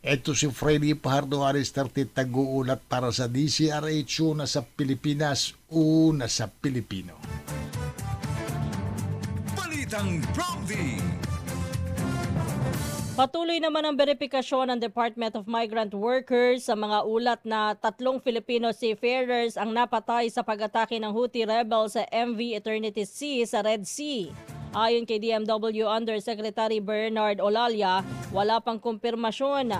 Ito si Freddy Pajardo Aris 30 tag-uulat para sa DCRH una sa Pilipinas, una sa Pilipino. Balitang Prompty. Patuloy naman ang verifikasyon ng Department of Migrant Workers sa mga ulat na tatlong Filipino seafarers ang napatay sa pag-atake ng Houthi rebels sa MV Eternity Sea sa Red Sea. Ayon kay DMW Undersecretary Bernard Olalia, wala pang kumpirmasyon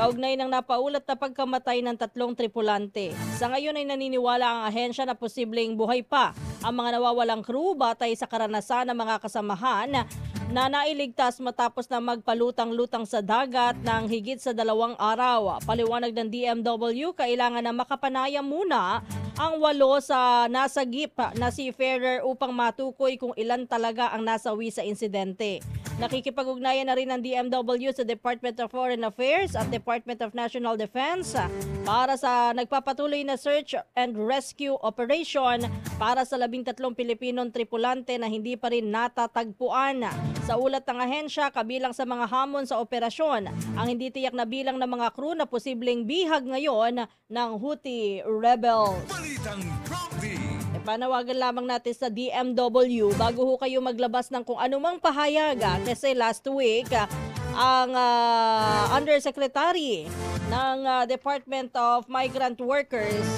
Kaugnay ng napaulat na pagkamatay ng tatlong tripulante. Sa ngayon ay naniniwala ang ahensya na posibleng buhay pa ang mga nawawalang crew batay sa karanasan ng mga kasamahan na nailigtas matapos na magpalutang-lutang sa dagat ng higit sa dalawang araw. Paliwanag ng DMW, kailangan na makapanayam muna ang walo sa nasagip na seafarer upang matukoy kung ilan talaga ang nasawi sa insidente. Nakikipag-ugnayan na rin ng DMW sa Department of Foreign Affairs at Department of National Defense para sa nagpapatuloy na search and rescue operation para sa labing tatlong Pilipinong tripulante na hindi pa rin natatagpuan. Sa ulat ng ahensya, kabilang sa mga hamon sa operasyon, ang hindi tiyak na bilang ng mga crew na posibleng bihag ngayon ng Houthi rebels. Balitang Prompty. Panawagan lamang natin sa DMW bago ho kayo maglabas ng kung anumang pahayag ah, kasi last week ah, ang ah, Undersecretary ng ah, Department of Migrant Workers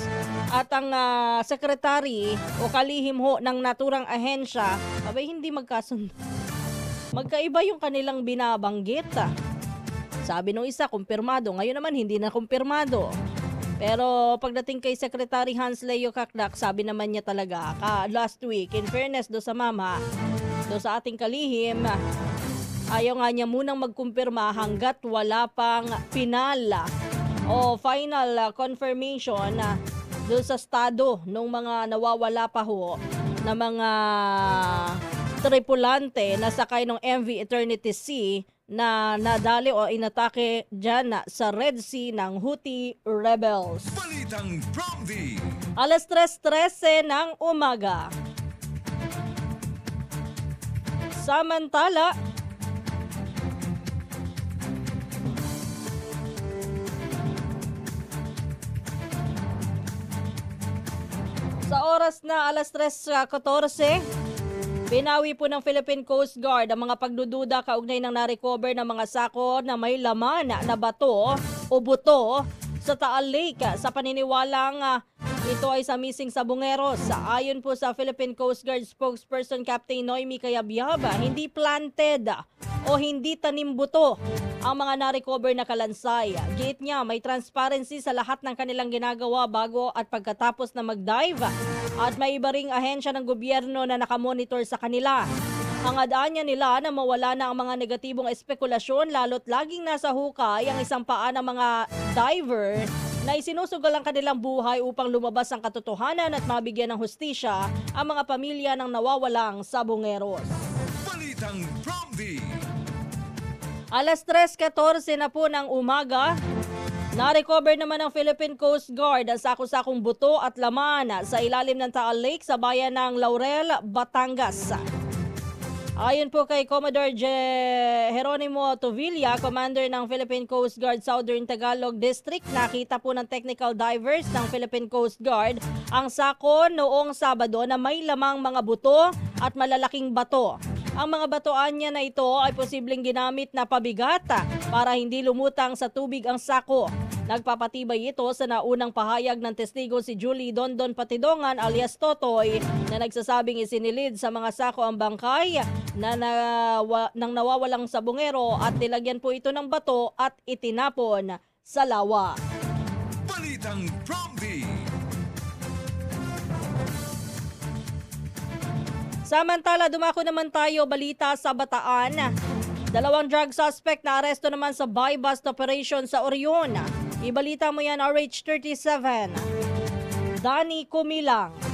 at ang ah, Secretary o kalihim ho ng naturang ahensya abay hindi magkasundo. Magkaiba yung kanilang binabanggit. Sabi nung isa, kumpirmado. Ngayon naman, hindi na kumpirmado. Pero pagdating kay Secretary Hans Leo Kakdak, sabi naman niya talaga, ka last week, in fairness do sa mama, do sa ating kalihim, ayaw nga niya munang magkumpirma hanggat wala pang final o final confirmation doon sa estado ng mga nawawala pa ho na mga tripulante na sakay ng MV Eternity Sea na nadali o inatake dyan na sa Red Sea ng Houthi rebels. Balitang Prompty. Alas 3.13 ng umaga. Samantala, sa oras na alas 3.14, Binawi po ng Philippine Coast Guard ang mga pagdududa kaugnay ng na-recover ng mga sako na may laman na bato o buto sa Taal Lake sa paniniwalang ah, ito ay sa missing sa Bungeros. Ayon po sa Philippine Coast Guard spokesperson Captain Noemi Kayabyaba, hindi planted o hindi tanim buto ang mga na-recover na kalansay. Gate niya, may transparency sa lahat ng kanilang ginagawa bago at pagkatapos na mag-dive at may iba ring ahensya ng gobyerno na nakamonitor sa kanila. Ang adanya nila na mawala na ang mga negatibong espekulasyon lalo't laging nasa hukay ang isang paa ng mga diver na isinusugal ang kanilang buhay upang lumabas ang katotohanan at mabigyan ng hustisya ang mga pamilya ng nawawalang sabongeros. Balitang Prompty. Alas 3.14 na po ng umaga, na-recover naman ng Philippine Coast Guard ang sako-sakong buto at laman sa ilalim ng Taal Lake sa bayan ng Laurel, Batangas. Ayon po kay Commodore Je- Jeronimo Tovilla, commander ng Philippine Coast Guard Southern Tagalog District, nakita po ng technical divers ng Philippine Coast Guard ang sako noong Sabado na may lamang mga buto at malalaking bato. Ang mga batoan niya na ito ay posibleng ginamit na pabigata para hindi lumutang sa tubig ang sako. Nagpapatibay ito sa naunang pahayag ng testigo si Julie Dondon Patidongan alias Totoy na nagsasabing isinilid sa mga sako ang bangkay na nawa, nang nawawalang sabungero at nilagyan po ito ng bato at itinapon sa lawa. Balitang Prompty. Samantala, dumako naman tayo balita sa Bataan. Dalawang drug suspect na aresto naman sa buy-bust operation sa Orion. Ibalita mo yan, RH37. Dani Kumilang.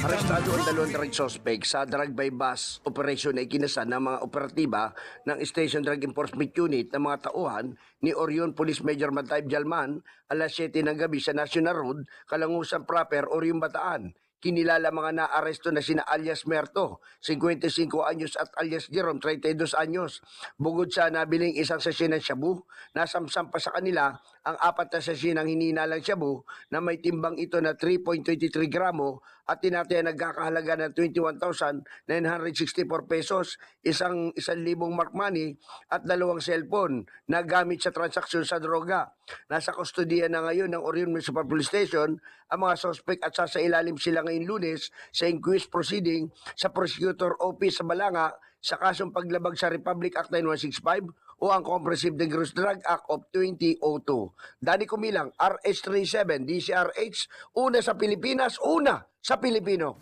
Arestado ang dalawang drug suspect sa drug by bus operation na ikinasan ng mga operatiba ng Station Drug Enforcement Unit ng mga tauhan ni Orion Police Major Matayb Jalman alas 7 ng gabi sa National Road, Kalangusan Proper, Orion Bataan. Kinilala mga naaresto na sina alias Merto, 55 anyos at alias Jerome, 32 anyos. Bugod sa nabiling isang sasyon ng shabu, nasamsam pa sa kanila ang apat na sasyon ng hininalang shabu na may timbang ito na 3.23 gramo at tinataya nagkakahalaga ng 21,964 pesos, isang isang libong mark money at dalawang cellphone na gamit sa transaksyon sa droga. Nasa kustodiya na ngayon ng Orion Municipal Police Station ang mga suspect at sasailalim sila ngayong lunes sa inquest proceeding sa Prosecutor Office sa Balanga sa kasong paglabag sa Republic Act 9165 o ang Comprehensive Dangerous Drug Act of 2002. Dani Kumilang, RS37, DCRH, una sa Pilipinas, una sa Pilipino.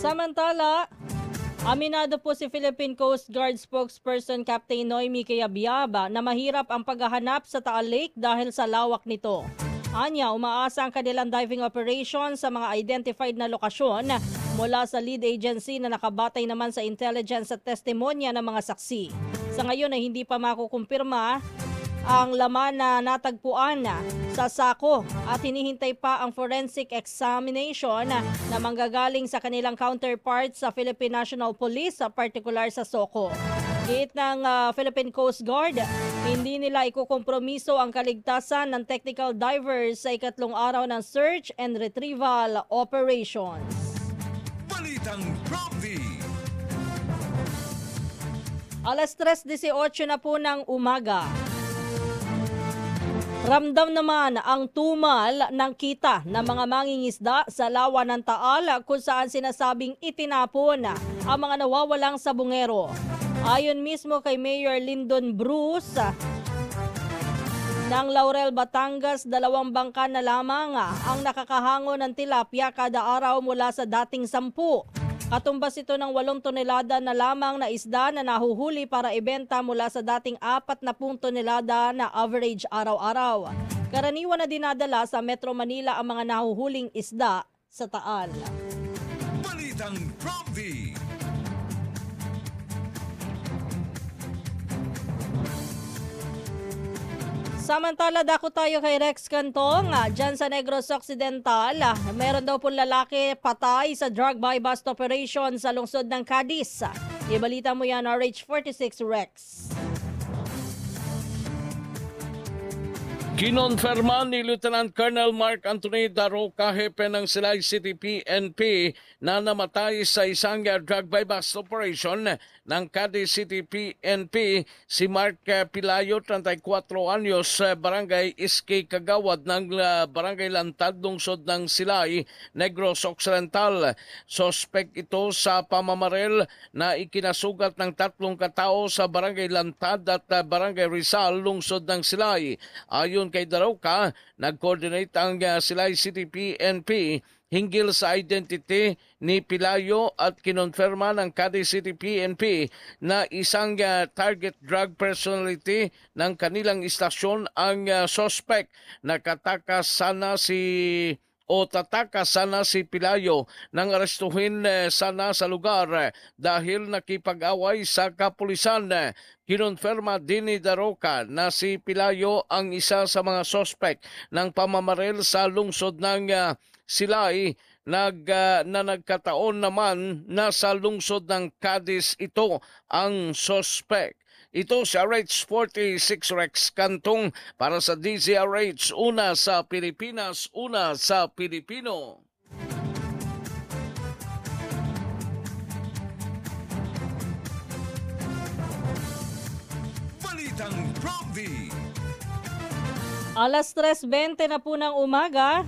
Samantala, aminado po si Philippine Coast Guard spokesperson Captain Noemi Kayabyaba na mahirap ang paghahanap sa Taal Lake dahil sa lawak nito. Anya, umaasa ang kanilang diving operation sa mga identified na lokasyon mula sa lead agency na nakabatay naman sa intelligence at testimonya ng mga saksi. Sa ngayon ay hindi pa makukumpirma ang laman na natagpuan na sa sako at hinihintay pa ang forensic examination na manggagaling sa kanilang counterparts sa Philippine National Police, particular sa Soko. Giit ng ah, Philippine Coast Guard, hindi nila ikukompromiso ang kaligtasan ng technical divers sa ikatlong araw ng search and retrieval operations. Balitang Prompty. Alas 3.18 na po ng umaga. Ramdam naman ang tumal ng kita ng mga mangingisda sa lawa ng Taal kung saan sinasabing itinapon ang mga nawawalang sabungero. Ayon mismo kay Mayor Lyndon Bruce, ng Laurel, Batangas, dalawang bangka na lamang ang nakakahango ng tilapia kada araw mula sa dating sampu. Katumbas ito ng 8 tonelada na lamang na isda na nahuhuli para ibenta mula sa dating 40 tonelada na average araw-araw. Karaniwan na dinadala sa Metro Manila ang mga nahuhuling isda sa Taal. Balitang Prompty. Samantala, dako tayo kay Rex Cantong, ah, dyan sa Negros Occidental. Ah, meron daw pong lalaki patay sa drug buy bust operation sa lungsod ng Cadiz. Ah, Ibalita mo yan, RH46 Rex. Kinonfirma ni Lieutenant Colonel Mark Anthony Daroca, hepe ng Silay City PNP, na namatay sa isang drug buy bust operation ng Cadiz City PNP si Mark uh, Pilayo, 34 anyos, uh, barangay Iski Kagawad ng uh, barangay Lantad, lungsod ng Silay, Negros Occidental. Suspect ito sa pamamarel na ikinasugat ng tatlong katao sa barangay Lantad at barangay Rizal, lungsod ng Silay. Ayon kay Daroca, nag-coordinate ang Silay City PNP hinggil sa identity ni Pilayo at kinonfirma ng Cadiz City PNP na isang ah, target drug personality ng kanilang istasyon ang ah, suspect. Nakatakas sana si o tatakas sana si Pilayo nang arestuhin eh, sana sa lugar eh, dahil nakipag-away sa kapulisan. Eh, Kinonfirma din ni Daroca na si Pilayo ang isa sa mga suspect ng pamamaril sa lungsod ng ah, Silay nag, ah, na nagkataon naman na sa lungsod ng Cadiz ito ang suspect. Ito si RH46 Rex Kantong para sa DZRH, una sa Pilipinas, una sa Pilipino. Balitang Prompty. Alas 3.20 na po ng umaga.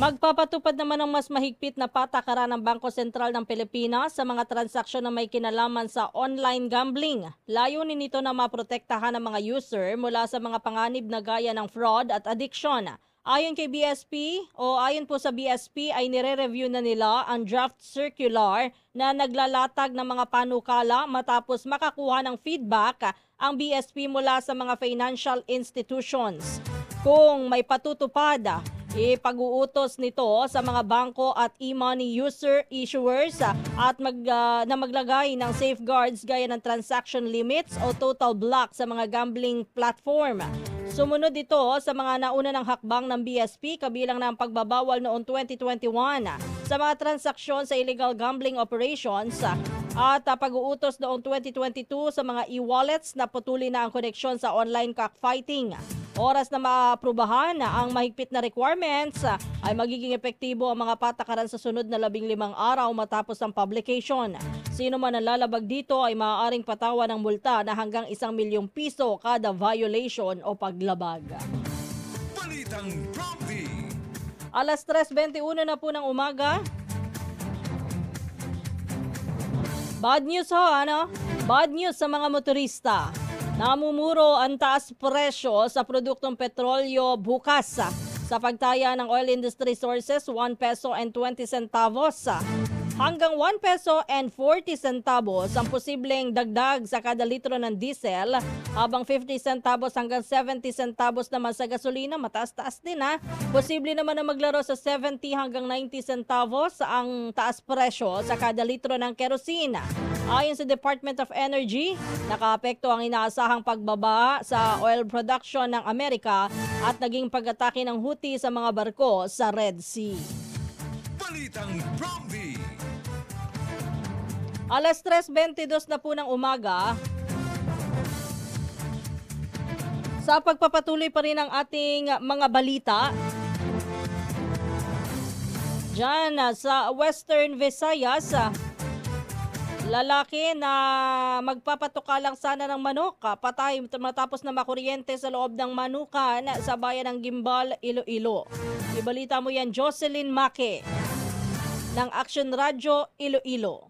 Magpapatupad naman ng mas mahigpit na patakaran ng Bangko Sentral ng Pilipinas sa mga transaksyon na may kinalaman sa online gambling. Layunin nito na maprotektahan ang mga user mula sa mga panganib na gaya ng fraud at addiction. Ayon kay BSP o ayon po sa BSP ay nire-review na nila ang draft circular na naglalatag ng mga panukala matapos makakuha ng feedback ang BSP mula sa mga financial institutions. Kung may patutupad, ipag-uutos nito sa mga bangko at e-money user issuers at mag, ah, na maglagay ng safeguards gaya ng transaction limits o total block sa mga gambling platform. Sumunod ito sa mga nauna ng hakbang ng BSP kabilang ng pagbabawal noong 2021 sa mga transaksyon sa illegal gambling operations at ah, pag-uutos noong 2022 sa mga e-wallets na putuli na ang koneksyon sa online cockfighting. Oras na maaprubahan ang mahigpit na requirements ay magiging epektibo ang mga patakaran sa sunod na labing limang araw matapos ang publication. Sino man ang lalabag dito ay maaaring patawa ng multa na hanggang isang milyong piso kada violation o paglabag. Balitang Prompty. Alas 3.21 na po ng umaga. Bad news ho, ano? Bad news sa mga motorista. Namumuro ang taas presyo sa produktong petrolyo bukas. Sa pagtaya ng oil industry sources, 1 peso and 20 centavos. Hanggang 1 peso and 40 centavos ang posibleng dagdag sa kada litro ng diesel, habang 50 centavos hanggang 70 centavos naman sa gasolina, mataas-taas din ha. Posible naman na maglaro sa 70 hanggang 90 centavos ang taas presyo sa kada litro ng kerosene. Ayon sa Department of Energy, nakaapekto ang inaasahang pagbaba sa oil production ng Amerika at naging pag-atake ng Houthi sa mga barko sa Red Sea. Balitang Prompty. Alas 3.22 na po ng umaga. Sa pagpapatuloy pa rin ang ating mga balita, Diyan ah, sa Western Visayas, ah, lalaki na magpapatuka lang sana ng manok, ah, patay matapos na makuryente sa loob ng manukan sa bayan ng Gimbal, Iloilo. Ibalita mo yan, Jocelyn Make ng Action Radio, Iloilo.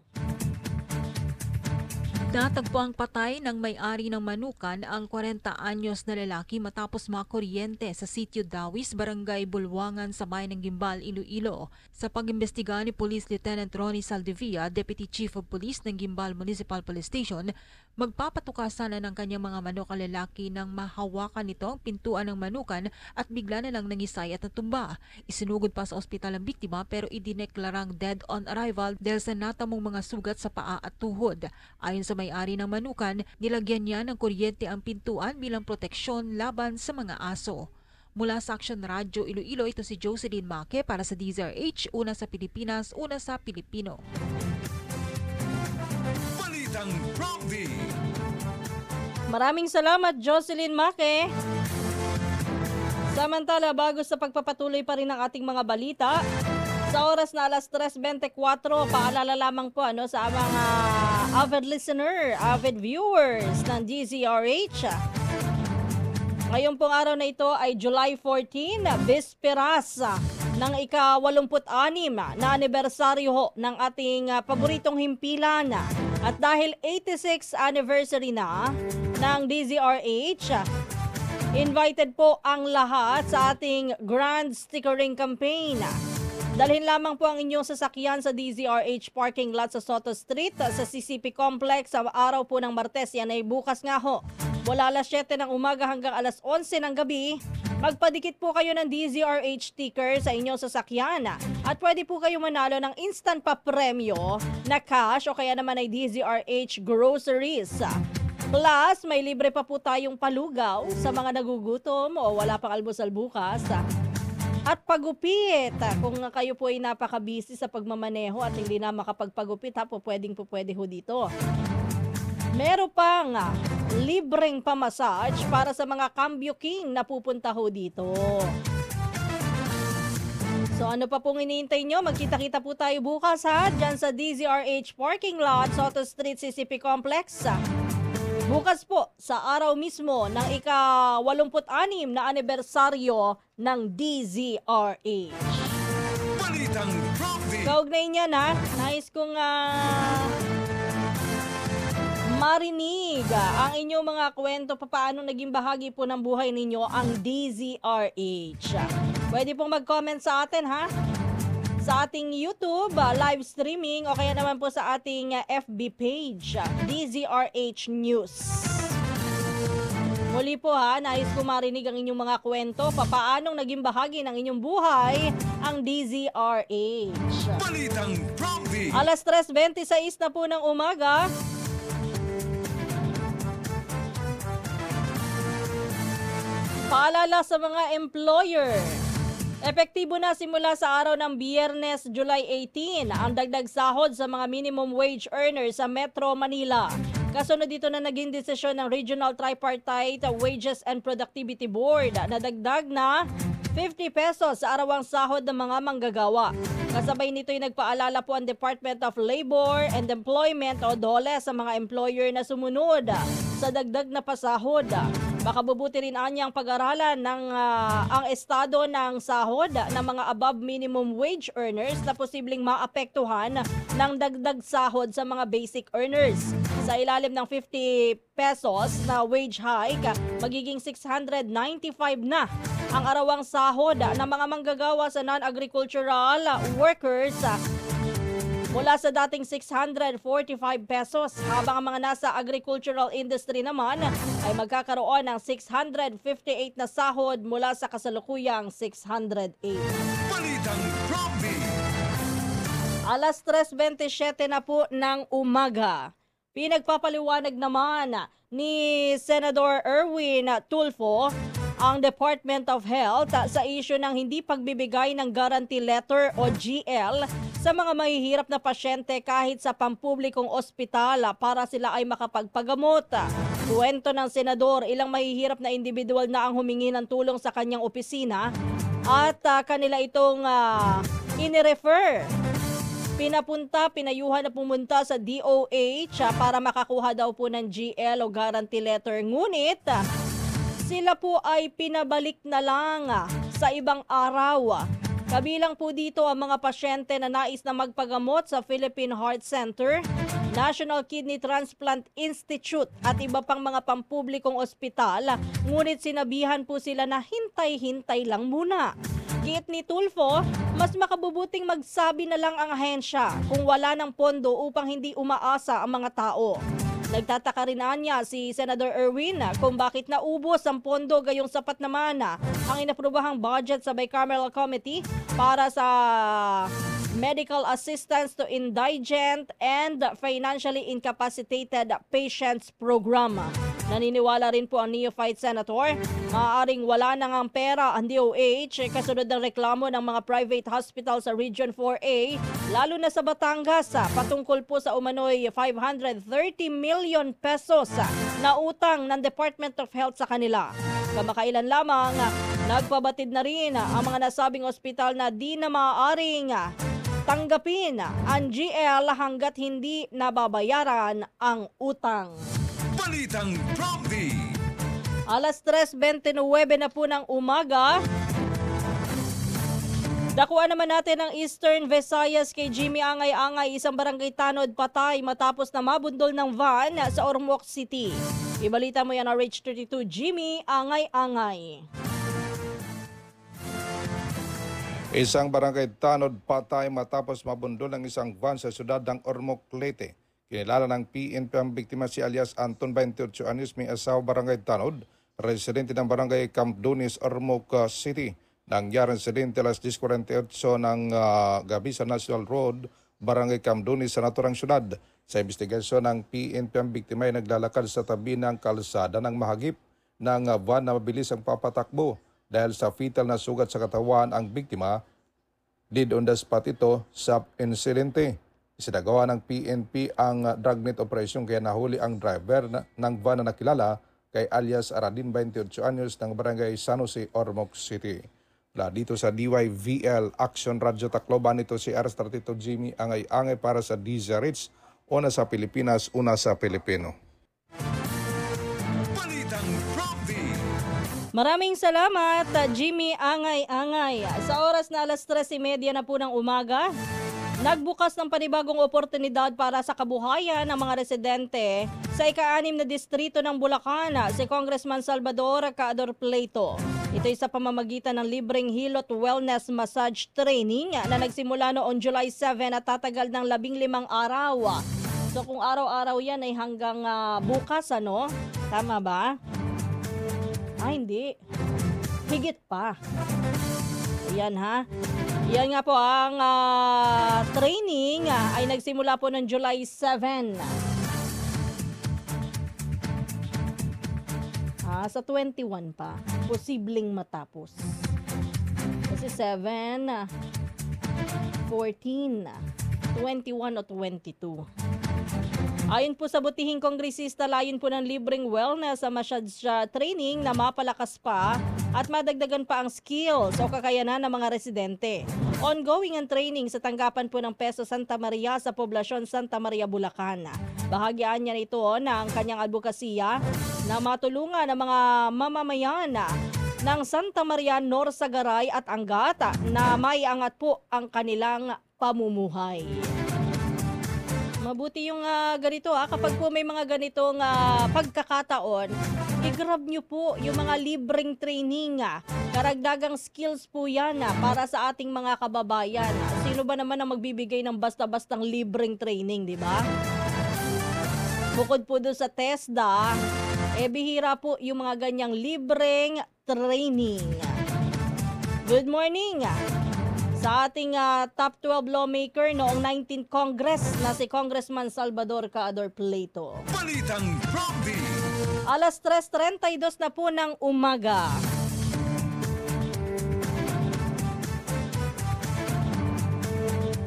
Natagpo ang patay ng may-ari ng manukan ang 40 anyos na lalaki matapos makuryente sa sitio Dawis, Barangay Bulwangan sa bayan ng Gimbal, Iloilo. Sa pag-imbestiga ni Police Lieutenant Ronnie Saldivia, Deputy Chief of Police ng Gimbal Municipal Police Station, magpapatuka sana ng kanyang mga manok ang lalaki nang mahawakan nito ang pintuan ng manukan at bigla na lang nangisay at natumba. Isinugod pa sa ospital ang biktima pero idineklarang dead on arrival dahil sa natamong mga sugat sa paa at tuhod. Ayon sa may-ari ng manukan, nilagyan niya ng kuryente ang pintuan bilang proteksyon laban sa mga aso. Mula sa Action Radio Iloilo, ito si Jocelyn Make para sa DZRH, una sa Pilipinas, una sa Pilipino. Balitang Prompty. Maraming salamat, Jocelyn Make. Samantala, bago sa pagpapatuloy pa rin ng ating mga balita, sa oras na alas 3.24, paalala lamang po ano, sa mga avid listener, avid viewers ng DZRH. Ngayon pong araw na ito ay July 14, Bisperas ng ika-86 na anibersaryo ng ating ah, paboritong himpilan. At dahil 86th anniversary na ng DZRH, Invited po ang lahat sa ating Grand Stickering Campaign. Dalhin lamang po ang inyong sasakyan sa DZRH parking lot sa Soto Street sa CCP Complex sa araw po ng Martes. Yan ay bukas nga ho. Mula alas 7 ng umaga hanggang alas 11 ng gabi, magpadikit po kayo ng DZRH sticker sa inyong sasakyan. At pwede po kayo manalo ng instant pa premyo na cash o kaya naman ay DZRH groceries. Plus, may libre pa po tayong palugaw sa mga nagugutom o wala pang almusal bukas. At pagupit, kung kayo po ay napaka-busy sa pagmamaneho at hindi na makapagpagupit, ha, po pwedeng po pwede ho dito. Meron pang ah, libreng pamassage para sa mga cambio king na pupunta ho dito. So ano pa pong iniintay nyo? Magkita-kita po tayo bukas ha, dyan sa DZRH parking lot, Soto Street CCP Complex. Bukas po, sa araw mismo ng ika-86 na anibersaryo ng DZRH. Balitang. Kaugnay niya na, nais kong ah, marinig ah, ang inyong mga kwento pa paano naging bahagi po ng buhay ninyo ang DZRH. Pwede pong mag-comment sa atin ha sa ating YouTube ah, live streaming o kaya naman po sa ating ah, FB page, DZRH News. Muli po ha, nais ko marinig ang inyong mga kwento, papaanong naging bahagi ng inyong buhay ang DZRH. Balitang Prompty. Alas 3.26 na po ng umaga. Paalala sa mga employer. Epektibo na simula sa araw ng Biyernes, July 18, ang dagdag sahod sa mga minimum wage earners sa Metro Manila. Kasunod dito na naging desisyon ng Regional Tripartite Wages and Productivity Board na dagdag na 50 pesos sa arawang sahod ng mga manggagawa. Kasabay nito'y nagpaalala po ang Department of Labor and Employment o DOLE sa mga employer na sumunod sa dagdag na pasahod. Baka bubuti rin anyang pag-aralan ng ah, ang estado ng sahod ng mga above minimum wage earners na posibleng maapektuhan ng dagdag sahod sa mga basic earners. Sa ilalim ng 50 pesos na wage hike, magiging 695 na ang arawang sahod ng mga manggagawa sa non-agricultural workers mula sa dating 645 pesos habang ang mga nasa agricultural industry naman ay magkakaroon ng 658 na sahod mula sa kasalukuyang 608. Balitang Prompty. Alas 3.27 na po ng umaga. Pinagpapaliwanag naman ni Senador Erwin Tulfo ang Department of Health sa issue ng hindi pagbibigay ng guarantee letter o GL sa mga mahihirap na pasyente kahit sa pampublikong ospital para sila ay makapagpagamot. Kuwento ng senador, ilang mahihirap na individual na ang humingi ng tulong sa kanyang opisina at ah, kanila itong uh, inirefer Pinapunta, pinayuhan na pumunta sa DOH ah, para makakuha daw po ng GL o guarantee letter. Ngunit, ah, sila po ay pinabalik na lang sa ibang araw. Kabilang po dito ang mga pasyente na nais na magpagamot sa Philippine Heart Center, National Kidney Transplant Institute at iba pang mga pampublikong ospital. Ngunit sinabihan po sila na hintay-hintay lang muna. Giit ni Tulfo, mas makabubuting magsabi na lang ang ahensya kung wala ng pondo upang hindi umaasa ang mga tao. Nagtataka rin niya si Senator Erwin kung bakit naubos ang pondo gayong sapat naman ang inaprobahang budget sa Bicameral Committee para sa medical assistance to indigent and financially incapacitated patients program. Naniniwala rin po ang neophyte senator, maaaring wala na ngang pera ang DOH kasunod ng reklamo ng mga private hospital sa Region 4A, lalo na sa Batangas, patungkol po sa umano'y 530 million pesos na utang ng Department of Health sa kanila. Kamakailan lamang, nagpabatid na rin ang mga nasabing ospital na di na maaaring tanggapin ang GL hanggat hindi nababayaran ang utang. Balitang Prompty. Alas 3.29 na po ng umaga. Dakuan naman natin ang Eastern Visayas kay Jimmy Angay-Angay, isang barangay tanod patay matapos na mabundol ng van sa Ormoc City. Ibalita mo yan RH32 Jimmy Angay-Angay. Isang barangay tanod patay matapos mabundol ng isang van sa syudad ng Ormoc, Leyte. Kinilala ng PNP ang biktima si alias Anton 28 anyos may asawa barangay tanod, residente ng barangay Camp Dunis, Ormoc uh, City. Nangyari ang insidente alas 10.48 ng uh, gabi sa National Road, barangay Camp Dunis sa naturang syudad. Sa investigasyon ng PNP ang biktima ay naglalakad sa tabi ng kalsada ng mahagip ng uh, van na mabilis ang papatakbo. Dahil sa fetal na sugat sa katawan ang biktima, did on the spot ito sa insidente. Isinagawa ng PNP ang uh, dragnet operation kaya nahuli ang driver na, ng van na nakilala kay alias Aradin 28 anyos ng barangay San Jose, Ormoc City. Dito sa DYVL Action Radio Tacloban ito si R32 Jimmy Angay-Angay para sa DZRH, una sa Pilipinas, una sa Pilipino. Balitang. Maraming salamat, Jimmy Angay-Angay. Sa oras na alas 3.30 na po ng umaga, nagbukas ng panibagong oportunidad para sa kabuhayan ng mga residente sa ika-anim na distrito ng Bulacan, si Congressman Salvador Caador Plato. Ito'y sa pamamagitan ng libreng Hilot Wellness Massage Training na nagsimula noong July 7 at tatagal ng 15 araw. So kung araw-araw yan ay hanggang ah, bukas, ano? Tama ba? Ah, hindi. Higit pa. Ayan ha. Yan nga po ang ah, training ay nagsimula po ng July 7. Ah, sa 21 pa. Posibleng matapos. Kasi 7, ah, 14, ah, 21 o 22. Ayon po sa butihing kongresista, layon po ng libreng wellness sa ah, training na mapalakas pa at madagdagan pa ang skills o kakayanan ng mga residente. Ongoing ang training sa tanggapan po ng Peso Santa Maria sa poblasyon Santa Maria, Bulacan. Bahagyaan niya nito na ang kanyang advokasya na matulungan ang mga mamamayan ng Santa Maria, Norsagaray at Angata na maiangat po ang kanilang pamumuhay. Mabuti yung ah, ganito ah, kapag po may mga ganitong ah, pagkakataon, i-grab nyo po yung mga libreng training. ah. Karagdagang skills po yan ah, para sa ating mga kababayan. Sino ba naman ang magbibigay ng basta-bastang libreng training, di ba? Bukod po doon sa TESDA, eh bihira po yung mga ganyang libreng training. Good morning! Sa ating ah, top 12 lawmaker noong 19th Congress na si Congressman Salvador Caador Plato. Balitang Prompty. Alas 3.32 na po ng umaga.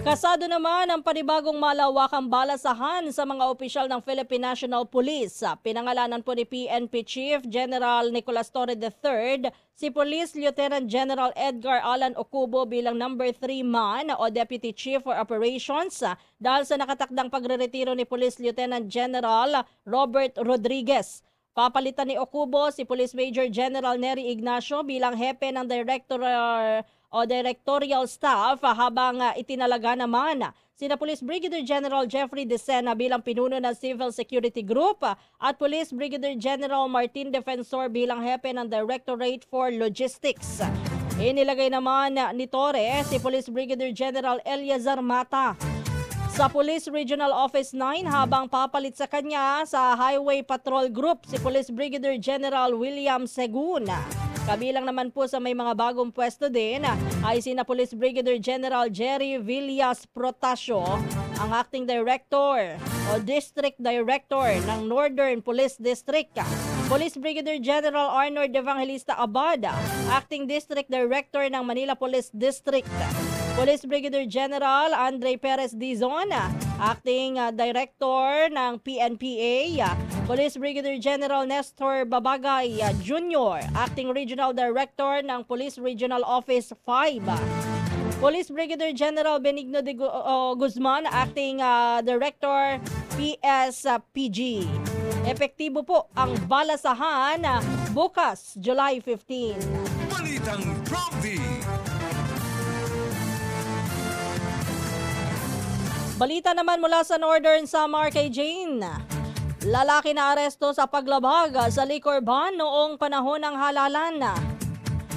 Kasado naman ang panibagong malawakang balasahan sa mga opisyal ng Philippine National Police. Pinangalanan po ni PNP Chief General Nicolas Torre III si Police Lieutenant General Edgar Alan Okubo bilang number 3 man o Deputy Chief for Operations dahil sa nakatakdang pagreretiro ni Police Lieutenant General Robert Rodriguez. Papalitan ni Okubo si Police Major General Nery Ignacio bilang hepe ng Director o directorial staff habang ah, itinalaga naman sina Police Brigadier General Jeffrey Desena bilang pinuno ng Civil Security Group at Police Brigadier General Martin Defensor bilang hepe ng Directorate for Logistics. Inilagay naman ni Torre si Police Brigadier General Eliazar Mata sa Police Regional Office 9 habang papalit sa kanya sa Highway Patrol Group si Police Brigadier General William Seguna. Kabilang naman po sa may mga bagong pwesto din ay sina Police Brigadier General Jerry Villas Protasio, ang Acting Director o District Director ng Northern Police District. Police Brigadier General Arnold Evangelista Abada, Acting District Director ng Manila Police District. Police Brigadier General Andre Perez Dizon, Acting uh, Director ng PNPA. Police Brigadier General Nestor Babagay uh, Jr., Acting Regional Director ng Police Regional Office 5. Police Brigadier General Benigno de Gu- uh, Guzman, Acting uh, Director PSPG. Epektibo po ang balasahan uh, bukas, July 15. Balitang Prompty. Balita naman mula sa Northern Samar kay Jane. Lalaki na aresto sa paglabag sa liquor ban noong panahon ng halalan.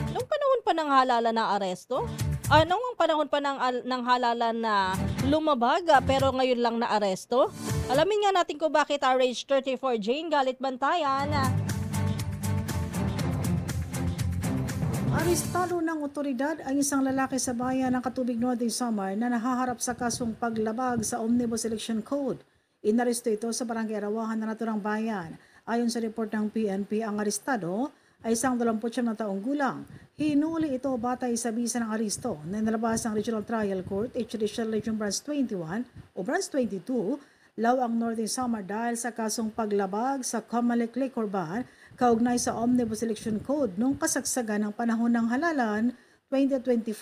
Noong panahon pa ng halalan na aresto? Anong ang panahon pa ng, ng halalan na lumabag ah, pero ngayon lang na aresto? Alamin nga natin kung bakit RH34 Jane Galit Bantayan. Arestado ng otoridad ang isang lalaki sa bayan ng Katubig Northern Samar na nahaharap sa kasong paglabag sa Omnibus Election Code. Inaresto ito sa barangay Arawahan na naturang bayan. Ayon sa report ng PNP, ang arestado ay isang 29 na taong gulang. Hinuli ito batay sa bisa ng aresto na inalabas ng Regional Trial Court H. Judicial Region Branch 21 o Branch 22 Lawang Northern Samar dahil sa kasong paglabag sa Comelec Liquor Bar kaugnay sa Omnibus Election Code noong kasagsagan ng panahon ng halalan 2025.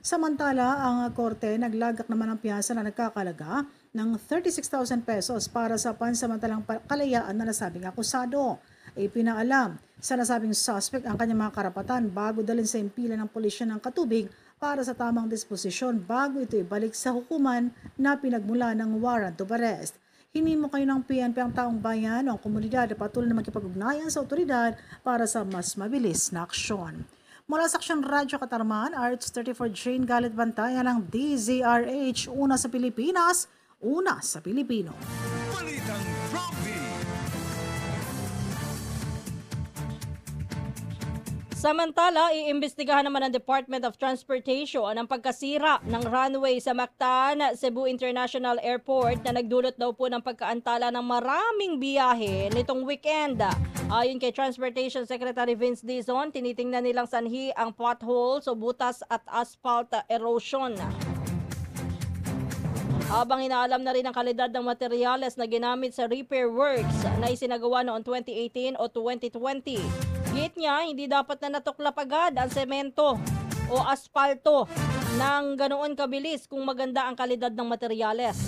Samantala, ang korte naglagak naman ng piyasa na nagkakalaga ng 36,000 pesos para sa pansamantalang pa- kalayaan na nasabing akusado. Ipinaalam sa nasabing suspect ang kanyang mga karapatan bago dalhin sa impila ng pulisya ng katubig para sa tamang disposisyon bago ito ibalik sa hukuman na pinagmula ng warrant of arrest. Hinimo kayo ng PNP ang taong bayan o ang komunidad na patuloy na makipag-ugnayan sa otoridad para sa mas mabilis na aksyon. Mula sa Aksyon Radyo Katarman, Arts 34 Jane Galit Bantayan ng DZRH, una sa Pilipinas, una sa Pilipino. Balitang Prompty. Samantala, iimbestigahan naman ng Department of Transportation ang pagkasira ng runway sa Mactan, Cebu International Airport na nagdulot daw po ng pagkaantala ng maraming biyahe nitong weekend. Ayon kay Transportation Secretary Vince Dizon, tinitingnan nilang sanhi ang potholes o butas at asphalt erosion. Habang inaalam na rin ang kalidad ng materyales na ginamit sa repair works na isinagawa noong 2018 o 2020. Git niya, hindi dapat na natuklap agad ang semento o aspalto ng ganoon kabilis kung maganda ang kalidad ng materyales.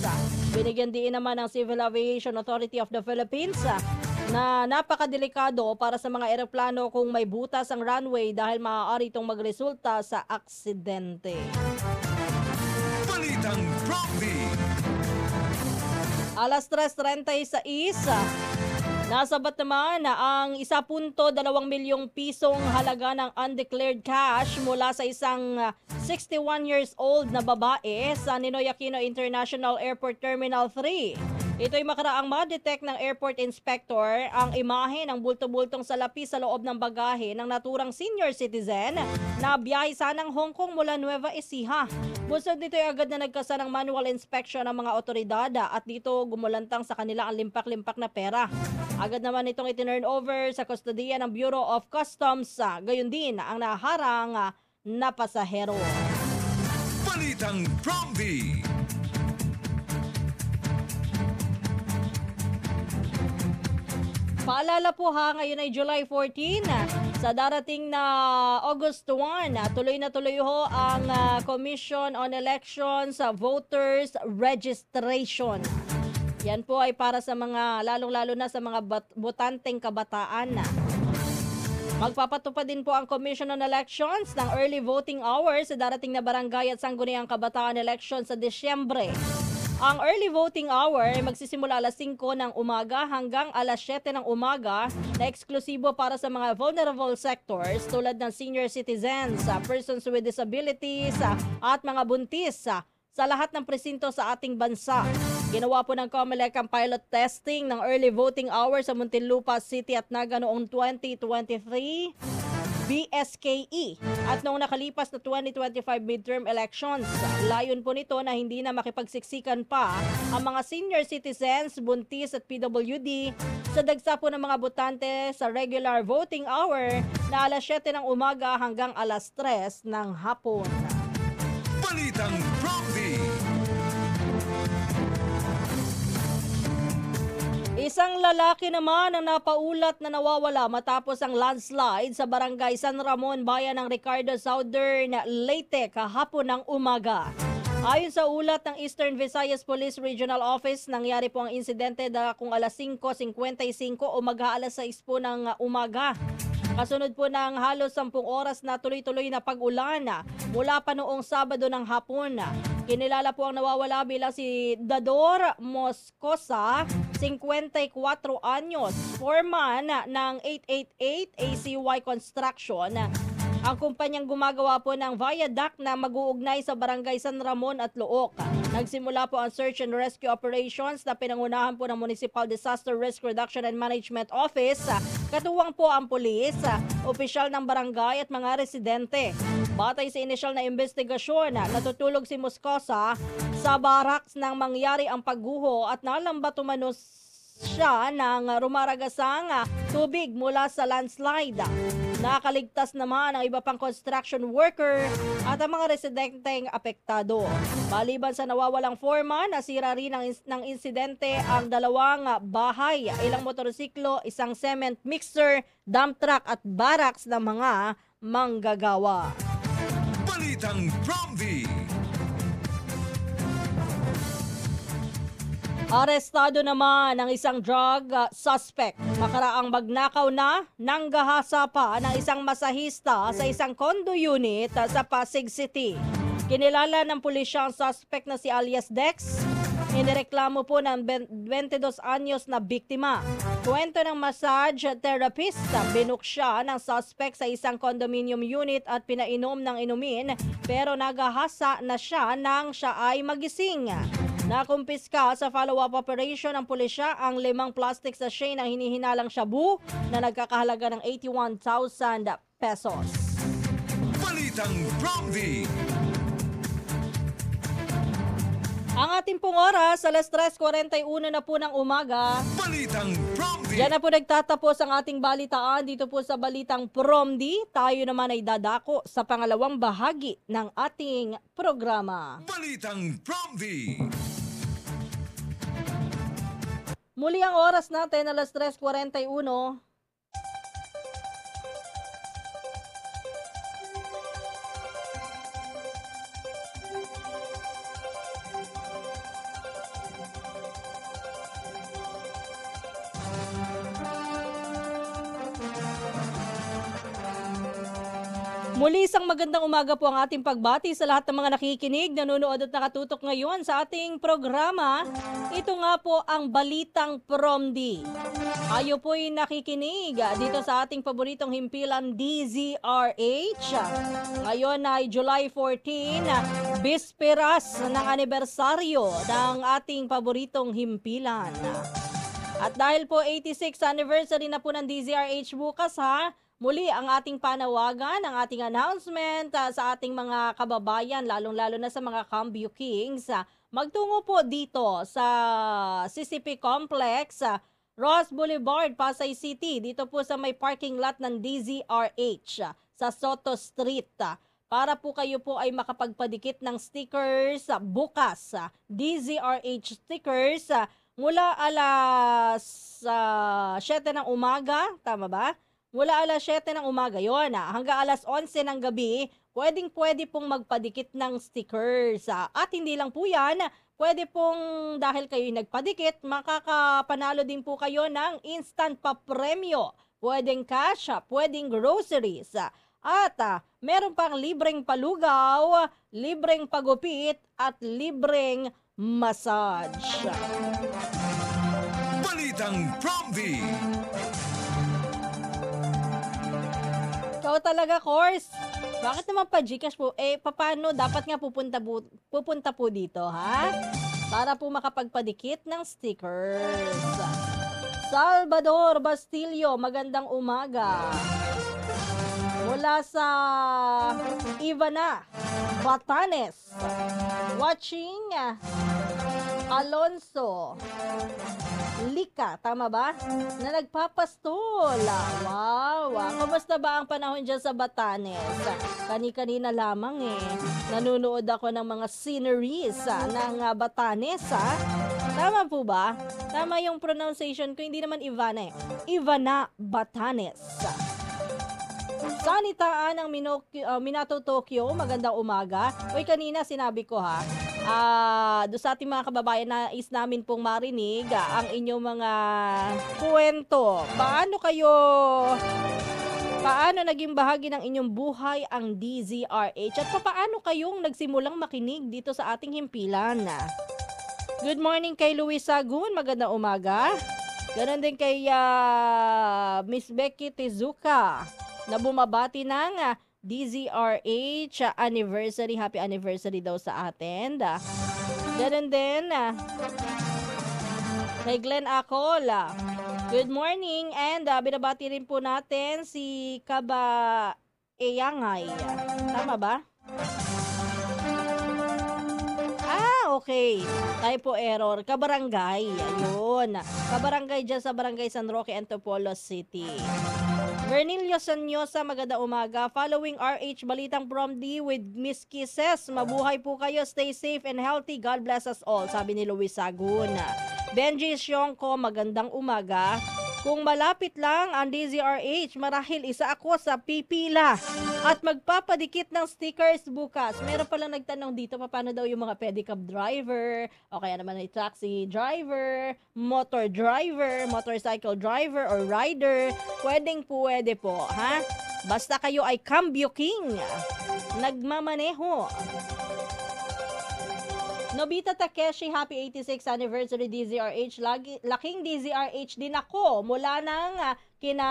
Binigyan din naman ng Civil Aviation Authority of the Philippines na napakadelikado para sa mga eroplano kung may butas ang runway dahil maaari itong magresulta sa aksidente. Balitang Prompty. Alas 3.36, nasabat naman na ang 1.2 milyong pisong halaga ng undeclared cash mula sa isang ah, 61 years old na babae sa Ninoy Aquino International Airport Terminal 3. Ito'y makaraang ma-detect ng airport inspector ang imahe ng bulto-bultong salapi sa loob ng bagahe ng naturang senior citizen na biyahe sanang Hong Kong mula Nueva Ecija. Busod nito ay agad na nagkasa ng manual inspection ng mga otoridad at dito gumulantang sa kanila ang limpak-limpak na pera. Agad naman itong itinurn over sa kustodiya ng Bureau of Customs. Gayon din ang naharang ah, na pasahero. Balitang Prompty. Paalala po ha, ngayon ay July 14. Sa darating na August 1, tuloy na tuloy ho ang ah, Commission on Elections ah, Voters Registration. Yan po ay para sa mga, lalong-lalo na sa mga bat- botanteng kabataan. Magpapatupad din po ang Commission on Elections ng early voting hours sa darating na barangay at sangguniang kabataan election sa Disyembre. Ang early voting hour ay magsisimula alas 5 ng umaga hanggang alas 7 ng umaga na eksklusibo para sa mga vulnerable sectors tulad ng senior citizens, persons with disabilities at mga buntis sa lahat ng presinto sa ating bansa. Ginawa po ng COMELEC ang pilot testing ng early voting hour sa Muntinlupa City at Naga noong 2023 BSKE at noong nakalipas na 2025 midterm elections. Layon po nito na hindi na makipagsiksikan pa ang mga senior citizens, buntis at PWD sa dagsa po ng mga botante sa regular voting hour na alas 7 ng umaga hanggang alas 3 ng hapon. Balitang Isang lalaki naman ang napaulat na nawawala matapos ang landslide sa barangay San Ramon, bayan ng Ricardo Southern, Leyte kahapon ng umaga. Ayon sa ulat ng Eastern Visayas Police Regional Office, nangyari po ang insidente da kung alas 5.55 o mag-aalas 6 po ng umaga. Kasunod po ng halos 10 oras na tuloy-tuloy na pag-ulan mula pa noong Sabado ng hapon. Kinilala po ang nawawala bilang si Dador Moscosa, 54 anyos, foreman ng 888 ACY Construction ang kumpanyang gumagawa po ng viaduct na mag-uugnay sa barangay San Ramon at Luok. Nagsimula po ang search and rescue operations na pinangunahan po ng Municipal Disaster Risk Reduction and Management Office. Katuwang po ang pulis, opisyal ng barangay at mga residente. Batay sa inisyal na investigasyon, natutulog si Moscosa sa barracks nang mangyari ang pagguho at nalamba tumanos siya ng rumaragasang tubig mula sa landslide. Nakaligtas naman ang iba pang construction worker at ang mga residenteng apektado. Maliban sa nawawalang forma, nasira rin ng, ng insidente ang dalawang bahay, ilang motorsiklo, isang cement mixer, dump truck at barracks ng mga manggagawa. Balitang Promdi. Arestado naman ang isang drug uh, suspect. Makaraang magnakaw na ng gahasa pa ng isang masahista sa isang condo unit uh, sa Pasig City. Kinilala ng pulisya ang suspect na si alias Dex. Inireklamo po ng ben- 22 anyos na biktima. Kwento ng massage therapist, binuk siya ng suspect sa isang condominium unit at pinainom ng inumin pero nagahasa na siya nang siya ay magising. Nakumpiska sa follow-up operation ng pulisya ang limang plastic sachet ng hinihinalang shabu na nagkakahalaga ng 81,000 pesos. Balitang Promdi. Ang ating pong oras, alas 3.41 na po ng umaga. Balitang Promdi. Yan na po nagtatapos ang ating balitaan dito po sa Balitang Promdi. Tayo naman ay dadako sa pangalawang bahagi ng ating programa. Balitang Promdi. Muli ang oras natin, alas 3.41. Muli isang magandang umaga po ang ating pagbati sa lahat ng mga nakikinig, nanonood at nakatutok ngayon sa ating programa. Ito nga po ang Balitang Promdi. Ayo po'y nakikinig dito sa ating paboritong himpilan DZRH. Ngayon ay July 14, bisperas ng anibersaryo ng ating paboritong himpilan. At dahil po 86th anniversary na po ng DZRH bukas ha, muli ang ating panawagan, ang ating announcement ah, sa ating mga kababayan, lalong-lalo na sa mga Cambio Kings. ah, magtungo po dito sa CCP Complex, ah, Ross Boulevard, Pasay City, dito po sa may parking lot ng DZRH ah, sa Soto Street. ah, para po kayo po ay makapagpadikit ng stickers ah, bukas. ah, DZRH stickers ah, mula alas ah, 7 ng umaga, tama ba? Mula alas 7 ng umaga yon ah, hanggang alas 11 ng gabi, pwedeng pwede pong magpadikit ng stickers. ah. At hindi lang po yan, pwede pong dahil kayo nagpadikit, makakapanalo din po kayo ng instant pa premyo. Pwedeng cash, ah, pwedeng groceries. At ah, meron pang libreng palugaw, libreng pagupit, at libreng massage. Balitang Promdi. Ikaw talaga, course. Bakit naman pa Gcash po? Eh, paano? Dapat nga pupunta, bu- pupunta po dito, ha? Para po makapagpadikit ng stickers. Salvador Bastillo, magandang umaga. Mula sa Ivana, Batanes. Watching Alonso Lika, tama ba? Na nagpapastol. Wow! ah. Kamusta ba ang panahon dyan sa Batanes? Kani-kanina lamang eh. Nanunood ako ng mga sceneries ah, ng ah, Batanes. Ah. Tama po ba? Tama yung pronunciation ko, hindi naman Ivana eh. Ivana Batanes. Sanitaan ng Minok, uh, Minato Tokyo, magandang umaga. Uy, kanina sinabi ko ha, ah do sa ating mga kababayan na is namin pong marinig ah, ang inyong mga kwento. Paano kayo Paano naging bahagi ng inyong buhay ang DZRH at paano kayong nagsimulang makinig dito sa ating himpilan? Good morning kay Luis Sagun, magandang umaga. Ganon din kay ah, Miss Becky Tizuka na bumabati ng ah, DZRH anniversary. Happy anniversary daw sa atin. Ah, Ganun din. ah, Kay Glenn Acol. ah, Good morning and ah, binabati rin po natin si Kaba Eyangay. Tama ba? Ah, okay. Typo error. Kabarangay. Ayun. Kabarangay dyan sa Barangay San Roque, Antipolo City. Vernilio Sanyosa, maganda umaga. Following RH Balitang Prom D with Miss Kisses. Mabuhay po kayo. Stay safe and healthy. God bless us all. Sabi ni Luis Sagun. Benji Sionko, magandang umaga. Kung malapit lang ang DZRH, marahil isa ako sa pipila at magpapadikit ng stickers bukas. Meron palang nagtanong dito, paano daw yung mga pedicab driver, o kaya naman ay taxi driver, motor driver, motorcycle driver, or rider. Pwedeng pwede po, ha? Basta kayo ay cambio king. Nagmamaneho. Nobita Takeshi, happy 86th anniversary DZRH. Lagi, laking DZRH din ako mula ng ah, kina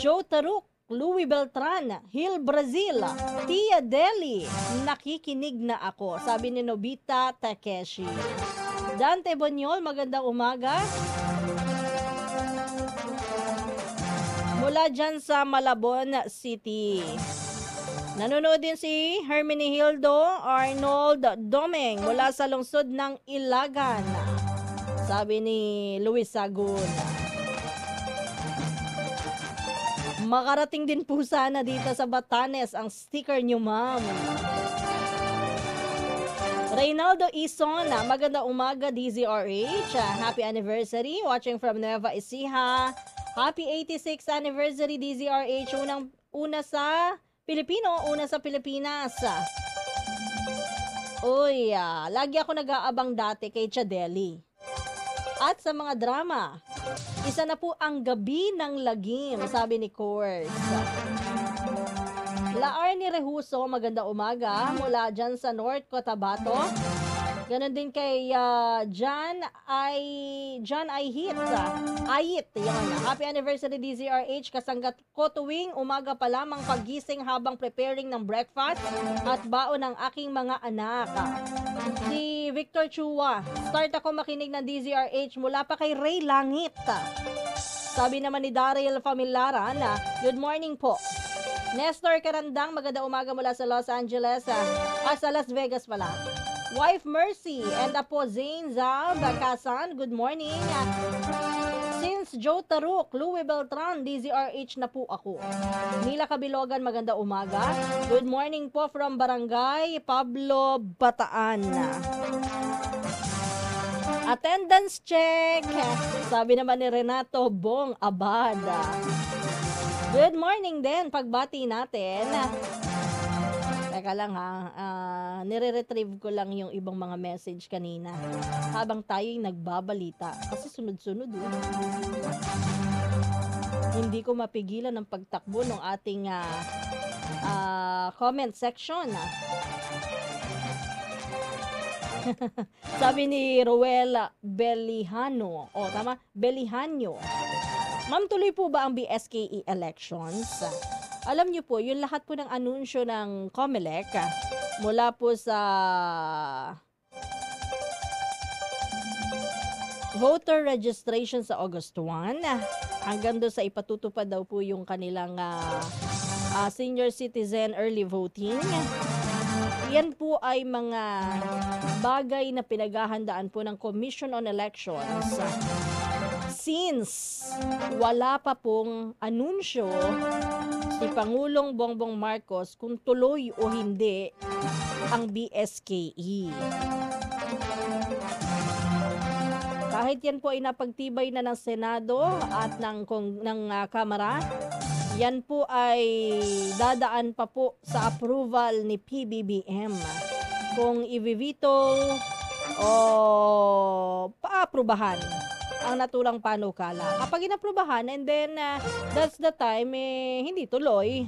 Joe Taruk, Louis Beltran, Hill Brazil, Tia Deli. Nakikinig na ako, sabi ni Nobita Takeshi. Dante Bonyol, magandang umaga. Mula dyan sa Malabon City. Nanonood din si Hermione Hildo Arnold Domeng mula sa lungsod ng Ilagan. Sabi ni Luis Sagun. Makarating din po sana dito sa Batanes ang sticker niyo, ma'am. Reynaldo Ison, maganda umaga DZRH. Happy anniversary. Watching from Nueva Ecija. Happy 86th anniversary DZRH. Unang una sa Pilipino, una sa Pilipinas. Uy, ah, lagi ako nag-aabang dati kay Chadeli. At sa mga drama, isa na po ang gabi ng lagim, sabi ni Kors. Laar ni Rehuso, maganda umaga, mula dyan sa North Cotabato. Ganon din kay ah, John ay John Ayhit. Ayit, yan. Happy anniversary DZRH. Kasanggat ko tuwing umaga pa lamang pagising habang preparing ng breakfast at baon ng aking mga anak. Si Victor Chua. Start ako makinig ng DZRH mula pa kay Ray Langit. Sabi naman ni Daryl Familaran, Good morning po. Nestor Karandang, maganda umaga mula sa Los Angeles. Ah, sa Las Vegas pala. Wife Mercy and Apo Zane Zal Bakasan, good morning. Since Joe Taruk, Louis Beltran, DZRH na po ako. Mila Kabilogan, maganda umaga. Good morning po from Barangay Pablo Bataan. Attendance check. Sabi naman ni Renato Bong Abada. Good morning din, pagbati natin. Teka lang ha, ah, nire-retrieve ko lang yung ibang mga message kanina habang tayo'y nagbabalita. Kasi sunod-sunod eh. Hindi ko mapigilan ang pagtakbo ng ating ah, ah, comment section. (laughs) Sabi ni Roel Belihano. O, tama? Belihanyo. Ma'am, tuloy po ba ang BSKE elections? Alam niyo po, yung lahat po ng anunsyo ng COMELEC mula po sa voter registration sa August 1 hanggang doon sa ipatutupad daw po yung kanilang ah, ah, senior citizen early voting. Yan po ay mga bagay na pinaghahandaan po ng Commission on Elections since wala pa pong anunsyo si Pangulong Bongbong Marcos kung tuloy o hindi ang BSKE. Kahit yan po ay napagtibay na ng Senado at ng, kong, ng ah, Kamara, yan po ay dadaan pa po sa approval ni PBBM. Kung i-veto o paaprubahan ang natulang panukala. Kapag inaprubahan and then uh, that's the time, eh, hindi tuloy.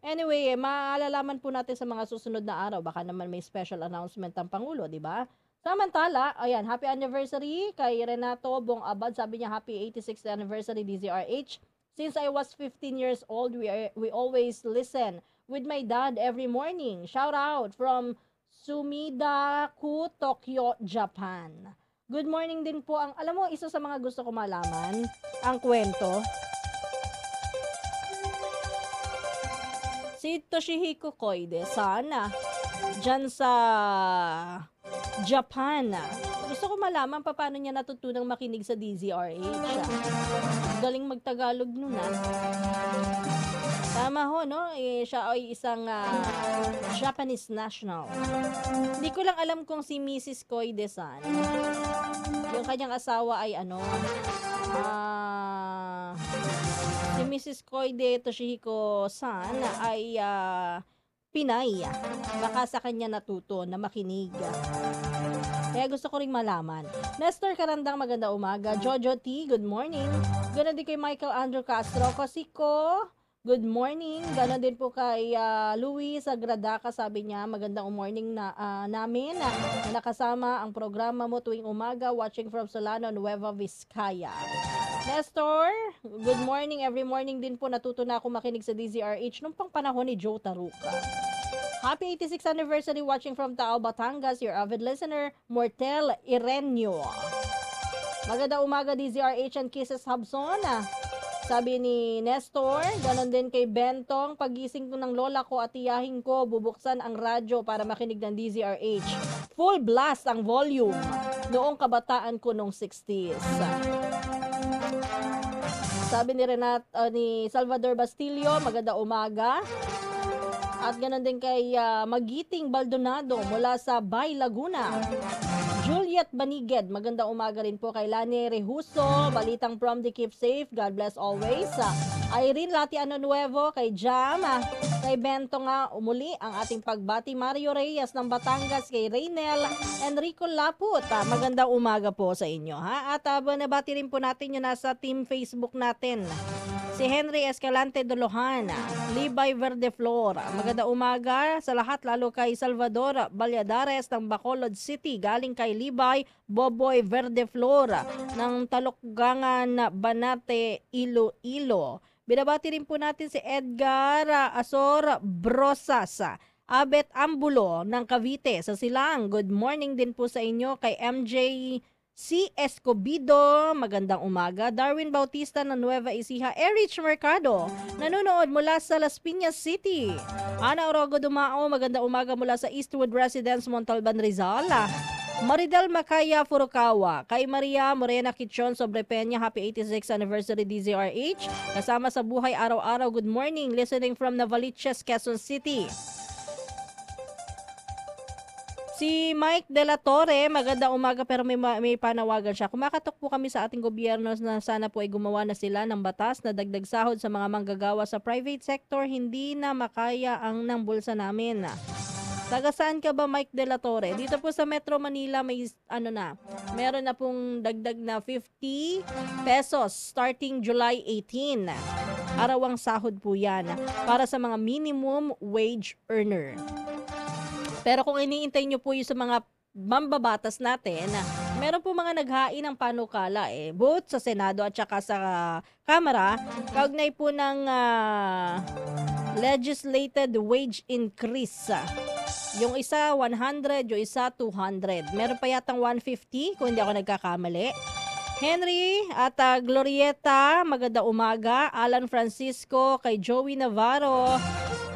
Anyway, eh, maalalaman po natin sa mga susunod na araw. Baka naman may special announcement ang Pangulo, di ba? Samantala, ayan, happy anniversary kay Renato Bong Abad. Sabi niya, happy 86th anniversary DZRH. Since I was 15 years old, we, are, we always listen with my dad every morning. Shout out from Sumida Ku, Tokyo, Japan. Good morning din po ang, alam mo, isa sa mga gusto ko malaman, ang kwento. Si Toshihiko Koide, sana, dyan sa Japan. Gusto ko malaman pa paano niya natutunang makinig sa DZRH. Galing magtagalog nun ah. Tama ho, no? Eh, siya ay isang ah, Japanese national. Hindi ko lang alam kung si Mrs. Koide-san, yung kanyang asawa ay ano, ah, si Mrs. Koide Toshihiko-san ay ah, Pinay. Baka sa kanya natuto na makinig. Kaya gusto ko ring malaman. Nestor Karandang, maganda umaga. Jojo T, good morning. Ganon din kay Michael Andrew Castro. Kosiko, good morning. Ganon din po kay ah, Louis Agradaca. Sabi niya, magandang morning na ah, namin. Na nakasama ang programa mo tuwing umaga watching from Solano, Nueva Vizcaya. Nestor, good morning. Every morning din po natuto na ako makinig sa DZRH nung pang panahon ni Joe Taruca. Happy 86th anniversary watching from Tao, Batangas. Your avid listener, Mortel Irenio. Maganda umaga DZRH and Kisses Hubson. Sabi ni Nestor, ganon din kay Bentong, pagising ko ng lola ko at tiyahin ko, bubuksan ang radyo para makinig ng DZRH. Full blast ang volume noong kabataan ko nung 60s. Sabi ni Renat, uh, ni Salvador Bastillo, maganda umaga. At ganoon din kay ah, Magiting Baldonado mula sa Bay Laguna. Juliet Baniged, maganda umaga rin po kay Lani Rehuso, balitang from the Keep Safe, God bless always. Ah, Irene Latiano Nuevo, kay Jam, ah, kay Bento nga umuli ang ating pagbati. Mario Reyes ng Batangas, kay Reynel, Enrico Laput, ah, maganda umaga po sa inyo. Ha? At uh, nabati rin po natin yung nasa team Facebook natin. Si Henry Escalante Dolohan, Libay Verdeflor. Maganda umaga sa lahat lalo kay Salvador Valladares ng Bacolod City. Galing kay Libay Boboy Verdeflor ng Talukgangan Banate Iloilo. Binabati rin po natin si Edgar Asor Brosas. Abet Ambulo ng Cavite sa Silang. Good morning din po sa inyo kay MJ Si Escobido, magandang umaga. Darwin Bautista ng Nueva Ecija. Erich Mercado, nanonood mula sa Las Piñas City. Ana Orogo Dumao, magandang umaga mula sa Eastwood Residence, Montalban, Rizal. Maridel Makaya Furukawa, kay Maria Morena Kitchon sobre Peña, happy 86th anniversary DZRH. Kasama sa buhay araw-araw, good morning, listening from Navaliches, Quezon City. Si Mike De La Torre, maganda umaga pero may, ma- may panawagan siya. Kumakatok po kami sa ating gobyerno na sana po ay gumawa na sila ng batas na dagdag sahod sa mga manggagawa sa private sector. Hindi na makaya ang ng bulsa namin. Taga saan ka ba Mike De La Torre? Dito po sa Metro Manila may ano na, meron na pong dagdag na 50 pesos starting July 18. Arawang sahod po yan para sa mga minimum wage earner. Pero kung iniintay nyo po yung sa mga mambabatas natin, meron po mga naghain ng panukala eh, both sa Senado at saka sa Kamara, kaugnay po ng ah, legislated wage increase. Yung isa 100, yung isa 200. Meron pa yatang 150 kung hindi ako nagkakamali. Henry at ah, Glorieta, maganda umaga. Alan Francisco, kay Joey Navarro,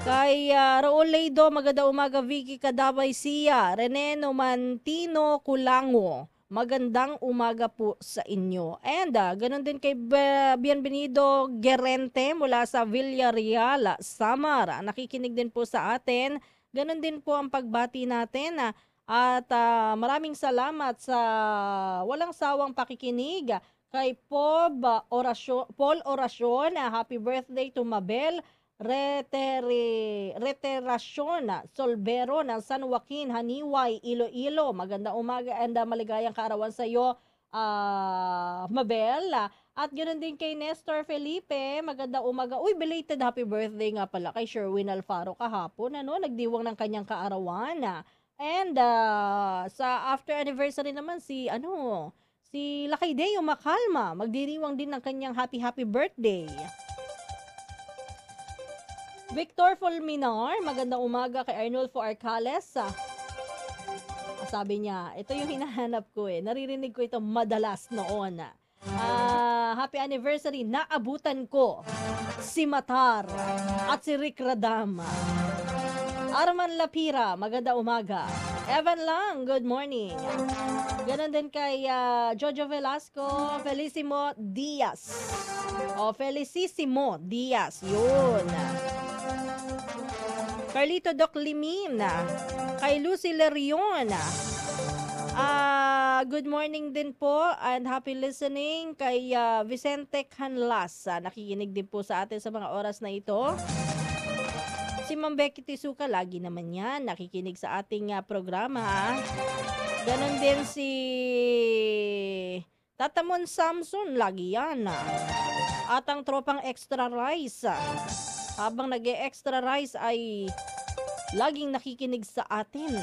kay uh, Raul Leido, maganda umaga. Vicky Kadabay Sia, Rene Numantino Kulango. Magandang umaga po sa inyo. And ah, ganun din kay Bienvenido Gerente mula sa Villarreal, Samar. Nakikinig din po sa atin. Ganun din po ang pagbati natin. ah. At ah, maraming salamat sa walang sawang pakikinig kay Pob ah, Orasyon, Paul Orasyon. ah, happy birthday to Mabel Reteri, Reterasyon Solvero ng San Joaquin, Haniway, Iloilo. Maganda umaga and ah, maligayang kaarawan sa iyo, ah, Mabel. At ganoon din kay Nestor Felipe, maganda umaga. Uy, belated happy birthday nga pala kay Sherwin Alfaro kahapon. Ano, nagdiwang ng kanyang kaarawan. And ah, sa after anniversary naman si ano, si Lakay Deo Makalma, magdiriwang din ng kanyang happy happy birthday. Victor Fulminar, magandang umaga kay Arnulfo Arcales. Ah, sabi niya, ito yung hinahanap ko eh. Naririnig ko ito madalas noon. Ah, happy anniversary, naabutan ko si Matar at si Rick Radama. Arman Lapira, maganda umaga. Evan Lang, good morning. Ganon din kay ah, Jojo Velasco, Felicimo Diaz. O, Felicissimo Diaz, yun. Carlito Doc Limin, kay Lucy Lerion. Ah, good morning din po and happy listening kay ah, Vicente Canlas. Ah, nakikinig din po sa atin sa mga oras na ito. Si Ma'am Becky Tisuka, lagi naman yan, nakikinig sa ating ah, programa. Ganon din si Tatamon Samson, lagi yan. At ang tropang extra rice. Habang nag extra rice ay laging nakikinig sa atin.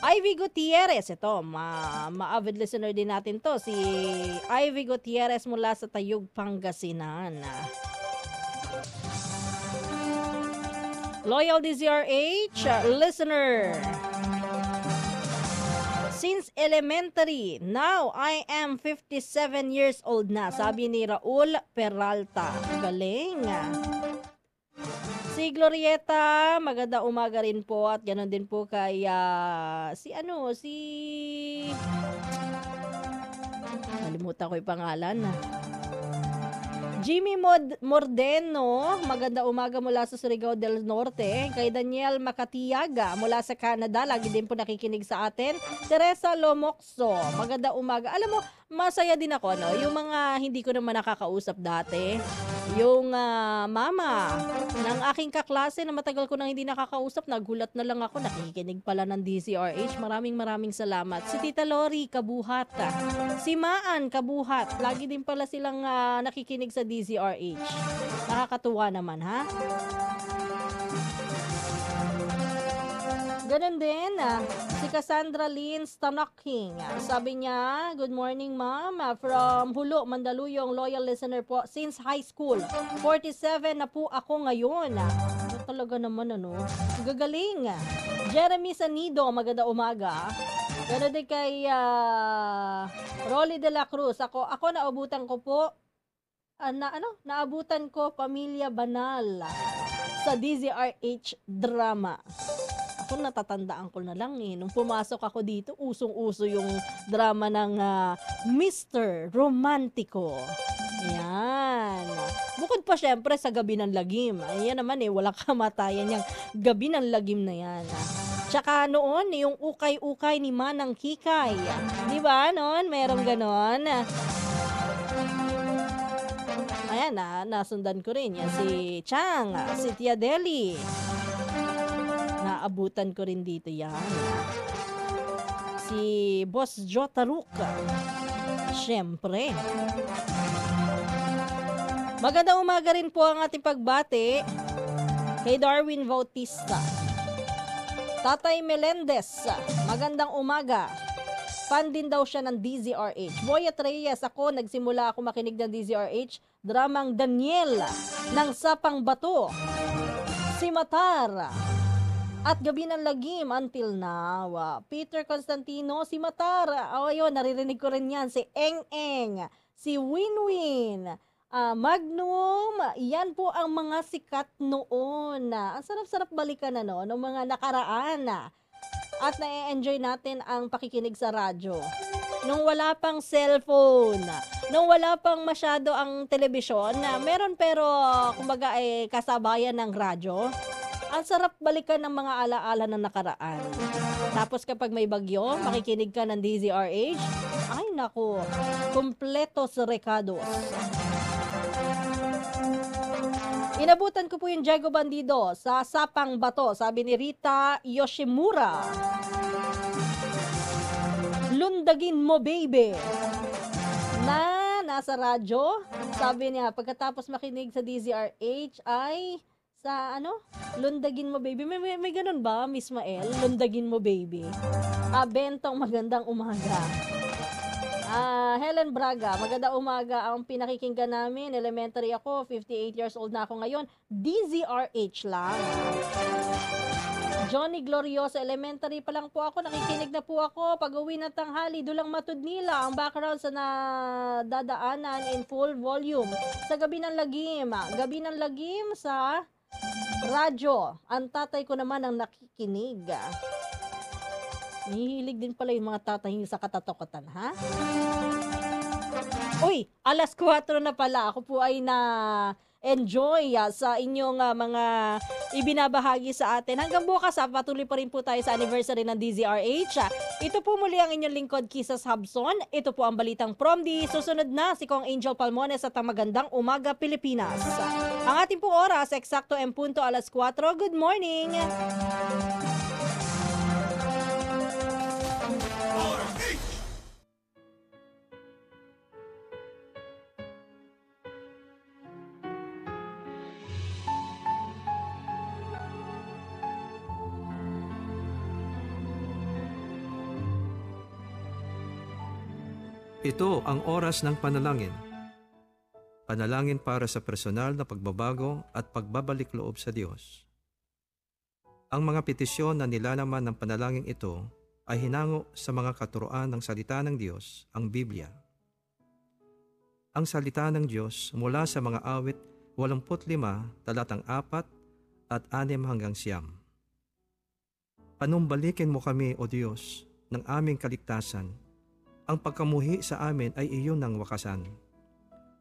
Ivy Gutierrez, ito, ma ma-avid listener din natin to, si Ivy Gutierrez mula sa Tayug, Pangasinan. Loyal DZRH, listener. Since elementary, now I am 57 years old na, sabi ni Raul Peralta. Galing. Si Glorieta, maganda umaga rin po at ganoon din po kay ah, si ano, si Nalimutan ko yung pangalan. Jimmy Mod Mordeno, maganda umaga mula sa Surigao del Norte. Kay Daniel Makatiaga mula sa Canada, lagi din po nakikinig sa atin. Teresa Lomoxo, maganda umaga. Alam mo, masaya din ako, no? Yung mga hindi ko naman nakakausap dati. Yung ah, mama ng aking kaklase na matagal ko nang hindi nakakausap, nagulat na lang ako, nakikinig pala ng DCRH. Maraming maraming salamat. Si Tita Lori Kabuhat, si Maan Kabuhat, lagi din pala silang ah, nakikinig sa DCRH. Nakakatuwa naman, ha? Ganon din, ah, si Cassandra Lynn Stanoking. Sabi niya, good morning ma'am, Ah, from Hulo, Mandaluyong, loyal listener po since high school. 47 na po ako ngayon. Ah, talaga naman ano, gagaling. Jeremy Sanido, maganda umaga. Ganon din kay ah, Rolly de la Cruz. Ako, ako naabutan ko po, ah, na, ano, naabutan ko Pamilya Banal sa DZRH drama. Ako natatandaan ko na lang eh. Nung pumasok ako dito, usong-uso yung drama ng ah, Mr. Romantico. Ayan. Bukod pa syempre sa Gabi ng Lagim. Ayan naman eh, walang (laughs) kamatayan yung Gabi ng Lagim na yan. Tsaka noon, yung ukay-ukay ni Manang Kikay. Di ba noon? Merong ganon. Ayan na, nasundan ko rin. Yan si Chang, si Tia Deli. Naabutan ko rin dito yan. Si Boss Joe Taruk. Siyempre. Magandang umaga rin po ang ating pagbati kay Darwin Bautista. Tatay Melendez, magandang umaga. Fan din daw siya ng DZRH. Boyet Reyes, ako, nagsimula ako makinig ng DZRH. Dramang Daniel ng Sapang Bato. Si Matar. At Gabi ng Lagim until now. Ah, Peter Constantino, si Matar. Oh, ayun, naririnig ko rin yan. Si Eng Eng. Si Winwin. Ah, Magnum, yan po ang mga sikat noon. Ang sarap-sarap balikan ano, ng mga nakaraan. At na-enjoy natin ang pakikinig sa radyo. Nung wala pang cellphone, nung wala pang masyado ang telebisyon, na meron pero kumbaga ay kasabayan ng radyo. Ang sarap balikan ng mga alaala ng nakaraan. Tapos kapag may bagyo, makikinig ka ng DZRH, ay nako, kompletos recados. Inabutan ko po yung Diego Bandido sa Sapang Bato, sabi ni Rita Yoshimura. Lundagin mo, baby. Na nasa radyo, sabi niya, pagkatapos makinig sa DZRH ay sa ano? Lundagin mo, baby. May, may, may ganun ba, Miss Mael? Lundagin mo, baby. Ah, Bentong magandang umaga. Ah, Helen Braga, maganda umaga ang pinakikinggan namin. Elementary ako, 58 years old na ako ngayon. DZRH lang. Johnny Glorioso, elementary pa lang po ako, nakikinig na po ako. Pag uwi ng tanghali, dulang matud nila ang background sa nadadaanan in full volume. Sa gabi ng lagim, gabi ng lagim sa radyo. Ang tatay ko naman ang nakikinig. Nahihilig din pala yung mga tatay sa katatokotan, ha? Uy, alas 4 na pala. Ako po ay na enjoy ah, sa inyong ah, mga ibinabahagi sa atin. Hanggang bukas, ah, patuloy pa rin po tayo sa anniversary ng DZRH. Ah, Ito po muli ang inyong lingkod, Kisas Habson. Ito po ang balitang prom di. Susunod na si Kong Angel Palmones at ang magandang umaga Pilipinas. Ang ating po oras, eksakto en punto alas 4. Good morning! Ito ang oras ng panalangin. Panalangin para sa personal na pagbabago at pagbabalik loob sa Diyos. Ang mga petisyon na nilalaman ng panalangin ito ay hinango sa mga katuroan ng salita ng Diyos, ang Biblia. Ang salita ng Diyos mula sa mga awit 85, talatang 4 at 6 hanggang siyam. Panumbalikin mo kami, O Diyos, ng aming kaligtasan ang pagkamuhi sa amin ay iyon ng wakasan.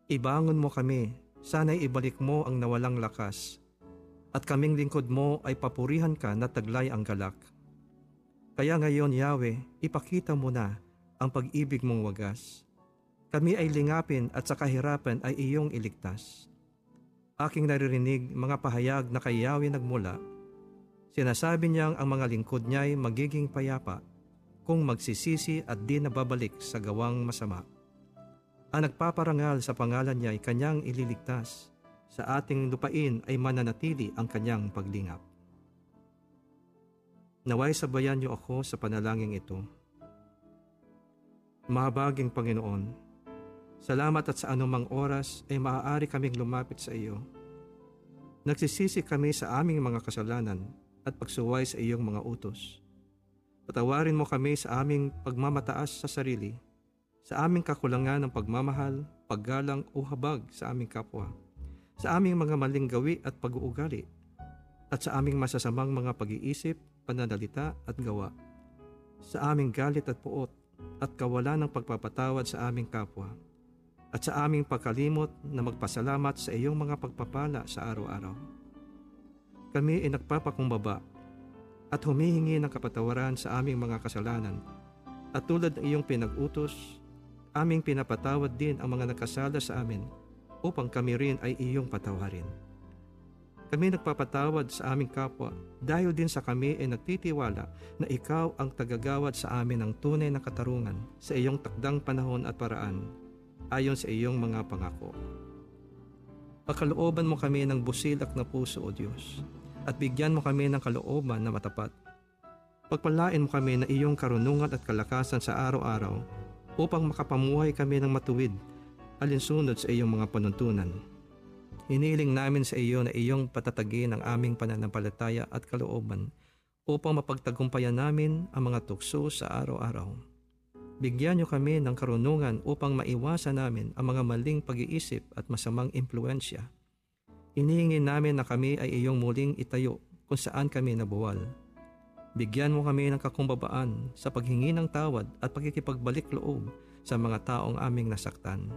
Ibangon mo kami, sana'y ibalik mo ang nawalang lakas, at kaming lingkod mo ay papurihan ka na taglay ang galak. Kaya ngayon, Yahweh, ipakita mo na ang pag-ibig mong wagas. Kami ay lingapin at sa kahirapan ay iyong iligtas. Aking naririnig mga pahayag na kay Yahweh nagmula. Sinasabi niyang ang mga lingkod niya'y magiging payapa kung magsisisi at di nababalik sa gawang masama. Ang nagpaparangal sa pangalan niya ay kanyang ililigtas. Sa ating lupain ay mananatili ang kanyang paglingap. Naway sabayan niyo ako sa panalangin ito. Mahabaging Panginoon, salamat at sa anumang oras ay maaari kaming lumapit sa iyo. Nagsisisi kami sa aming mga kasalanan at pagsuway sa iyong mga utos. Patawarin mo kami sa aming pagmamataas sa sarili, sa aming kakulangan ng pagmamahal, paggalang o habag sa aming kapwa, sa aming mga maling gawi at pag-uugali, at sa aming masasamang mga pag-iisip, pananalita at gawa, sa aming galit at puot, at kawalan ng pagpapatawad sa aming kapwa, at sa aming pagkalimot na magpasalamat sa iyong mga pagpapala sa araw-araw. Kami ay nagpapakumbaba at humihingi ng kapatawaran sa aming mga kasalanan. At tulad ng iyong pinag-utos, aming pinapatawad din ang mga nagkasala sa amin upang kami rin ay iyong patawarin. Kami nagpapatawad sa aming kapwa dahil din sa kami ay nagtitiwala na ikaw ang tagagawad sa amin ng tunay na katarungan sa iyong takdang panahon at paraan ayon sa iyong mga pangako. Pakalooban mo kami ng busilak na puso, O Diyos, at bigyan mo kami ng kalooban na matapat. Pagpalain mo kami na iyong karunungan at kalakasan sa araw-araw upang makapamuhay kami ng matuwid alinsunod sa iyong mga panuntunan. Hiniling namin sa iyo na iyong patatagin ang aming pananampalataya at kalooban upang mapagtagumpayan namin ang mga tukso sa araw-araw. Bigyan niyo kami ng karunungan upang maiwasan namin ang mga maling pag-iisip at masamang impluensya. Inihingi namin na kami ay iyong muling itayo kung saan kami nabuwal. Bigyan mo kami ng kakumbabaan sa paghingi ng tawad at pagkikipagbalik loob sa mga taong aming nasaktan.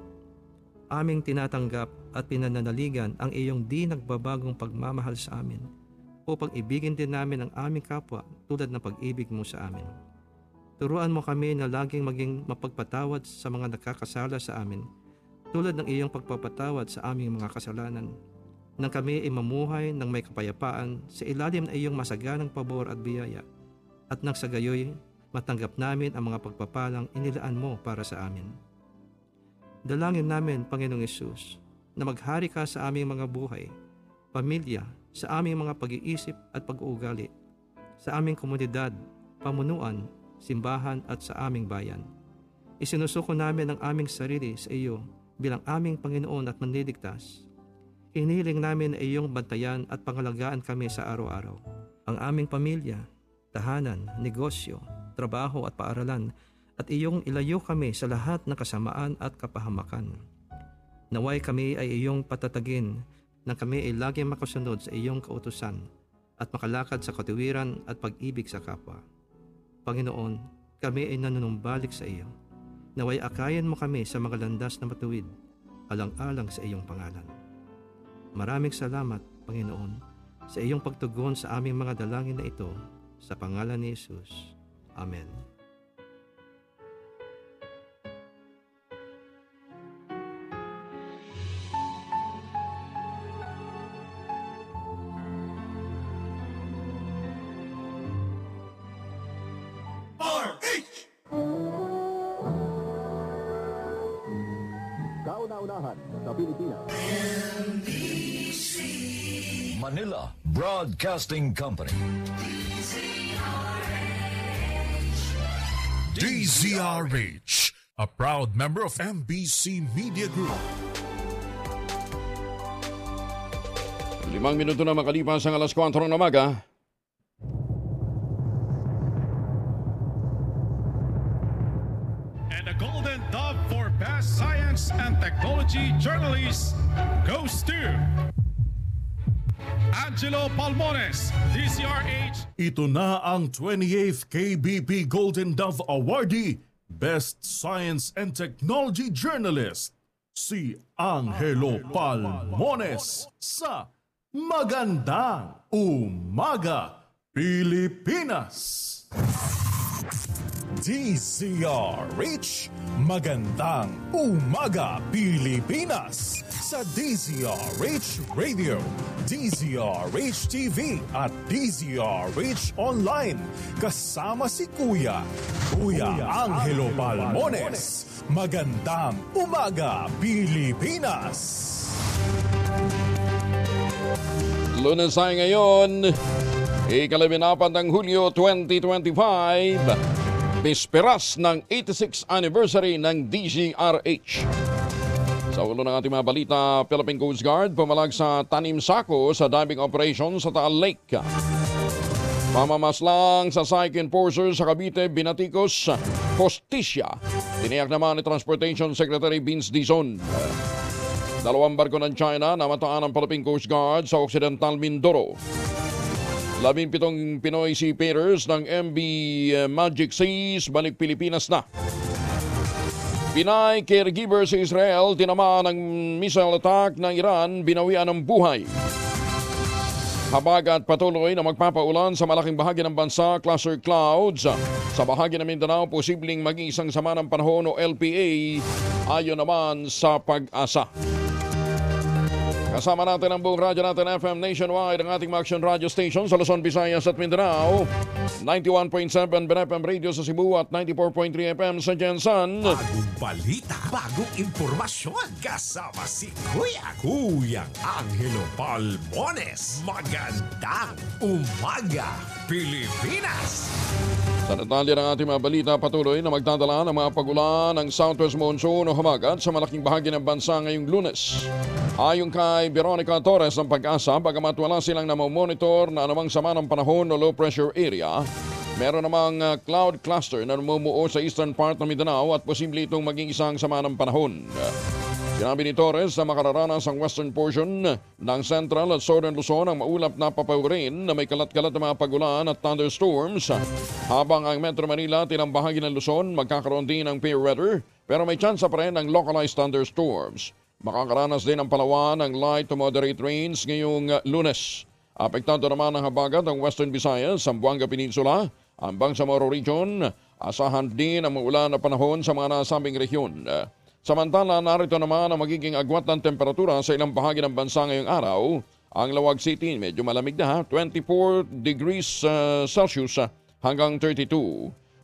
Aming tinatanggap at pinananaligan ang iyong di nagbabagong pagmamahal sa amin upang ibigin din namin ang aming kapwa tulad ng pag-ibig mo sa amin. Turuan mo kami na laging maging mapagpatawad sa mga nakakasala sa amin tulad ng iyong pagpapatawad sa aming mga kasalanan nang kami ay mamuhay ng may kapayapaan sa ilalim ng iyong masaganang pabor at biyaya at nang sa gayoy matanggap namin ang mga pagpapalang inilaan mo para sa amin. Dalangin namin, Panginoong Yesus, na maghari ka sa aming mga buhay, pamilya, sa aming mga pag-iisip at pag-uugali, sa aming komunidad, pamunuan, simbahan at sa aming bayan. Isinusuko namin ang aming sarili sa iyo bilang aming Panginoon at Manliligtas. Hinihiling namin na iyong bantayan at pangalagaan kami sa araw-araw. Ang aming pamilya, tahanan, negosyo, trabaho at paaralan at iyong ilayo kami sa lahat ng kasamaan at kapahamakan. Naway kami ay iyong patatagin na kami ay laging makasunod sa iyong kautusan at makalakad sa katuwiran at pag-ibig sa kapwa. Panginoon, kami ay nanunumbalik sa iyo. Naway akayan mo kami sa mga landas na matuwid, alang-alang sa iyong pangalan. Maraming salamat, Panginoon, sa iyong pagtugon sa aming mga dalangin na ito, sa pangalan ni Jesus. Amen. Broadcasting Company. DZRH, a proud member of MBC Media Group. Limang minuto na makalipas ang alas 4 ng umaga. And the Golden Dove for Best Science and Technology Journalist goes to Angelo Palmones, DCRH. Ito na ang 28th KBP Golden Dove Awardee, Best Science and Technology Journalist, si Angelo Palmones sa Magandang Umaga, Pilipinas. DZRH Magandang Umaga Pilipinas sa DZRH Radio, DZRH TV at DZRH Online kasama si Kuya Kuya Angelo Palmones. Magandang Umaga Pilipinas. Lunes ay ngayon, ikalabinapan ng Hulyo 2025, bisperas ng 86th anniversary ng DZRH. Sa ulo ng ating mga balita, Philippine Coast Guard pumalag sa tanim sako sa diving operation sa Taal Lake. Pamamaslang sa Psych Enforcer sa Cavite, Binaticos, Hostisya. Tiniyak naman ni Transportation Secretary Vince Dizon. Dalawang barko ng China namataan ng Philippine Coast Guard sa Occidental Mindoro. Labing pitong Pinoy seafarers ng MB Magic Seas balik Pilipinas na. Pinay caregiver sa Israel tinamaan ng missile attack ng Iran binawian ng buhay. Habag at patuloy na magpapaulan sa malaking bahagi ng bansa, cluster clouds. Sa bahagi ng Mindanao, posibleng maging isang sama ng panahon o LPA ayon naman sa pag-asa. Kasama natin ang buong radyo natin FM nationwide ang ating action radio station sa Luzon, Visayas at Mindanao. 91.7 BNFM Radio sa Cebu at 94.3 FM sa Jensan. Bagong balita, bagong impormasyon. Kasama si Kuya, Kuyang Angelo Palmones. Magandang umaga, Pilipinas! Sa detalye ng ating mga balita, patuloy na magdadala ng mga pagulan ng Southwest Monsoon o hamagat sa malaking bahagi ng bansa ngayong lunes. Ayon kay Veronica Torres ng Pag-asa, bagamat wala silang namomonitor na anumang sama ng panahon o low pressure area, meron namang uh, cloud cluster na namumuo sa eastern part ng Mindanao at posible itong maging isang sama ng panahon. Sinabi ni Torres na makararanas ang western portion ng central at southern Luzon ang maulap na papawirin na may kalat-kalat na mga pagulan at thunderstorms. Habang ang Metro Manila tinang bahagi ng Luzon magkakaroon din ng fair weather pero may tsansa pa rin ng localized thunderstorms. Makakaranas din ang Palawan ng light to moderate rains ngayong lunes. Apektado naman ng habagat ang Western Visayas, Zamboanga Peninsula, ang Bangsamoro Region. Asahan din ang maulan na panahon sa mga nasabing rehiyon. Samantala, narito naman ang magiging agwat ng temperatura sa ilang bahagi ng bansa ngayong araw. Ang Lawag City, medyo malamig na ha, 24 degrees uh, Celsius hanggang 32.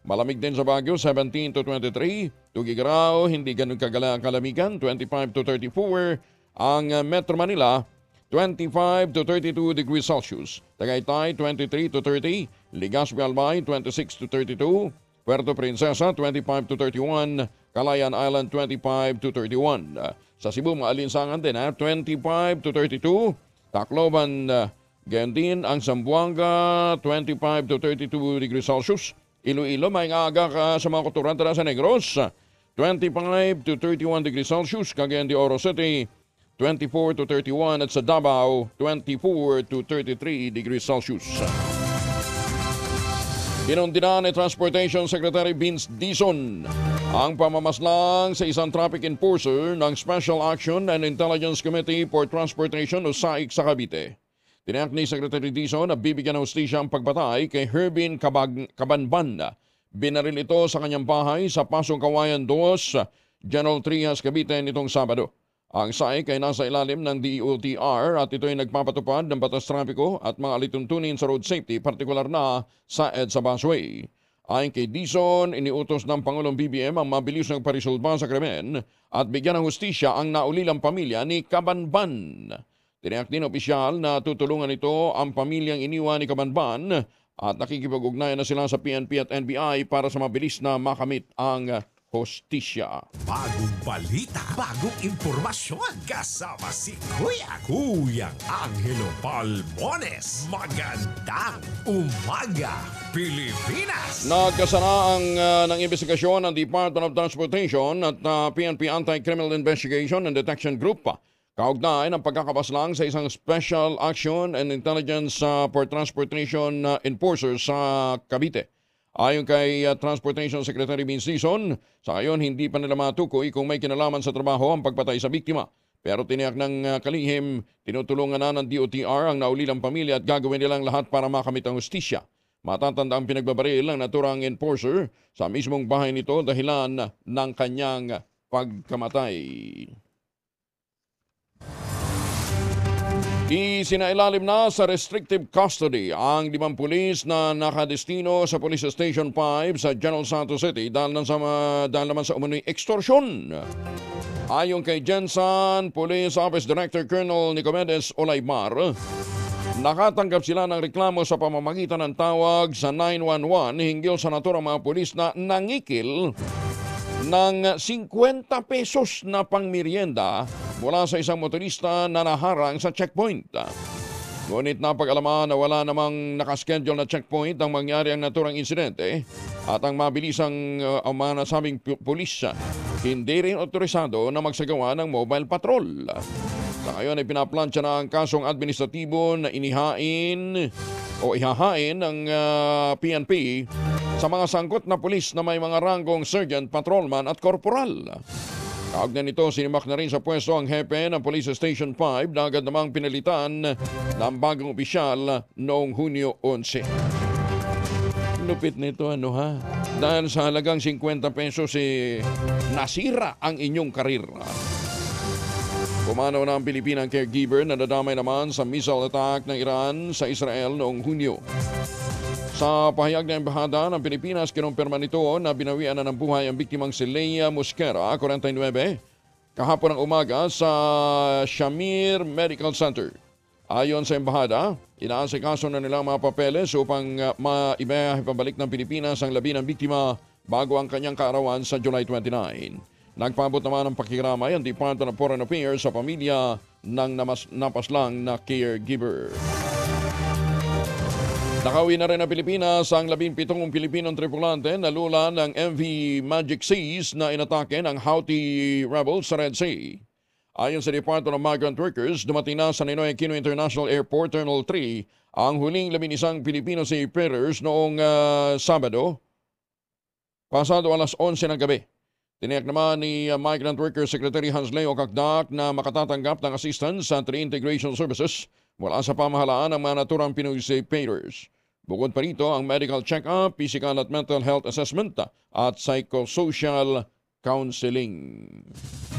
Malamig din sa Baguio, 17 to 23. Tugigaraw, hindi ganun kagala ang kalamigan, 25 to 34. Ang uh, Metro Manila, 25 to 32 degrees Celsius. Tagaytay, 23 to 30. Legazpi Albay, 26 to 32. Puerto Princesa, 25 to 31. Calayan Island 25 to 31. Uh, sa Cebu, maalinsangan din ha, 25 to 32. Tacloban, uh, gayon din ang Zamboanga, 25 to 32 degrees Celsius. Iloilo, may aga ka sa mga kuturan tara sa Negros, 25 to 31 degrees Celsius. Cagayan de Oro City, 24 to 31 at sa Davao, 24 to 33 degrees Celsius. Inundina ni Transportation Secretary Vince Dizon ang pamamaslang sa isang traffic enforcer ng Special Action and Intelligence Committee for Transportation o SAIC sa Cavite. Tinayak ni Secretary Dizon na bibigyan ng hustisya ang pagbatay kay Herbin Kabag- Kabanban. Binaril ito sa kanyang bahay sa Pasong Kawayan 2, General Trias, Cavite nitong Sabado. Ang SAIC ay nasa ilalim ng DOTR at ito ay nagpapatupad ng batas trapiko at mga alituntunin sa road safety, partikular na sa EDSA Busway. Ayon kay Dizon, iniutos ng Pangulong BBM ang mabilis ng parisolba sa krimen at bigyan ng hustisya ang naulilang pamilya ni Kabanban. Tiniyak din opisyal na tutulungan ito ang pamilyang iniwan ni Kabanban at nakikipag-ugnayan na sila sa PNP at NBI para sa mabilis na makamit ang hostisya. Bagong balita, bagong impormasyon. Kasama si Kuya, Kuyang Angelo Palmones. Magandang umaga, Pilipinas! Nagkasana ang uh, ng investigasyon ng Department of Transportation at uh, PNP Anti-Criminal Investigation and Detection Group kaugnay ng pagkakapaslang sa isang Special Action and Intelligence uh, for Transportation uh, Enforcer sa Cavite. Ayon kay uh, Transportation Secretary Vince Dizon, sa ngayon hindi pa nila matukoy kung may kinalaman sa trabaho ang pagpatay sa biktima. Pero tiniyak ng uh, kalihim, tinutulungan na ng DOTR ang naulilang pamilya at gagawin nilang lahat para makamit ang hustisya. Matatanda ang pinagbabaril ng naturang enforcer sa mismong bahay nito dahilan ng kanyang pagkamatay. Isinailalim na sa restrictive custody ang limang pulis na nakadestino sa Police Station 5 sa General Santos City dahil, sa, dahil naman sa umunoy extortion. Ayon kay Jensen Police Office Director Colonel Nicomedes Olaymar, nakatanggap sila ng reklamo sa pamamagitan ng tawag sa 911 hinggil sa naturang mga pulis na nangikil ng 50 pesos na pangmerienda mula sa isang motorista na naharang sa checkpoint. Ngunit napag-alaman na wala namang nakaschedule na checkpoint ang mangyari ang naturang insidente at ang mabilisang uh, ang mga nasabing pu- pulis hindi rin otorisado na magsagawa ng mobile patrol. Sa ngayon ay pinaplansya na ang kasong administratibo na inihain o ihahain ng uh, PNP sa mga sangkot na pulis na may mga ranggong sergeant, patrolman at korporal. Kaugnay nito, sinimak na rin sa pwesto ang hepe ng Police Station 5 na agad namang pinalitan ng bagong opisyal noong Hunyo 11. Lupit nito ano ha? Dahil sa halagang 50 pesos eh, nasira ang inyong karir. Pumanaw na ang Pilipinang caregiver na nadamay naman sa missile attack ng Iran sa Israel noong Hunyo. Sa pahayag ng Embahada ng Pilipinas, kinumpirma nito na binawian na ng buhay ang biktimang si Leia Mosquera, 49, kahapon ng umaga sa Shamir Medical Center. Ayon sa Embahada, inaasikaso na nilang mga papeles upang uh, maibahe pabalik ng Pilipinas ang labi ng biktima bago ang kanyang kaarawan sa July 29. Nagpabot naman ng pakiramay ang Department of Foreign Affairs sa pamilya ng namas, napaslang na caregiver. Nakauwi na rin ang Pilipinas ang 17 Pilipinong tripulante na lula ng MV Magic Seas na inatake ng Houthi rebels sa Red Sea. Ayon sa Department of Migrant Workers, dumating na sa Ninoy Aquino International Airport Terminal 3 ang huling labinisang Pilipino seafarers noong uh, Sabado, pasado alas 11 ng gabi. Tiniyak naman ni uh, Migrant Workers Secretary Hans Leo Kakdak na makatatanggap ng assistance sa reintegration services mula sa pamahalaan ng mga naturang Pinoy seafarers. Bukod pa rito ang medical check-up, physical at mental health assessment at psychosocial counseling.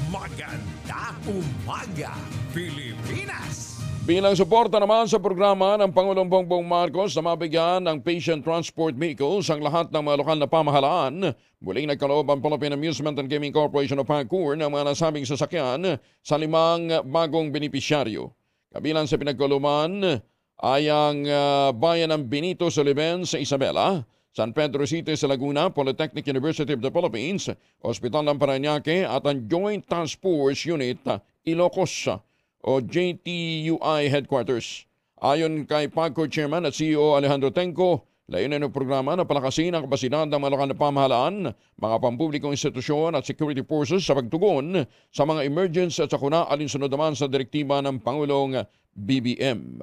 Magandang umaga, Pilipinas! Bilang suporta naman sa programa ng Pangulong Bongbong Marcos na mabigyan ng patient transport vehicles ang lahat ng mga lokal na pamahalaan, muling nagkaloob ang Philippine Amusement and Gaming Corporation of PAGCOR ng mga nasabing sasakyan sa limang bagong benepisyaryo. Kabilang sa pinagkuluman ay ang uh, bayan ng Benito Soliven sa Isabela, San Pedro City sa Laguna, Polytechnic University of the Philippines, Hospital ng Paranaque at ang Joint Task Force Unit Ilocos o JTUI Headquarters. Ayon kay PAGCOR Chairman at CEO Alejandro Tenco, layunin ng programa na palakasin ang kapasidad ng mga lokal na pamahalaan, mga pampublikong institusyon at security forces sa pagtugon sa mga emergency at sakuna alinsunod naman sa direktiba ng Pangulong BBM.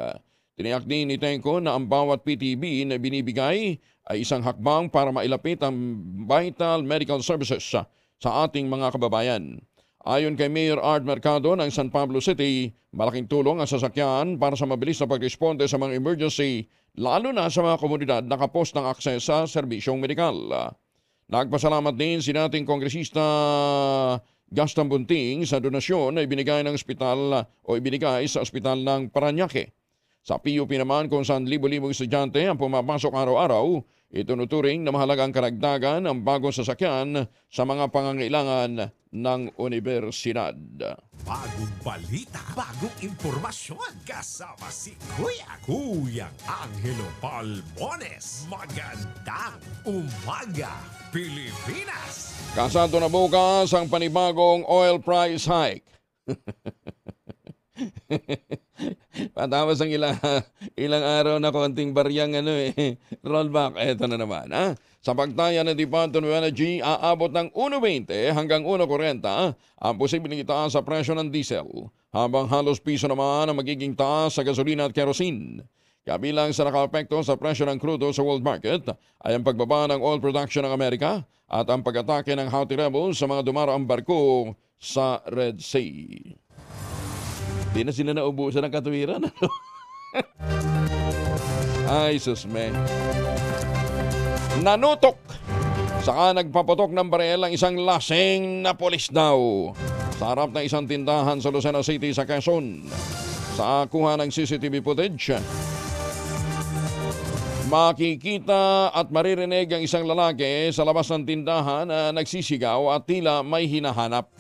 Tiniyak din ni Tenko na ang bawat PTB na binibigay ay isang hakbang para mailapit ang vital medical services sa ating mga kababayan. Ayon kay Mayor Art Mercado ng San Pablo City, malaking tulong ang sasakyan para sa mabilis na pagresponde sa mga emergency, lalo na sa mga komunidad na kapos ng akses sa serbisyong medikal. Nagpasalamat din si dating kongresista Gaston Bunting sa donasyon na ibinigay ng ospital o ibinigay sa ospital ng Paranaque. Sa PUP naman kung saan libo-libong estudyante ang pumapasok araw-araw, itunuturing na mahalagang karagdagan ang bagong sasakyan sa mga pangangailangan ng universidad. Bagong balita, bagong impormasyon. Kasama si Kuya, Kuyang Angelo Palmones. Magandang umaga, Pilipinas! Kasado na bukas ang panibagong oil price hike. (laughs) (laughs) Patapos ang ilang, (laughs) ilang araw na konting baryang ano eh, (laughs) rollback. Eto na naman. Ha? Sa pagtaya ng Department of Energy, aabot ng 1.20 hanggang 1.40 ang posibleng itaas sa presyo ng diesel, habang halos piso naman ang magiging taas sa gasolina at kerosene. Kabilang sa nakaapekto sa presyo ng crudo sa world market ay ang pagbaba ng oil production ng Amerika at ang pag-atake ng Houthi rebels sa mga dumaraang barko sa Red Sea. Di na sila naubusan ng katuwiran. Ano? (laughs) Ay, susme. Nanutok. Saka nagpaputok ng barel ang isang lasing na polis daw. Sa harap ng isang tindahan sa Lucena City sa Quezon. Sa kuha ng CCTV footage, makikita at maririnig ang isang lalaki sa labas ng tindahan na nagsisigaw at tila may hinahanap.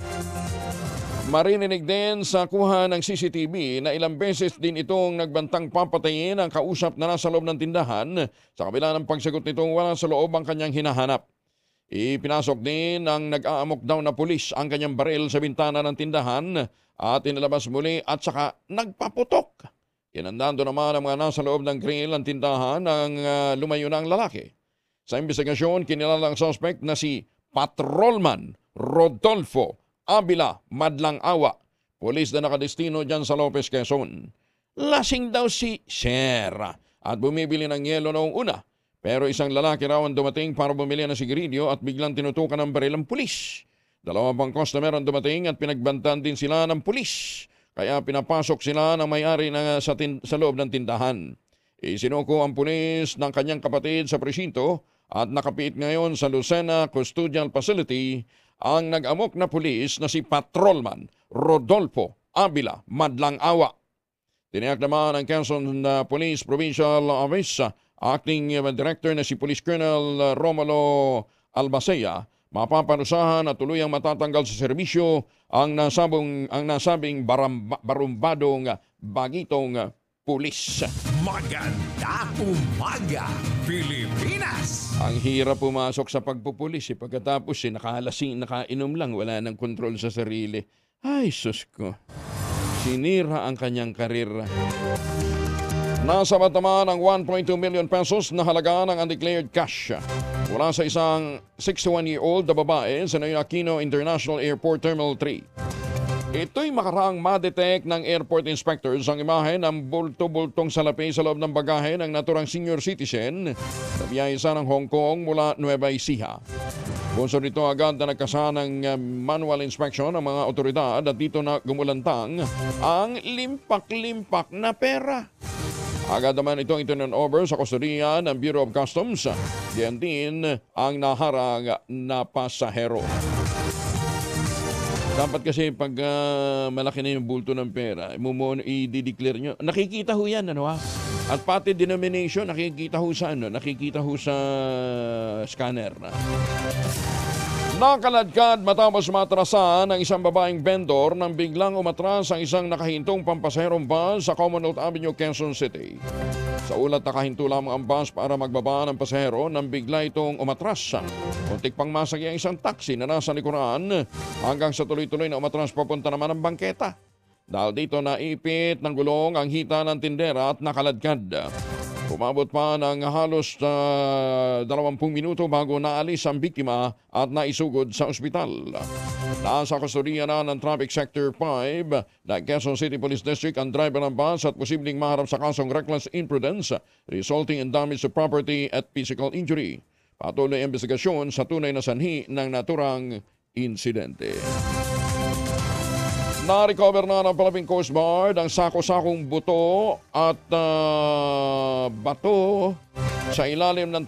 Marininig din sa kuha ng CCTV na ilang beses din itong nagbantang papatayin ang kausap na nasa loob ng tindahan sa kabila ng pagsagot nitong wala sa loob ang kanyang hinahanap. Ipinasok din ng nag-aamok daw na pulis ang kanyang baril sa bintana ng tindahan at inilabas muli at saka nagpaputok. Kinandando naman ang mga nasa loob ng grill ng tindahan ng uh, lumayo ang lalaki. Sa investigasyon, kinilala ang suspect na si Patrolman Rodolfo Abila, Madlang Awa. Polis na nakadestino dyan sa Lopez, Quezon. Lasing daw si Sierra at bumibili ng yelo noong una. Pero isang lalaki raw ang dumating para bumili ng sigarilyo at biglang tinutukan ng baril ang pulis. Dalawa pang customer ang dumating at pinagbantan din sila ng pulis. Kaya pinapasok sila ng may-ari na sa, tin- sa loob ng tindahan. Isinuko ang pulis ng kanyang kapatid sa presinto at nakapit ngayon sa Lucena Custodial Facility ang nag-amok na pulis na si Patrolman Rodolfo Abila Madlang Awa. Tiniyak naman ng Quezon uh, Police Provincial Office Acting Director na si Police Colonel Romolo Albacea mapaparusahan at tuluyang matatanggal sa serbisyo ang nasabong ang nasabing baramba, barumbadong bagitong pulis. Maganda umaga, Pilipinas! Ang hirap pumasok sa pagpupulis eh. Pagkatapos eh, nakalasing, nakainom lang, wala nang kontrol sa sarili. Ay, sus ko. Sinira ang kanyang karir. Nasa naman ang 1.2 million pesos na halaga ng undeclared cash mula sa isang 61-year-old na babae sa Noy Aquino International Airport Terminal 3. Ito'y makaraang madetect ng airport inspectors ang imahe ng bulto-bultong salapi sa loob ng bagahe ng naturang senior citizen na biyaysa ng Hong Kong mula Nueva Ecija. Bunso nito agad na nagkasa ng manual inspection ng mga otoridad at dito na gumulantang ang limpak-limpak na pera. Agad naman itong iturn over sa kustodiya ng Bureau of Customs. Diyan din ang naharang na pasahero. Dapat kasi pag uh, malaki na yung bulto ng pera, mumon i-declare nyo. Nakikita ho yan, ano ha? At pati denomination, nakikita ho sa ano, nakikita ho sa scanner. Nakaladkad matapos matrasan ng isang babaeng vendor nang biglang umatras ang isang nakahintong pampasaherong bus sa Commonwealth Avenue, Quezon City. Sa ulat nakahinto lamang ang bus para magbaba ng pasahero nang bigla itong umatras. Muntik pang masagi ang isang taxi na nasa likuran hanggang sa tuloy-tuloy na umatras papunta naman ng bangketa. Dahil dito naipit ng gulong ang hita ng tindera at nakaladkad. Umabot pa ng halos uh, 20 minuto bago naalis ang biktima at naisugod sa ospital. Nasa kustodiya na ng Traffic Sector 5 na Quezon City Police District ang driver ng bus at posibleng maharap sa kasong reckless imprudence resulting in damage to property at physical injury. Patuloy ang investigasyon sa tunay na sanhi ng naturang insidente. Na-recover na ng Philippine Coast Guard ang sako-sakong buto at ah, bato sa ilalim ng